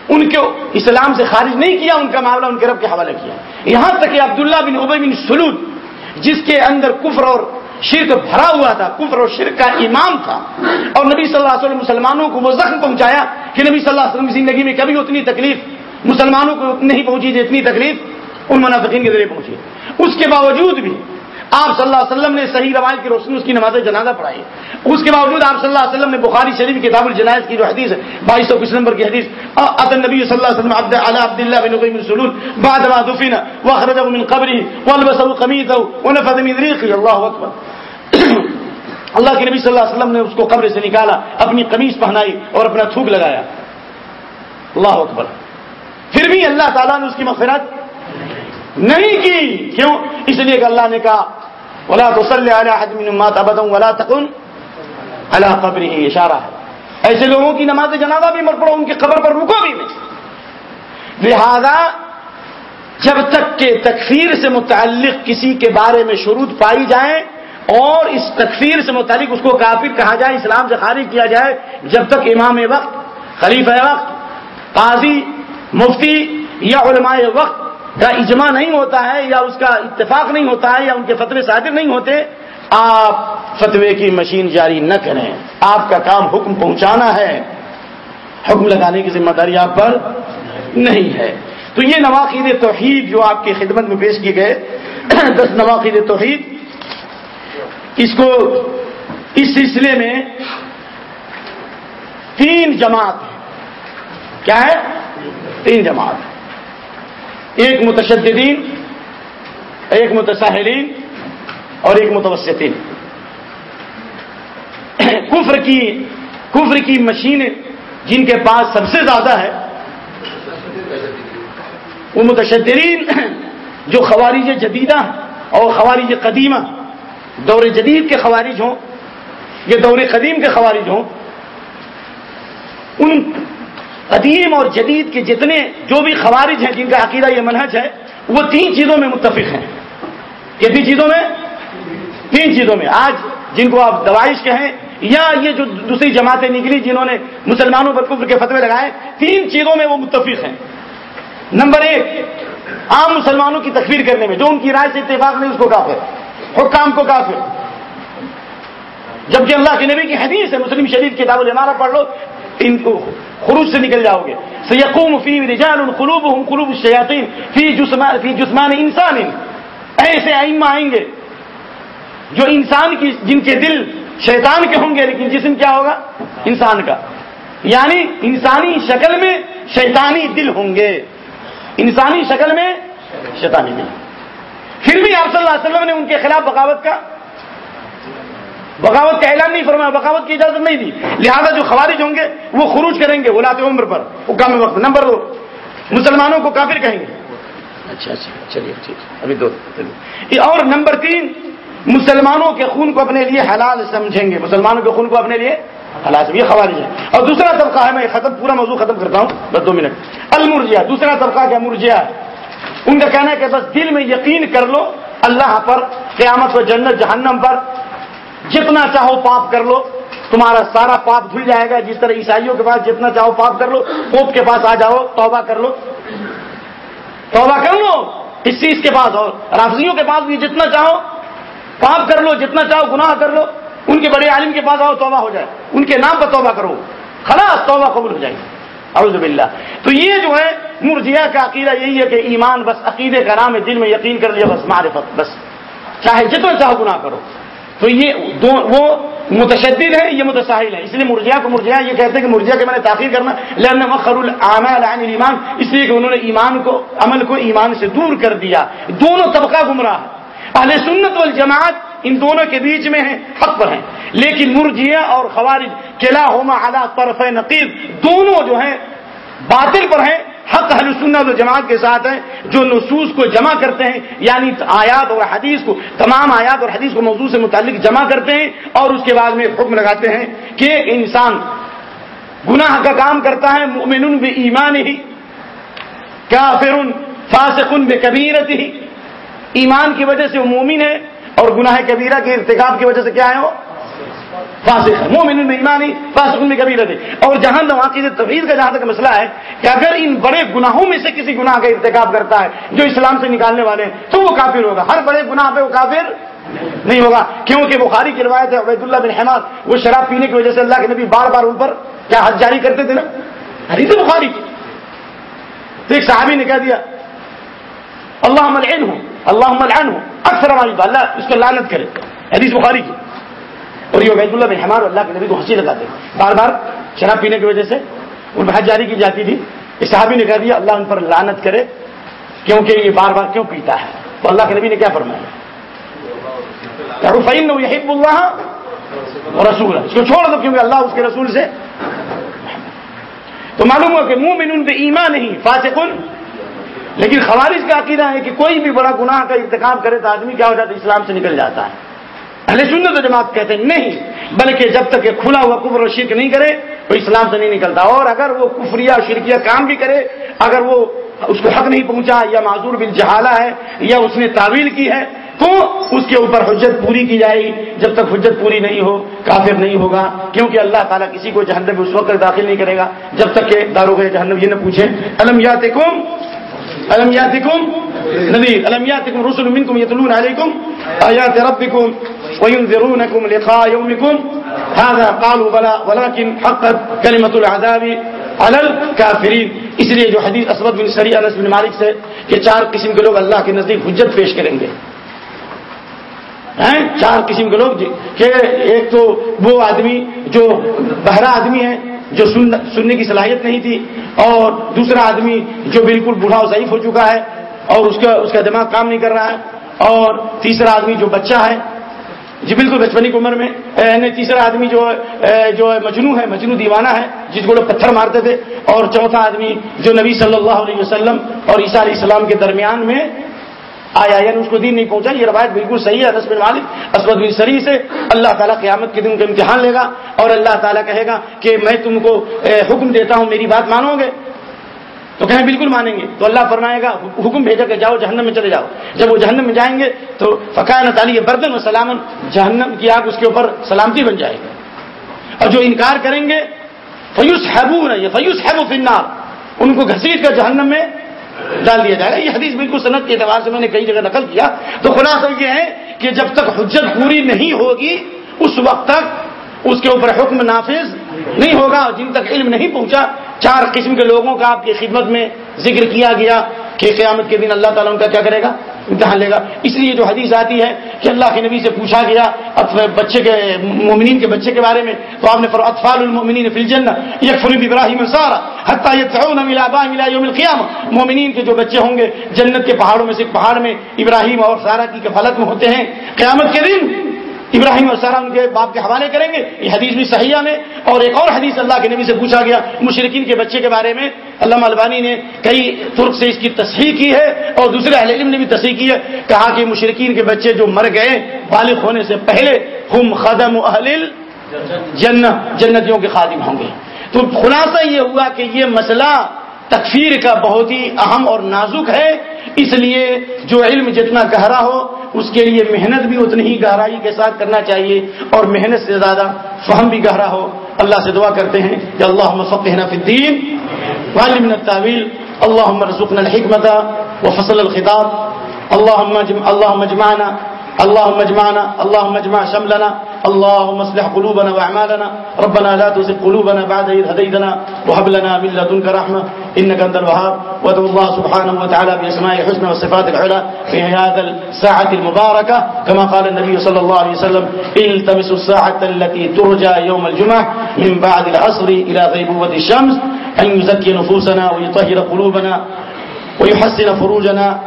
ان کو اسلام سے خارج نہیں کیا، ان کا معاملہ ان کے رب کے حوالے کیا۔ یہاں تک کہ عبداللہ بن عبی بن سلود جس کے اندر کفر اور شرک بھرا ہوا تھا، کفر اور شرک کا امام تھا۔ اور نبی صلی اللہ علیہ وسلم مسلمانوں کو وہ زخم پہنچایا کہ نبی صلی اللہ علیہ وسلم کی زندگی میں کبھی اتنی تکلیف، مسلمانوں کو نہیں پہنچی جتنی تکلیف، ان منافقین کے ذریعے پہنچی۔ اس کے باوجود بھی آپ صلی اللہ علیہ وسلم نے صحیح روایت کی روشنی، اس کی نماز جنازہ پڑھائی۔ اس کے باوجود آپ صلی اللہ علیہ وسلم نے بخاری شریف کتاب الجنائز کی جو حدیث ہے، بائیس سو کچھ نمبر کی حدیث عبد نبی صلی اللہ علیہ وسلم عبد علی عبد اللہ بن قیم سلول بعد ما دفن واخرجه من قبره، والبسه قميصه ونفذ من ريقه الله اکبر (coughs) اللہ کے نبی صلی اللہ علیہ وسلم نے اس کو قبر سے نکالا، اپنی قمیص پہنائی اور اپنا تھوک لگایا۔ اللہ اکبر۔ پھر بھی اللہ تعالیٰ نے اس کی مغفرت نہیں کی۔ کیوں؟ اس لیے کہ اللہ نے کہا، ولا تو صلی اللہ ولا تکن اللہ قبر ہی اشارہ ہے ایسے لوگوں کی نماز جنازہ بھی مر پڑو ان کی قبر پر رکو بھی نہیں۔ لہذا جب تک کہ تکفیر سے متعلق کسی کے بارے میں شروط پائی جائے اور اس تکفیر سے متعلق اس کو کافر کہا جائے، اسلام سے خارج کیا جائے، جب تک امام وقت خلیف وقت، قاضی، مفتی یا علماء وقت کا اجماع نہیں ہوتا ہے یا اس کا اتفاق نہیں ہوتا ہے یا ان کے فتوے صادر نہیں ہوتے، آپ فتوے کی مشین جاری نہ کریں۔ آپ کا کام حکم پہنچانا ہے۔ حکم لگانے کی ذمہ داری آپ پر نہیں ہے۔ تو یہ نواقید توحید جو آپ کی خدمت میں پیش کیے گئے، (coughs) دس نواقید توحید اس کو اس سلسلے میں تین جماعت کیا ہے؟ تین جماعت ایک متشددین، ایک متصاہرین اور ایک متوسطین۔ کفر کی کفر کی مشین جن کے پاس سب سے زیادہ ہے، وہ متشدرین جو خوارج جدیدہ اور خوارج قدیمہ دور جدید کے خوارج ہوں یا دور قدیم کے خوارج ہوں، ان قدیم اور جدید کے جتنے جو بھی خوارج ہیں، جن کا عقیدہ یہ منہج ہے، وہ تین چیزوں میں متفق ہیں۔ کتنی چیزوں میں؟ تین چیزوں میں۔ آج جن کو آپ دوائش کہیں، یا یہ جو دوسری جماعتیں نکلی جنہوں نے مسلمانوں پر کفر کے فتوے لگائے، تین چیزوں میں وہ متفق ہیں۔ نمبر ایک، عام مسلمانوں کی تکفیر کرنے میں، جو ان کی رائے سے اتفاق نہیں، اس کو کافر۔ حکام کو کافر. جبکہ اللہ کے نبی کی حدیث ہے، مسلم شریف کی دعوت پڑھ لو ان کو خروج سے نکل جاؤ گے. سیقوم فی رجال القلوب ہوں قلوب الشیاطین فی جسمان فی جسمان انسان. ایسے ائمہ آئیں گے جو انسان کی جن کے دل شیطان کے ہوں گے، لیکن جسم کیا ہوگا؟ انسان کا. یعنی انسانی شکل میں شیطانی دل ہوں گے. انسانی شکل میں شیطانی دل. پھر بھی آپ صلی اللہ علیہ وسلم نے ان کے خلاف بغاوت کا بغاوت کا اعلان نہیں فرمایا بغاوت کی اجازت نہیں دی۔ لہذا جو خوارج ہوں گے وہ خروج کریں گے غلط عمر پر وہ کام وقت۔ نمبر دو مسلمانوں کو کافر کہیں گے۔ اچھا اچھا چلیے ٹھیک ابھی دو۔ اور نمبر تین مسلمانوں کے خون کو اپنے لیے حلال سمجھیں گے۔ مسلمانوں کے خون کو اپنے لیے حلال یہ خوارج ہے اور دوسرا طبقہ ہے میں ختم پورا موضوع ختم کرتا ہوں بس دو منٹ۔ المرجیا دوسرا طبقہ کیا؟ مرجیا ان کا کہنا ہے کہ بس دل میں یقین کر لو، اللہ پر، قیامت و جنت، جہنم پر، جتنا چاہو پاپ کر لو، تمہارا سارا پاپ دھل جائے گا، جس طرح عیسائیوں کے پاس جتنا چاہو پاپ کر لو، پوپ کے پاس آ جاؤ، توبہ کر لو۔ توبہ کر لو، اس چیز کے پاس اور رافضیوں کے پاس بھی جتنا چاہو پاپ کر لو، جتنا چاہو گناہ کر لو، ان کے بڑے عالم کے پاس آؤ، توبہ ہو جائے۔ ان کے نام پر توبہ کرو۔ خلاص، توبہ قبول ہو جائے گی۔ اعوذ باللہ۔ تو یہ جو ہے مرجیا کا عقیدہ یہی ہے کہ ایمان بس عقیدے کا نام ہے دل میں یقین کر لیا، بس معرفت، بس۔ چاہے جتنا چاہو گناہ کرو۔ تو یہ دو وہ متشدد ہے، یہ متساحل ہے اس لیے مرجیا کو مرجیا یہ کہتے ہیں کہ مرجیا کے میں نے تاخیر کرنا۔ لہن مخر العمل عن ایمان اس لیے کہ انہوں نے ایمان کو، عمل کو ایمان سے دور کر دیا۔ دونوں طبقہ گمراہ اہل سنت والجماعت ان دونوں کے بیچ میں ہیں، حق پر ہیں۔ لیکن مرجیا اور خوارج قلعہ ہوما حالات طرف نقیب دونوں جو ہیں، باطل پر ہیں۔ حق اہل سنت و جماعت کے ساتھ ہیں، جو نصوص کو جمع کرتے ہیں یعنی آیات اور حدیث کو، تمام آیات اور حدیث کو موضوع سے متعلق جمع کرتے ہیں اور اس کے بعد میں حکم لگاتے ہیں کہ ایک انسان گناہ کا کام کرتا ہے مومن بھی ایمان ہی کافر فاسقن بے کبیرت ہی ایمان کی وجہ سے وہ مومن ہے اور گناہ کبیرہ کے ارتکاب کی وجہ سے کیا ہے وہ؟ فاسق ہے مومن ایمانی فاسق میں کبیرہ تھے اور جہاں واقعی توحید کا جہاں تک مسئلہ ہے کہ اگر ان بڑے گناہوں میں سے کسی گناہ کا ارتکاب کرتا ہے جو اسلام سے نکالنے والے ہیں، تو وہ کافر ہوگا۔ ہر بڑے گناہ پہ وہ کافر نہیں ہوگا۔ کیونکہ بخاری کی روایت ہے عبید اللہ بن حماد، وہ شراب پینے کی وجہ سے اللہ کے نبی بار بار ان پر کیا حد جاری کرتے تھے نا؟ حدیث بخاری کی۔ تو ایک صحابی نے کہہ دیا اللہ ملعن ہوں۔ اللہ ملعن ہوں اکثر ہماری اللہ اس کو لعنت کرے. حدیث بخاری کی. اور یہ عبید اللہ بن حمار اللہ کے نبی کو ہنسی لگاتے بار بار شراب پینے کی وجہ سے ان حد جاری کی جاتی تھی. اس صحابی نے کہہ دیا، اللہ ان پر لانت کرے، کیونکہ یہ بار بار کیوں پیتا ہے؟ تو اللہ کے نبی نے کیا فرمایا؟ فعین یہی اللہ اور رسول اس کو چھوڑ دو کیونکہ اللہ اس کے رسول سے تو معلوم ہوا کہ منہ میں ان پہ ایمان نہیں فاسقن لیکن خوارج کا عقیدہ ہے کہ کوئی بھی بڑا گناہ کا ارتکاب کرے تو آدمی کیا ہو جاتا ہے؟ اسلام سے نکل جاتا ہے۔ اہل سنت و جماعت کہتے ہیں، نہیں، بلکہ جب تک کہ کھلا ہوا کفر و شرک نہیں کرے وہ اسلام سے نہیں نکلتا۔ اور اگر وہ کفریہ، شرکیہ کام بھی کرے، اگر وہ اس کو حق نہیں پہنچا یا معذور بل جہالا ہے یا اس نے تعویل کی ہے، تو اس کے اوپر حجت پوری کی جائے گی۔ جب تک حجت پوری نہیں ہو، کافر نہیں ہوگا، کیونکہ اللہ تعالیٰ کسی کو جہنم میں اس وقت داخل نہیں کرے گا۔ جب تک کہ داروغ جہنم یہ نہ پوچھے المیات کم المیات کم نبی المیات کم رسول منکم یتلون علیکم آیات ربکم وینذرونکم لقاء یومکم هذا قالوا بلا ولكن حقت كلمة العذاب على الكافرين. اس لیے جو حدیث اسود بن سری انس بن مالک سے کہ چار قسم کے لوگ اللہ کے نزدیک حجت پیش کریں گے۔ چار قسم کے لوگ جی، کہ ایک تو وہ آدمی جو بہرا آدمی ہے جو سننے کی صلاحیت نہیں تھی اور دوسرا آدمی جو بالکل بوڑھا و ضعیف ہو چکا ہے اور اس کا اس کا دماغ کام نہیں کر رہا ہے اور تیسرا آدمی جو بچہ ہے جی بالکل بچپنی کی عمر میں یعنی تیسرا آدمی جو جو مجنو ہے مجنو دیوانہ ہے، جس کو لوگ پتھر مارتے تھے، اور چوتھا آدمی جو نبی صلی اللہ علیہ وسلم اور عیسیٰ علیہ السلام کے درمیان میں آیا یعنی اس کو دین نہیں پہنچا یہ روایت بالکل صحیح ہے بن مالک اسمد بن سری سے اللہ تعالیٰ قیامت کے دن کا امتحان لے گا اور اللہ تعالیٰ کہے گا کہ میں تم کو حکم دیتا ہوں، میری بات مانو گے۔ تو کہیں بالکل مانیں گے۔ تو اللہ فرمائے گا، حکم بھیجا کہ جاؤ جہنم میں چلے جاؤ۔ جب وہ جہنم میں جائیں گے تو فقائے تعالی بردن و سلامن جہنم کی آگ اس کے اوپر سلامتی بن جائے گا اور جو انکار کریں گے فیوس حیبو نہیں فیوس حیب فنار ان کو گھسیٹ کر جہنم میں ڈال دیا جائے گا یہ حدیث بالکل صنعت کے اعتبار سے میں نے کئی جگہ نقل کیا۔ تو خلاصہ یہ ہے کہ جب تک حجت پوری نہیں ہوگی، اس وقت تک اس کے اوپر حکم نافذ نہیں ہوگا۔ جن تک علم نہیں پہنچا، چار قسم کے لوگوں کا آپ کی خدمت میں ذکر کیا گیا کہ قیامت کے دن اللہ تعالیٰ ان کا کیا کرے گا؟ امتحان لے گا۔ اس لیے جو حدیث آتی ہے کہ اللہ کے نبی سے پوچھا گیا بچے کے، مومنین کے بچے کے بارے میں، تو آپ نے اطفال المومنین فی الجنہ یکفر ابراہیم سارا حتیٰ یدفعون ملا با ملا یوم القیامہ. مومنین کے جو بچے ہوں گے، جنت کے پہاڑوں میں سے پہاڑ میں ابراہیم اور سارا کی کفالت میں ہوتے ہیں۔ قیامت کے دن ابراہیم اور سارا ان کے باپ کے حوالے کریں گے، یہ حدیث بھی صحیح میں، اور ایک اور حدیث اللہ کے نبی سے پوچھا گیا مشرقین کے بچے کے بارے میں، علامہ البانی نے کئی ترک سے اس کی تصحیح کی ہے، اور دوسرے اہل علم نے بھی تصحیح کی ہے، کہا کہ مشرقین کے بچے جو مر گئے، بالغ ہونے سے پہلے ہم خدم اہل جنت جنتیوں کے خادم ہوں گے۔ تو خلاصہ یہ ہوا کہ یہ مسئلہ تکفیر کا بہت ہی اہم اور نازک ہے، اس لیے جو علم جتنا گہرا ہو اس کے لیے محنت بھی اتنی ہی گہرائی کے ساتھ کرنا چاہیے اور محنت سے زیادہ فہم بھی گہرا ہو۔ اللہ سے دعا کرتے ہیں کہ اللہ فقہنا فی الدین والمن التاویل اللہ رزقنا الحکمت و فصل الخطاب۔ اللہ اللہ مجمانہ اللہ مجمانہ اللہ مجمع شملنا۔ اللهم اصلح قلوبنا واعمالنا ربنا لا تزغ قلوبنا بعد إذ هديتنا وهب لنا من لدنك رحمة. إنك أنت الوهاب. وادعو الله سبحانه وتعالى بأسماء الحسنى والصفات العلى في هذا الساعة المباركة. كما قال النبي صلى الله عليه وسلم، التمسوا الساعة التي ترجى يوم الجمعة من بعد العصر إلى غيبوبة الشمس. أن يزكي نفوسنا ويطهر قلوبنا ويحسن فروجنا.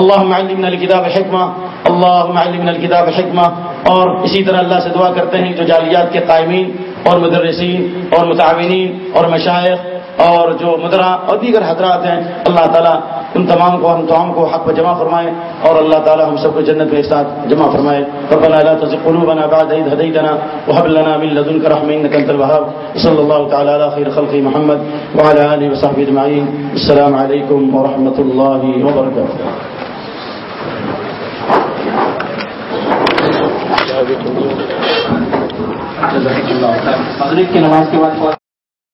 اللهم علمنا الكتاب حكمة. اللهم علمنا الكتاب حکمہ۔ اور اسی طرح اللہ سے دعا کرتے ہیں جو جالیات کے قائمین اور مدرسین اور متعاونین اور مشائق اور جو مدرا اور دیگر حضرات ہیں، اللہ تعالیٰ ان تمام کو ہم تمام کو حق پہ جمع فرمائے اور اللہ تعالیٰ ہم سب کو جنت کے ساتھ جمع فرمائے۔ ربنا لا تزغ قلوبنا بعد إذ هديتنا وهب لنا من لدنك رحمة إنك أنت الوهاب۔ صلى الله تعالى على خير خلق محمد وعلى آله وصحبه أجمعين السلام عليكم ورحمة الله وبركاته مغرب کی نماز کے بعد